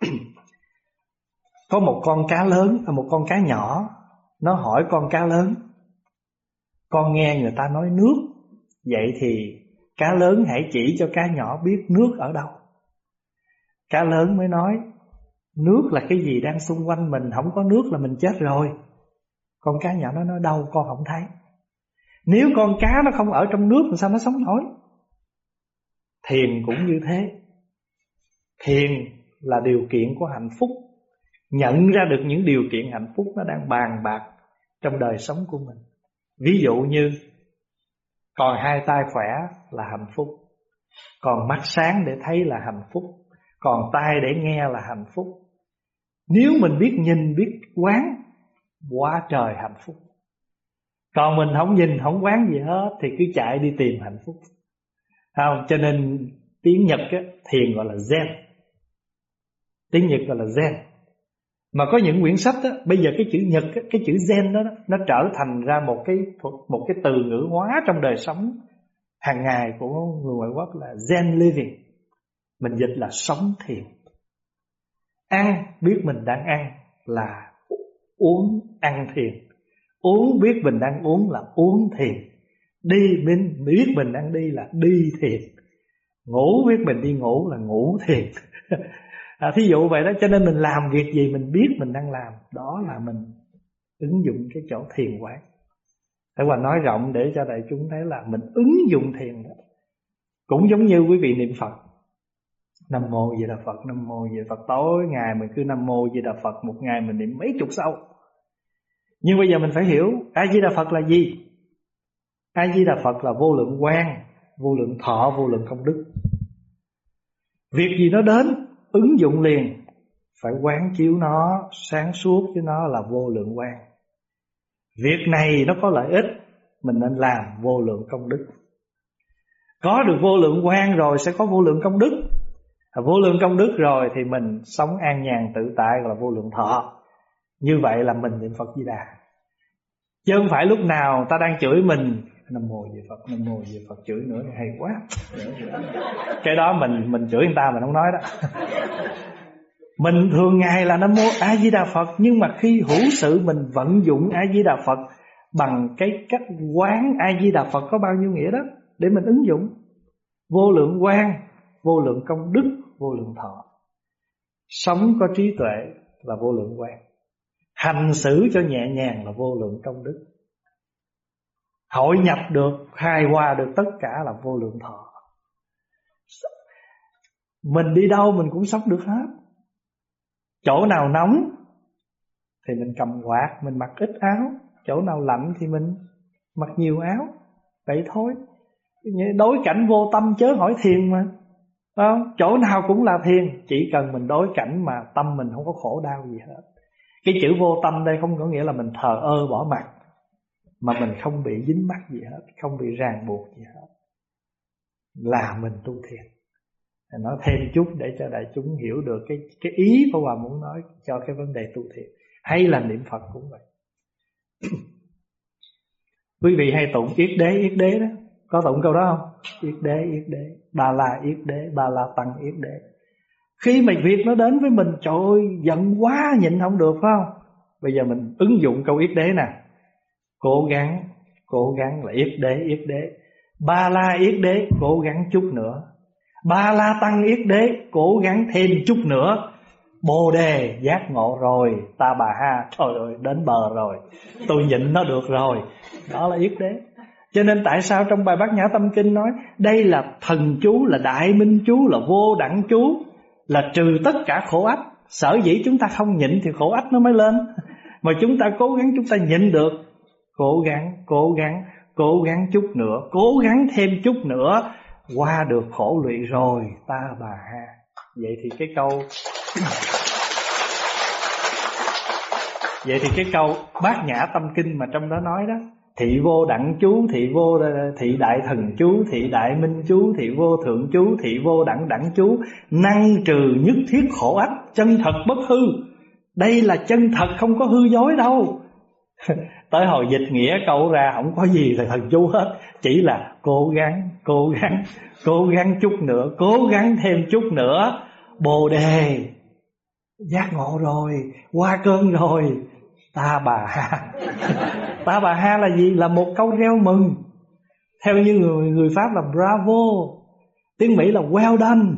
Có một con cá lớn và Một con cá nhỏ. Nó hỏi con cá lớn, Con nghe người ta nói nước. Vậy thì cá lớn hãy chỉ cho cá nhỏ biết nước ở đâu. Cá lớn mới nói, Nước là cái gì đang xung quanh mình? Không có nước là mình chết rồi. Con cá nhỏ nó nói, đâu, con không thấy nếu con cá nó không ở trong nước thì sao nó sống nổi? Thiền cũng như thế. Thiền là điều kiện của hạnh phúc. Nhận ra được những điều kiện hạnh phúc Nó đang bàn bạc trong đời sống của mình. Ví dụ như, Còn hai tay khỏe là hạnh phúc, Còn mắt sáng để thấy là hạnh phúc, Còn tai để nghe là hạnh phúc. Nếu mình biết nhìn, biết quán, Quá trời hạnh phúc còn mình không nhìn không quán gì hết thì cứ chạy đi tìm hạnh phúc. Không? Cho nên tiếng nhật á, thiền gọi là zen. Tiếng nhật gọi là zen. Mà có những quyển sách á, bây giờ cái chữ nhật á, cái chữ zen đó nó trở thành ra một cái một cái từ ngữ hóa trong đời sống hàng ngày của người ngoại quốc là zen living. Mình dịch là sống thiền. Ăn biết mình đang ăn là uống ăn thiền. Uống biết mình đang uống là uống thiền. Đi mình biết mình đang đi là đi thiền. Ngủ biết mình đi ngủ là ngủ thiền. À, Thí dụ vậy đó cho nên mình làm việc gì mình biết mình đang làm Đó là mình ứng dụng cái chỗ thiền quán. Thế Hoành nói rộng để cho đại chúng thấy là mình ứng dụng thiền đó. Cũng giống như quý vị niệm Phật. Nam mô Di Đà Phật, Nam mô Di Đà Phật. Tối ngày mình cứ Nam mô Di Đà Phật Một ngày mình niệm mấy chục sau nhưng bây giờ mình phải hiểu A Di Đà Phật là gì? A Di Đà Phật là vô lượng quang, vô lượng thọ, vô lượng công đức. Việc gì nó đến ứng dụng liền phải quán chiếu nó sáng suốt với nó là vô lượng quang. Việc này nó có lợi ích mình nên làm vô lượng công đức. Có được vô lượng quang rồi sẽ có vô lượng công đức. Vô lượng công đức rồi thì mình sống an nhàn tự tại gọi là vô lượng thọ. Như vậy là mình niệm Phật Di Đà. Chứ không phải lúc nào ta đang chửi mình, nam mô di phật, nam mô di phật. Chửi nữa hay quá. Cái đó mình mình chửi người ta mình không nói đó. Mình thường ngày là nam mô a di đà phật, nhưng mà khi hữu sự mình vận dụng a di đà phật bằng cái cách quán a di đà phật có bao nhiêu nghĩa đó, để mình ứng dụng. Vô lượng quan vô lượng công đức, vô lượng thọ. Sống có trí tuệ là vô lượng quan hành xử cho nhẹ nhàng là vô lượng công đức. Hội nhập được, hài hòa được tất cả là vô lượng thọ. Mình đi đâu mình cũng sống được hết. Chỗ nào nóng thì mình cầm quạt, mình mặc ít áo. Chỗ nào lạnh thì mình mặc nhiều áo. Vậy thôi. Đối cảnh vô tâm chớ hỏi thiền mà. Không? chỗ nào cũng là thiền, chỉ cần mình đối cảnh mà tâm mình không có khổ đau gì hết cái chữ vô tâm đây không có nghĩa là mình thờ ơ bỏ mặt mà mình không bị dính mắc gì hết, không bị ràng buộc gì hết. Là mình tu thiền. Nói thêm chút để cho đại chúng hiểu được cái cái ý của Hòa muốn nói cho cái vấn đề tu thiền. Hay là niệm Phật cũng vậy. Quý vị hay tụng yết đế yết đế đó. Có tụng câu đó không? Yết đế yết đế. Ba la yết đế, ba la tăng yết đế khi mà việc nó đến với mình, trời ơi, giận quá, nhịn không được, phải không? Bây giờ mình ứng dụng câu yết đế nè. Cố gắng cố gắng là yết đế yết đế. Ba la yết đế, cố gắng chút nữa. Ba la tăng yết đế, cố gắng thêm chút nữa. Bồ đề, giác ngộ rồi. Ta bà ha, trời ơi, đến bờ rồi. Tôi nhịn nó được rồi. Đó là yết đế. Cho nên tại sao trong bài bát nhã tâm kinh nói, đây là thần chú, là đại minh chú, là vô đẳng chú là trừ tất cả khổ ách. Sở dĩ chúng ta không nhịn thì khổ ách nó mới lên. Mà chúng ta cố gắng chúng ta nhịn được, cố gắng cố gắng cố gắng chút nữa, cố gắng thêm chút nữa, qua được khổ lụy rồi, ta bà ha. Vậy thì cái câu, vậy thì cái câu bát nhã tâm kinh mà trong đó nói đó thị vô đẳng chú, thị vô, thị đại thần chú, thị đại minh chú, thị vô thượng chú, thị vô đẳng đẳng chú. Năng trừ nhất thiết khổ ách, chân thật bất hư. Đây là chân thật, không có hư dối đâu. Tới hồi dịch nghĩa câu ra, không có gì là thần chú hết. Chỉ là cố gắng cố gắng cố gắng chút nữa, cố gắng thêm chút nữa. Bồ đề, giác ngộ rồi, qua cơn rồi ta bà ha. Ta bà ha là gì? Là một câu reo mừng. Theo như người người pháp là bravo. Tiếng mỹ là well done.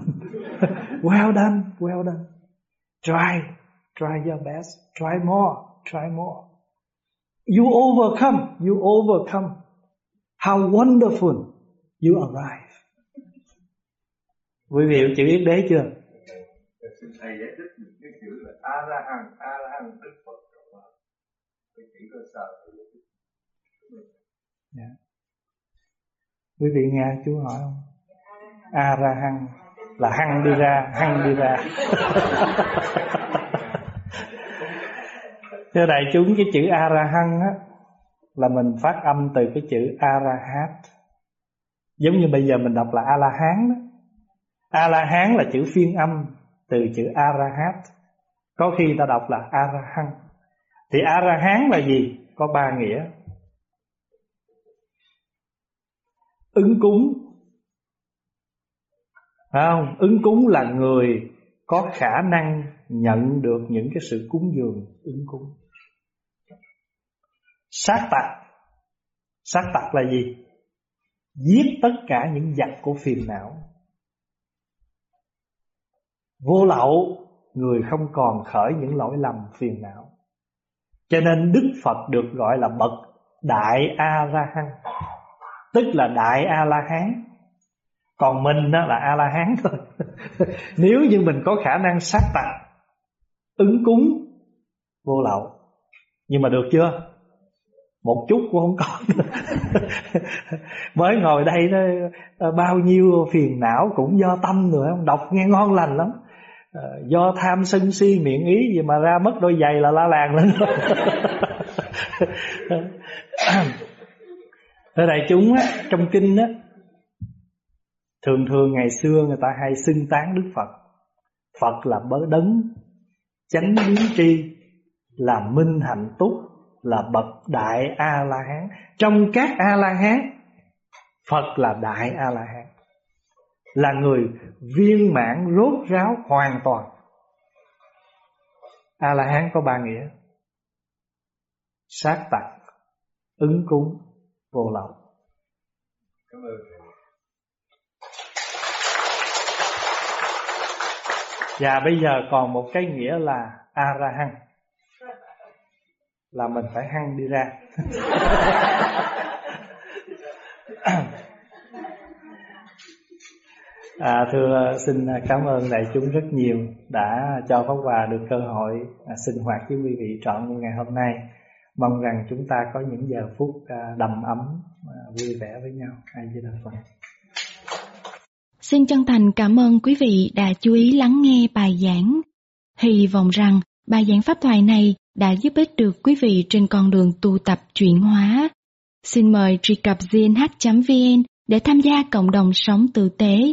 Well done well done. Try try your best. Try more try more. You overcome you overcome. How wonderful you arrive. Quý vị hiểu chữ yết đế chưa? Thầy giải thích cái chữ là a la hằng a la hằng đức phật chỉ sợ yeah. quý vị nghe chú hỏi không? A ra hăng là hăng đi ra hăng đi ra. Thưa đại chúng cái chữ a ra hăng á là mình phát âm từ cái chữ a ra hát giống như bây giờ mình đọc là a la hán đó. A la hán là chữ phiên âm từ chữ a ra hát có khi ta đọc là a ra hăng thì a ra hán là gì? Có ba nghĩa. Ứng cúng. Phải không? Ứng cúng là người có khả năng nhận được những cái sự cúng dường, ứng cúng. Sát tạc sát tạc là gì? Giết tất cả những giặc của phiền não. Vô lậu, người không còn khởi những lỗi lầm phiền não cho nên Đức Phật được gọi là bậc Đại A-la-hán. Tức là Đại A-la-hán. Còn mình đó là A-la-hán thôi. Nếu như mình có khả năng sát tạng, Ứng cúng Vô lậu. Nhưng mà được chưa? Một chút cũng không có. Mới ngồi đây đó, Bao nhiêu phiền não Cũng do tâm rồi Đọc nghe ngon lành lắm. Ờ, do tham sân si miệng ý gì mà ra mất đôi giày là la làng lên Thưa đại chúng á, trong kinh á Thường thường ngày xưa người ta hay xưng tán Đức Phật. Phật là bớ đấng Chánh biến tri Là minh hạnh túc Là bậc đại A-la-hán. Trong các A-la-hán Phật là đại A La Hán là người viên mãn rốt ráo hoàn toàn. A La Hán có ba nghĩa: sát tặc, ứng cúng, vô lậu. Cảm ơn. Và bây giờ còn một cái nghĩa là A-ra-hăng Là mình phải hăng đi ra à, Thưa à, xin à, cảm ơn đại chúng rất nhiều Đã cho Pháp Hòa được cơ hội à, sinh hoạt với quý vị trọn như ngày hôm nay Mong rằng chúng ta có những giờ phút à, đầm ấm à, vui vẻ với nhau Ai với Đà Phật Xin chân thành cảm ơn quý vị đã chú ý lắng nghe bài giảng. Hy vọng rằng bài giảng pháp thoại này đã giúp ích được quý vị trên con đường tu tập chuyển hóa. Xin mời truy cập gnh.vn để tham gia cộng đồng sống tử tế